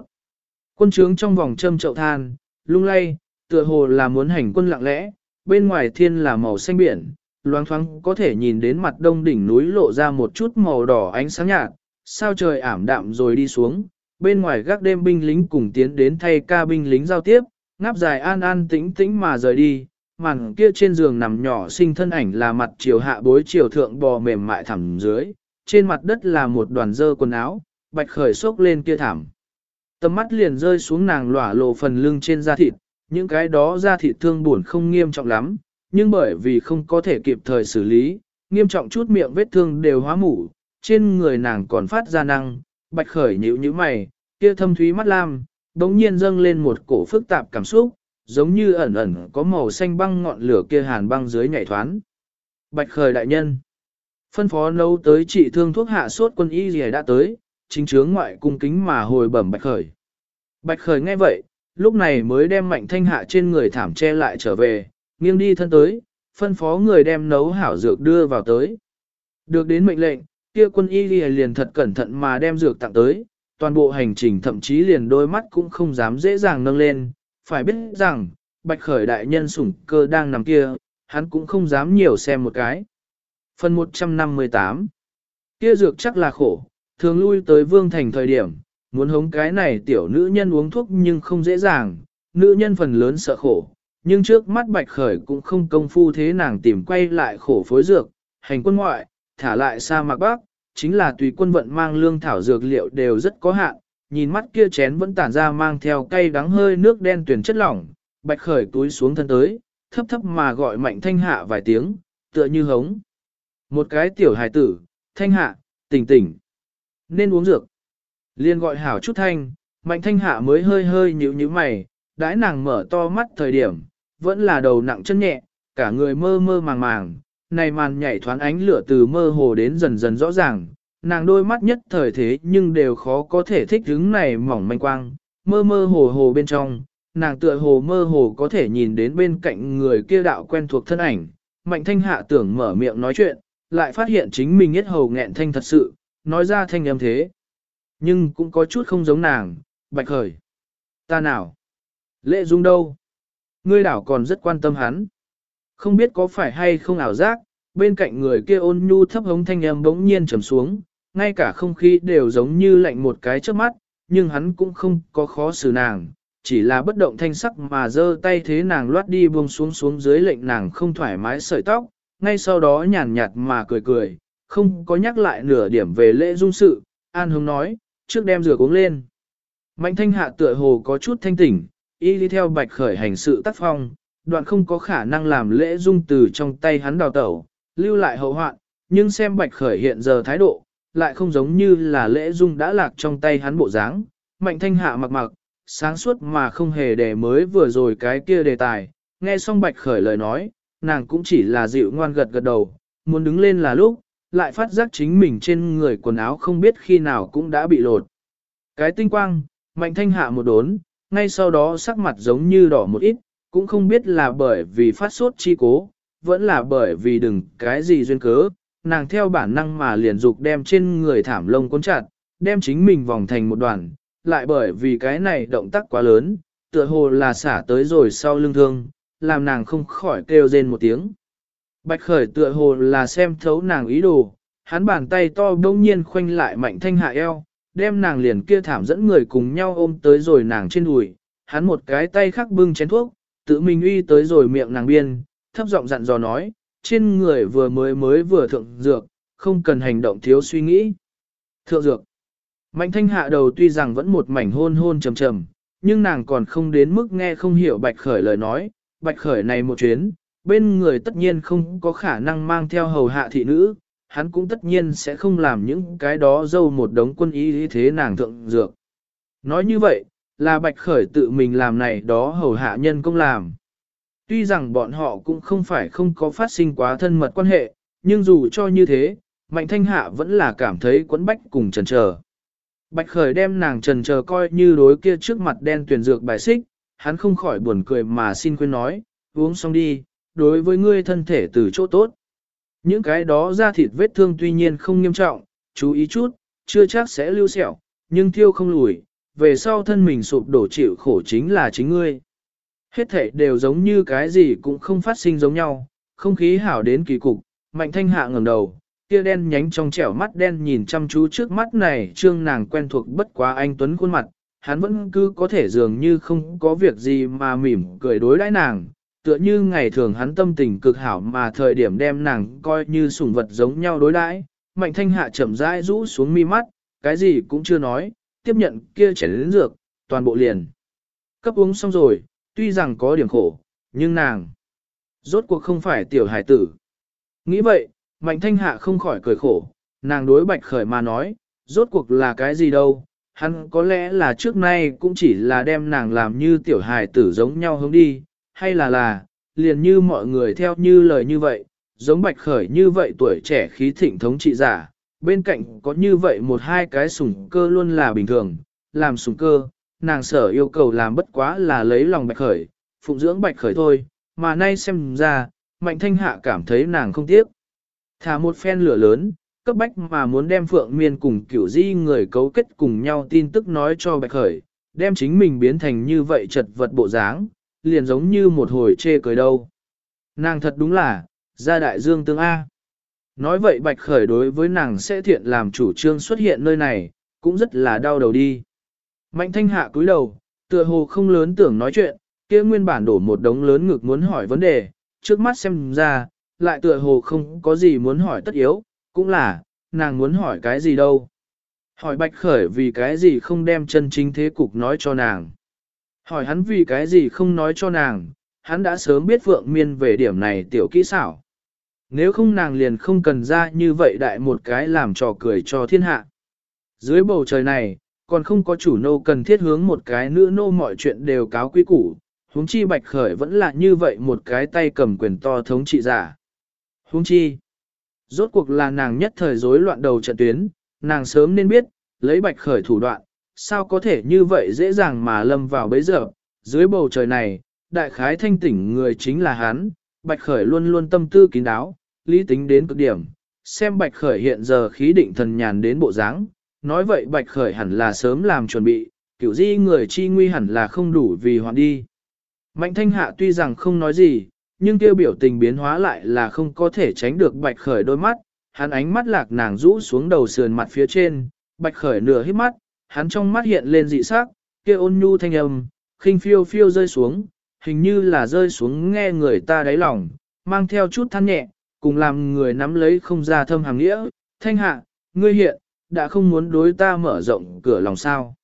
Quân trướng trong vòng châm chậu than, lung lay, tựa hồ là muốn hành quân lặng lẽ, bên ngoài thiên là màu xanh biển, loáng thoáng có thể nhìn đến mặt đông đỉnh núi lộ ra một chút màu đỏ ánh sáng nhạt, sao trời ảm đạm rồi đi xuống, bên ngoài gác đêm binh lính cùng tiến đến thay ca binh lính giao tiếp, ngáp dài an an tĩnh tĩnh mà rời đi, màn kia trên giường nằm nhỏ sinh thân ảnh là mặt chiều hạ bối chiều thượng bò mềm mại thẳm dưới, trên mặt đất là một đoàn dơ quần áo, bạch khởi sốc lên kia thảm. Tầm mắt liền rơi xuống nàng lỏa lộ phần lưng trên da thịt, những cái đó da thịt thương buồn không nghiêm trọng lắm, nhưng bởi vì không có thể kịp thời xử lý, nghiêm trọng chút miệng vết thương đều hóa mủ, trên người nàng còn phát ra năng, bạch khởi nhíu như mày, kia thâm thúy mắt lam, đống nhiên dâng lên một cổ phức tạp cảm xúc, giống như ẩn ẩn có màu xanh băng ngọn lửa kia hàn băng dưới nhảy thoán. Bạch khởi đại nhân, phân phó nấu tới trị thương thuốc hạ sốt quân y gì đã tới, chính chướng ngoại cung kính mà hồi bẩm bạch khởi. Bạch khởi nghe vậy, lúc này mới đem mạnh thanh hạ trên người thảm che lại trở về, nghiêng đi thân tới, phân phó người đem nấu hảo dược đưa vào tới. Được đến mệnh lệnh, kia quân y liền thật cẩn thận mà đem dược tặng tới, toàn bộ hành trình thậm chí liền đôi mắt cũng không dám dễ dàng nâng lên, phải biết rằng, bạch khởi đại nhân sủng cơ đang nằm kia, hắn cũng không dám nhiều xem một cái. Phần 158 Kia dược chắc là khổ, thường lui tới vương thành thời điểm, muốn hống cái này tiểu nữ nhân uống thuốc nhưng không dễ dàng, nữ nhân phần lớn sợ khổ, nhưng trước mắt bạch khởi cũng không công phu thế nàng tìm quay lại khổ phối dược, hành quân ngoại, thả lại sa mạc bắc, chính là tùy quân vận mang lương thảo dược liệu đều rất có hạn, nhìn mắt kia chén vẫn tản ra mang theo cây đắng hơi nước đen tuyển chất lỏng, bạch khởi túi xuống thân tới, thấp thấp mà gọi mạnh thanh hạ vài tiếng, tựa như hống. Một cái tiểu hài tử, thanh hạ, tỉnh tỉnh, nên uống dược. Liên gọi hảo chút thanh, mạnh thanh hạ mới hơi hơi nhíu nhíu mày, đãi nàng mở to mắt thời điểm, vẫn là đầu nặng chân nhẹ, cả người mơ mơ màng màng, này màn nhảy thoáng ánh lửa từ mơ hồ đến dần dần rõ ràng, nàng đôi mắt nhất thời thế nhưng đều khó có thể thích hứng này mỏng manh quang, mơ mơ hồ hồ bên trong, nàng tựa hồ mơ hồ có thể nhìn đến bên cạnh người kia đạo quen thuộc thân ảnh, mạnh thanh hạ tưởng mở miệng nói chuyện, lại phát hiện chính mình nhất hầu nghẹn thanh thật sự, nói ra thanh âm thế. Nhưng cũng có chút không giống nàng, bạch khởi. Ta nào? Lệ dung đâu? Ngươi đảo còn rất quan tâm hắn. Không biết có phải hay không ảo giác, bên cạnh người kia ôn nhu thấp hống thanh âm bỗng nhiên trầm xuống, ngay cả không khí đều giống như lạnh một cái trước mắt, nhưng hắn cũng không có khó xử nàng, chỉ là bất động thanh sắc mà giơ tay thế nàng loát đi buông xuống xuống dưới lệnh nàng không thoải mái sợi tóc, ngay sau đó nhàn nhạt mà cười cười, không có nhắc lại nửa điểm về lễ dung sự, An hứng nói, trước đem rửa uống lên. Mạnh thanh hạ tựa hồ có chút thanh tỉnh, y đi theo bạch khởi hành sự tác phong, đoạn không có khả năng làm lễ dung từ trong tay hắn đào tẩu, lưu lại hậu hoạn, nhưng xem bạch khởi hiện giờ thái độ, lại không giống như là lễ dung đã lạc trong tay hắn bộ dáng. Mạnh thanh hạ mặc mặc, sáng suốt mà không hề để mới vừa rồi cái kia đề tài, nghe xong bạch khởi lời nói, nàng cũng chỉ là dịu ngoan gật gật đầu, muốn đứng lên là lúc, lại phát giác chính mình trên người quần áo không biết khi nào cũng đã bị lột. Cái tinh quang, mạnh thanh hạ một đốn, ngay sau đó sắc mặt giống như đỏ một ít, cũng không biết là bởi vì phát sốt chi cố, vẫn là bởi vì đừng cái gì duyên cớ, nàng theo bản năng mà liền dục đem trên người thảm lông cuốn chặt, đem chính mình vòng thành một đoàn, lại bởi vì cái này động tác quá lớn, tựa hồ là xả tới rồi sau lưng thương, làm nàng không khỏi kêu rên một tiếng. Bạch khởi tựa hồ là xem thấu nàng ý đồ, hắn bàn tay to đông nhiên khoanh lại mạnh thanh hạ eo, đem nàng liền kia thảm dẫn người cùng nhau ôm tới rồi nàng trên đùi, hắn một cái tay khắc bưng chén thuốc, tự mình uy tới rồi miệng nàng biên, thấp giọng dặn dò nói, trên người vừa mới mới vừa thượng dược, không cần hành động thiếu suy nghĩ. Thượng dược. Mạnh thanh hạ đầu tuy rằng vẫn một mảnh hôn hôn trầm trầm, nhưng nàng còn không đến mức nghe không hiểu bạch khởi lời nói, bạch khởi này một chuyến, bên người tất nhiên không có khả năng mang theo hầu hạ thị nữ, hắn cũng tất nhiên sẽ không làm những cái đó dâu một đống quân y thế nàng thượng dược. Nói như vậy, là bạch khởi tự mình làm này đó hầu hạ nhân công làm. Tuy rằng bọn họ cũng không phải không có phát sinh quá thân mật quan hệ, nhưng dù cho như thế, mạnh thanh hạ vẫn là cảm thấy quấn bách cùng trần chờ. Bạch khởi đem nàng trần chờ coi như đối kia trước mặt đen tuyển dược bài xích, hắn không khỏi buồn cười mà xin khuyên nói, uống xong đi, đối với ngươi thân thể từ chỗ tốt. Những cái đó ra thịt vết thương tuy nhiên không nghiêm trọng, chú ý chút, chưa chắc sẽ lưu sẹo, nhưng thiêu không lùi, về sau thân mình sụp đổ chịu khổ chính là chính ngươi. Hết thể đều giống như cái gì cũng không phát sinh giống nhau, không khí hảo đến kỳ cục, mạnh thanh hạ ngẩng đầu, kia đen nhánh trong trẻo mắt đen nhìn chăm chú trước mắt này trương nàng quen thuộc bất quá anh Tuấn khuôn mặt, hắn vẫn cứ có thể dường như không có việc gì mà mỉm cười đối đãi nàng, tựa như ngày thường hắn tâm tình cực hảo mà thời điểm đem nàng coi như sủng vật giống nhau đối đãi. Mạnh thanh hạ chậm rãi rũ xuống mi mắt, cái gì cũng chưa nói, tiếp nhận kia chảy lĩnh dược, toàn bộ liền. Cấp uống xong rồi, tuy rằng có điểm khổ, nhưng nàng, rốt cuộc không phải tiểu hải tử. Nghĩ vậy, mạnh thanh hạ không khỏi cười khổ, nàng đối bạch khởi mà nói, rốt cuộc là cái gì đâu, hắn có lẽ là trước nay cũng chỉ là đem nàng làm như tiểu hài tử giống nhau hướng đi, hay là là, liền như mọi người theo như lời như vậy, giống bạch khởi như vậy tuổi trẻ khí thịnh thống trị giả, bên cạnh có như vậy một hai cái sủng cơ luôn là bình thường, làm sủng cơ, nàng sở yêu cầu làm bất quá là lấy lòng bạch khởi, phụng dưỡng bạch khởi thôi, mà nay xem ra, mạnh thanh hạ cảm thấy nàng không tiếc. Thả một phen lửa lớn, cấp bách mà muốn đem phượng miên cùng kiểu di người cấu kết cùng nhau tin tức nói cho bạch khởi, đem chính mình biến thành như vậy chật vật bộ dáng, liền giống như một hồi chê cười đâu. Nàng thật đúng là, gia đại dương tương A. Nói vậy bạch khởi đối với nàng sẽ thiện làm chủ trương xuất hiện nơi này, cũng rất là đau đầu đi. Mạnh thanh hạ cúi đầu, tựa hồ không lớn tưởng nói chuyện, kia nguyên bản đổ một đống lớn ngực muốn hỏi vấn đề, trước mắt xem ra, lại tựa hồ không có gì muốn hỏi tất yếu, cũng là, nàng muốn hỏi cái gì đâu. Hỏi bạch khởi vì cái gì không đem chân chính thế cục nói cho nàng. Hỏi hắn vì cái gì không nói cho nàng, hắn đã sớm biết Phượng Miên về điểm này tiểu kỹ xảo. Nếu không nàng liền không cần ra như vậy đại một cái làm trò cười cho thiên hạ. Dưới bầu trời này, còn không có chủ nô cần thiết hướng một cái nữ nô mọi chuyện đều cáo quý củ, huống chi bạch khởi vẫn là như vậy một cái tay cầm quyền to thống trị giả. Huống chi, rốt cuộc là nàng nhất thời rối loạn đầu trận tuyến, nàng sớm nên biết, lấy bạch khởi thủ đoạn, sao có thể như vậy dễ dàng mà lâm vào bấy giờ, dưới bầu trời này, đại khái thanh tỉnh người chính là hắn, bạch khởi luôn luôn tâm tư kín đáo, lý tính đến cực điểm, xem bạch khởi hiện giờ khí định thần nhàn đến bộ dáng, nói vậy bạch khởi hẳn là sớm làm chuẩn bị, kiểu di người chi nguy hẳn là không đủ vì hoạn đi. Mạnh thanh hạ tuy rằng không nói gì, nhưng tiêu biểu tình biến hóa lại là không có thể tránh được bạch khởi đôi mắt, hắn ánh mắt lạc nàng rũ xuống đầu sườn mặt phía trên, bạch khởi nửa hít mắt, hắn trong mắt hiện lên dị sắc, kia ôn nhu thanh âm, khinh phiêu phiêu rơi xuống, hình như là rơi xuống nghe người ta đáy lòng, mang theo chút than nhẹ, cùng làm người nắm lấy không ra thâm hàng nghĩa, thanh hạ, ngươi hiện, đã không muốn đối ta mở rộng cửa lòng sao.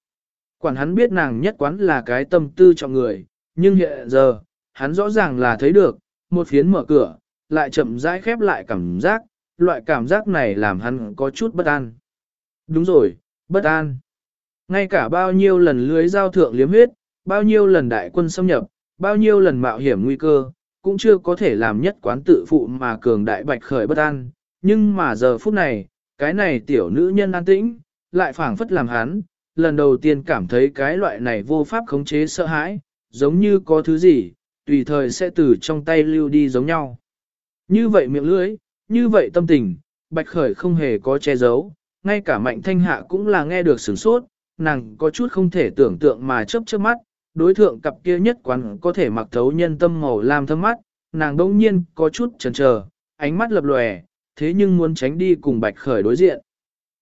Quản hắn biết nàng nhất quán là cái tâm tư trọng người, nhưng hiện giờ, hắn rõ ràng là thấy được, một phiến mở cửa, lại chậm rãi khép lại cảm giác, loại cảm giác này làm hắn có chút bất an. Đúng rồi, bất an. Ngay cả bao nhiêu lần lưới giao thượng liếm huyết, bao nhiêu lần đại quân xâm nhập, bao nhiêu lần mạo hiểm nguy cơ, cũng chưa có thể làm nhất quán tự phụ mà cường đại bạch khởi bất an. Nhưng mà giờ phút này, cái này tiểu nữ nhân an tĩnh, lại phảng phất làm hắn, lần đầu tiên cảm thấy cái loại này vô pháp khống chế sợ hãi, giống như có thứ gì, tùy thời sẽ từ trong tay lưu đi giống nhau. Như vậy miệng lưỡi, như vậy tâm tình, bạch khởi không hề có che giấu, ngay cả mạnh thanh hạ cũng là nghe được sửng sốt, nàng có chút không thể tưởng tượng mà chớp chớp mắt, đối thượng cặp kia nhất quán có thể mặc thấu nhân tâm màu lam thâm mắt, nàng đông nhiên có chút chần chờ, ánh mắt lập lòe, thế nhưng muốn tránh đi cùng bạch khởi đối diện.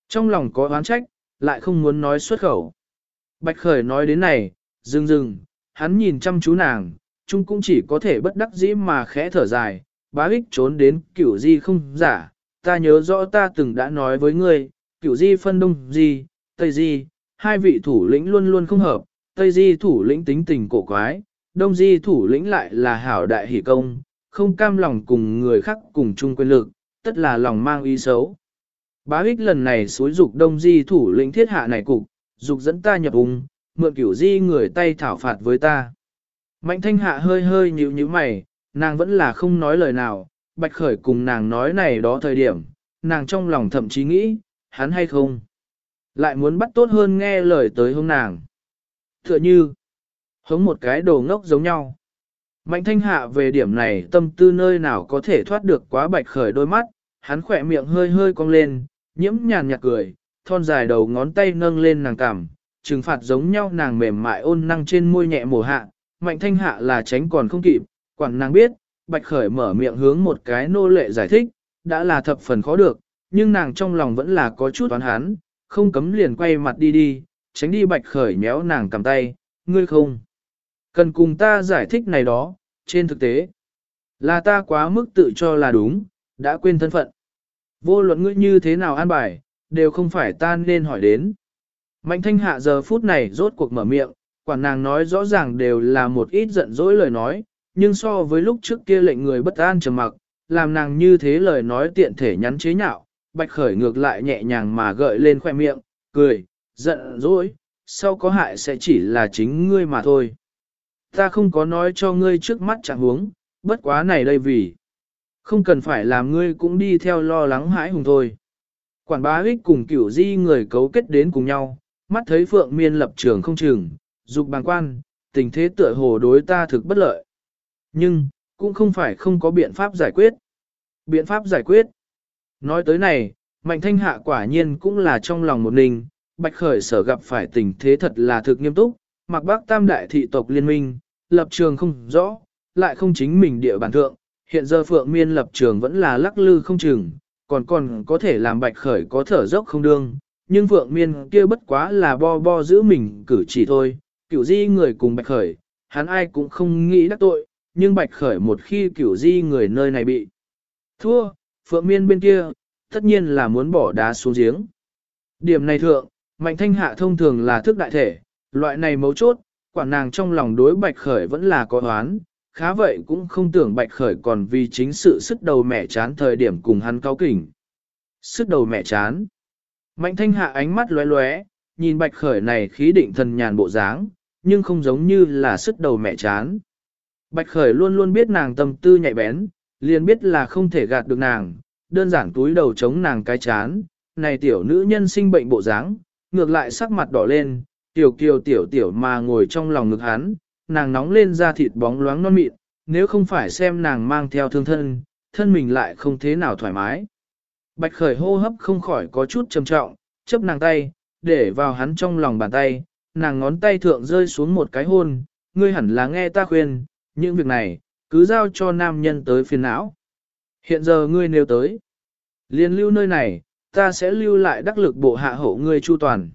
Trong lòng có oán trách, lại không muốn nói xuất khẩu. Bạch khởi nói đến này, dừng dừng, hắn nhìn chăm chú nàng, chung cũng chỉ có thể bất đắc dĩ mà khẽ thở dài, bá ích trốn đến kiểu di không giả, ta nhớ rõ ta từng đã nói với ngươi, kiểu di phân đông di, tây di, hai vị thủ lĩnh luôn luôn không hợp, tây di thủ lĩnh tính tình cổ quái, đông di thủ lĩnh lại là hảo đại hỷ công, không cam lòng cùng người khác cùng chung quyền lực, tất là lòng mang ý xấu. Bá Hích lần này xối dục đông di thủ lĩnh thiết hạ này cục, dục dẫn ta nhập ung, mượn cửu di người tay thảo phạt với ta. Mạnh thanh hạ hơi hơi nhíu nhíu mày, nàng vẫn là không nói lời nào, bạch khởi cùng nàng nói này đó thời điểm, nàng trong lòng thậm chí nghĩ, hắn hay không. Lại muốn bắt tốt hơn nghe lời tới hông nàng. Tựa như, hống một cái đồ ngốc giống nhau. Mạnh thanh hạ về điểm này tâm tư nơi nào có thể thoát được quá bạch khởi đôi mắt, hắn khỏe miệng hơi hơi cong lên, nhiễm nhàn nhạt cười, thon dài đầu ngón tay nâng lên nàng cằm, trừng phạt giống nhau nàng mềm mại ôn năng trên môi nhẹ mổ hạ, mạnh thanh hạ là tránh còn không kịp, quản nàng biết, bạch khởi mở miệng hướng một cái nô lệ giải thích, đã là thập phần khó được, nhưng nàng trong lòng vẫn là có chút toán hắn, không cấm liền quay mặt đi đi, tránh đi bạch khởi méo nàng cầm tay, ngươi không. Cần cùng ta giải thích này đó, trên thực tế, là ta quá mức tự cho là đúng, đã quên thân phận. Vô luận ngươi như thế nào an bài, đều không phải ta nên hỏi đến. Mạnh thanh hạ giờ phút này rốt cuộc mở miệng, quản nàng nói rõ ràng đều là một ít giận dỗi lời nói, nhưng so với lúc trước kia lệnh người bất an trầm mặc, làm nàng như thế lời nói tiện thể nhắn chế nhạo, bạch khởi ngược lại nhẹ nhàng mà gợi lên khoe miệng, cười, giận dỗi, sau có hại sẽ chỉ là chính ngươi mà thôi. Ta không có nói cho ngươi trước mắt chẳng huống, bất quá này đây vì. Không cần phải làm ngươi cũng đi theo lo lắng hãi hùng thôi. Quản bá ích cùng kiểu di người cấu kết đến cùng nhau, mắt thấy phượng miên lập trường không chừng, dục bàng quan, tình thế tựa hồ đối ta thực bất lợi. Nhưng, cũng không phải không có biện pháp giải quyết. Biện pháp giải quyết. Nói tới này, mạnh thanh hạ quả nhiên cũng là trong lòng một ninh, bạch khởi sở gặp phải tình thế thật là thực nghiêm túc, mặc bác tam đại thị tộc liên minh, lập trường không rõ, lại không chính mình địa bản thượng, hiện giờ phượng miên lập trường vẫn là lắc lư không chừng, còn còn có thể làm bạch khởi có thở dốc không đương, nhưng phượng miên kia bất quá là bo bo giữ mình cử chỉ thôi, cửu di người cùng bạch khởi, hắn ai cũng không nghĩ đắc tội, nhưng bạch khởi một khi cửu di người nơi này bị thua, phượng miên bên kia, tất nhiên là muốn bỏ đá xuống giếng. Điểm này thượng, mạnh thanh hạ thông thường là thức đại thể, loại này mấu chốt, quả nàng trong lòng đối bạch khởi vẫn là có oán, khá vậy cũng không tưởng bạch khởi còn vì chính sự sức đầu mẹ chán thời điểm cùng hắn cao kỉnh. Sức đầu mẹ chán. Mạnh thanh hạ ánh mắt lóe lóe, nhìn bạch khởi này khí định thần nhàn bộ dáng, nhưng không giống như là sức đầu mẹ chán. Bạch khởi luôn luôn biết nàng tâm tư nhạy bén, liền biết là không thể gạt được nàng, đơn giản túi đầu chống nàng cái chán, này tiểu nữ nhân sinh bệnh bộ dáng, ngược lại sắc mặt đỏ lên, tiểu kiều tiểu tiểu mà ngồi trong lòng ngực hắn, nàng nóng lên da thịt bóng loáng non mịn, nếu không phải xem nàng mang theo thương thân, thân mình lại không thế nào thoải mái. Bạch khởi hô hấp không khỏi có chút trầm trọng, chấp nàng tay, để vào hắn trong lòng bàn tay, nàng ngón tay thượng rơi xuống một cái hôn, ngươi hẳn là nghe ta khuyên, những việc này, cứ giao cho nam nhân tới phiền não. Hiện giờ ngươi nếu tới, liền lưu nơi này, ta sẽ lưu lại đắc lực bộ hạ hộ ngươi chu toàn.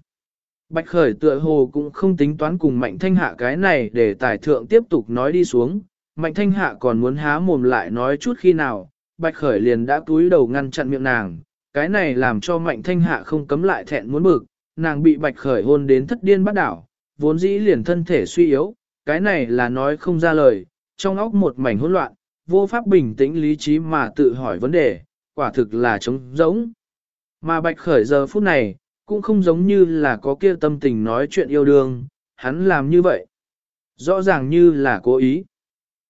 Bạch Khởi tựa hồ cũng không tính toán cùng Mạnh Thanh Hạ cái này để tài thượng tiếp tục nói đi xuống. Mạnh Thanh Hạ còn muốn há mồm lại nói chút khi nào, Bạch Khởi liền đã túi đầu ngăn chặn miệng nàng. Cái này làm cho Mạnh Thanh Hạ không cấm lại thẹn muốn bực, nàng bị Bạch Khởi hôn đến thất điên bắt đảo, vốn dĩ liền thân thể suy yếu, cái này là nói không ra lời, trong óc một mảnh hỗn loạn, vô pháp bình tĩnh lý trí mà tự hỏi vấn đề, quả thực là trống rỗng. Mà bạch khởi giờ phút này, cũng không giống như là có kia tâm tình nói chuyện yêu đương, hắn làm như vậy. Rõ ràng như là cố ý.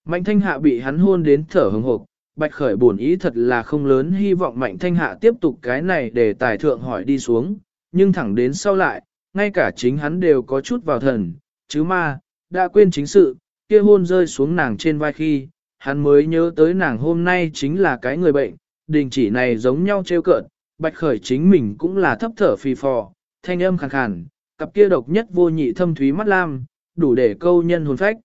Mạnh thanh hạ bị hắn hôn đến thở hừng hộp, bạch khởi buồn ý thật là không lớn hy vọng mạnh thanh hạ tiếp tục cái này để tài thượng hỏi đi xuống, nhưng thẳng đến sau lại, ngay cả chính hắn đều có chút vào thần, chứ ma, đã quên chính sự, kia hôn rơi xuống nàng trên vai khi, hắn mới nhớ tới nàng hôm nay chính là cái người bệnh, đình chỉ này giống nhau trêu cợt, bạch khởi chính mình cũng là thấp thở phì phò, thanh âm khàn khàn, cặp kia độc nhất vô nhị thâm thúy mắt lam, đủ để câu nhân hồn phách.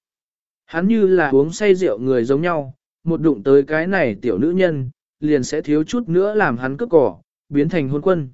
Hắn như là uống say rượu người giống nhau, một đụng tới cái này tiểu nữ nhân, liền sẽ thiếu chút nữa làm hắn cướp cỏ, biến thành hôn quân.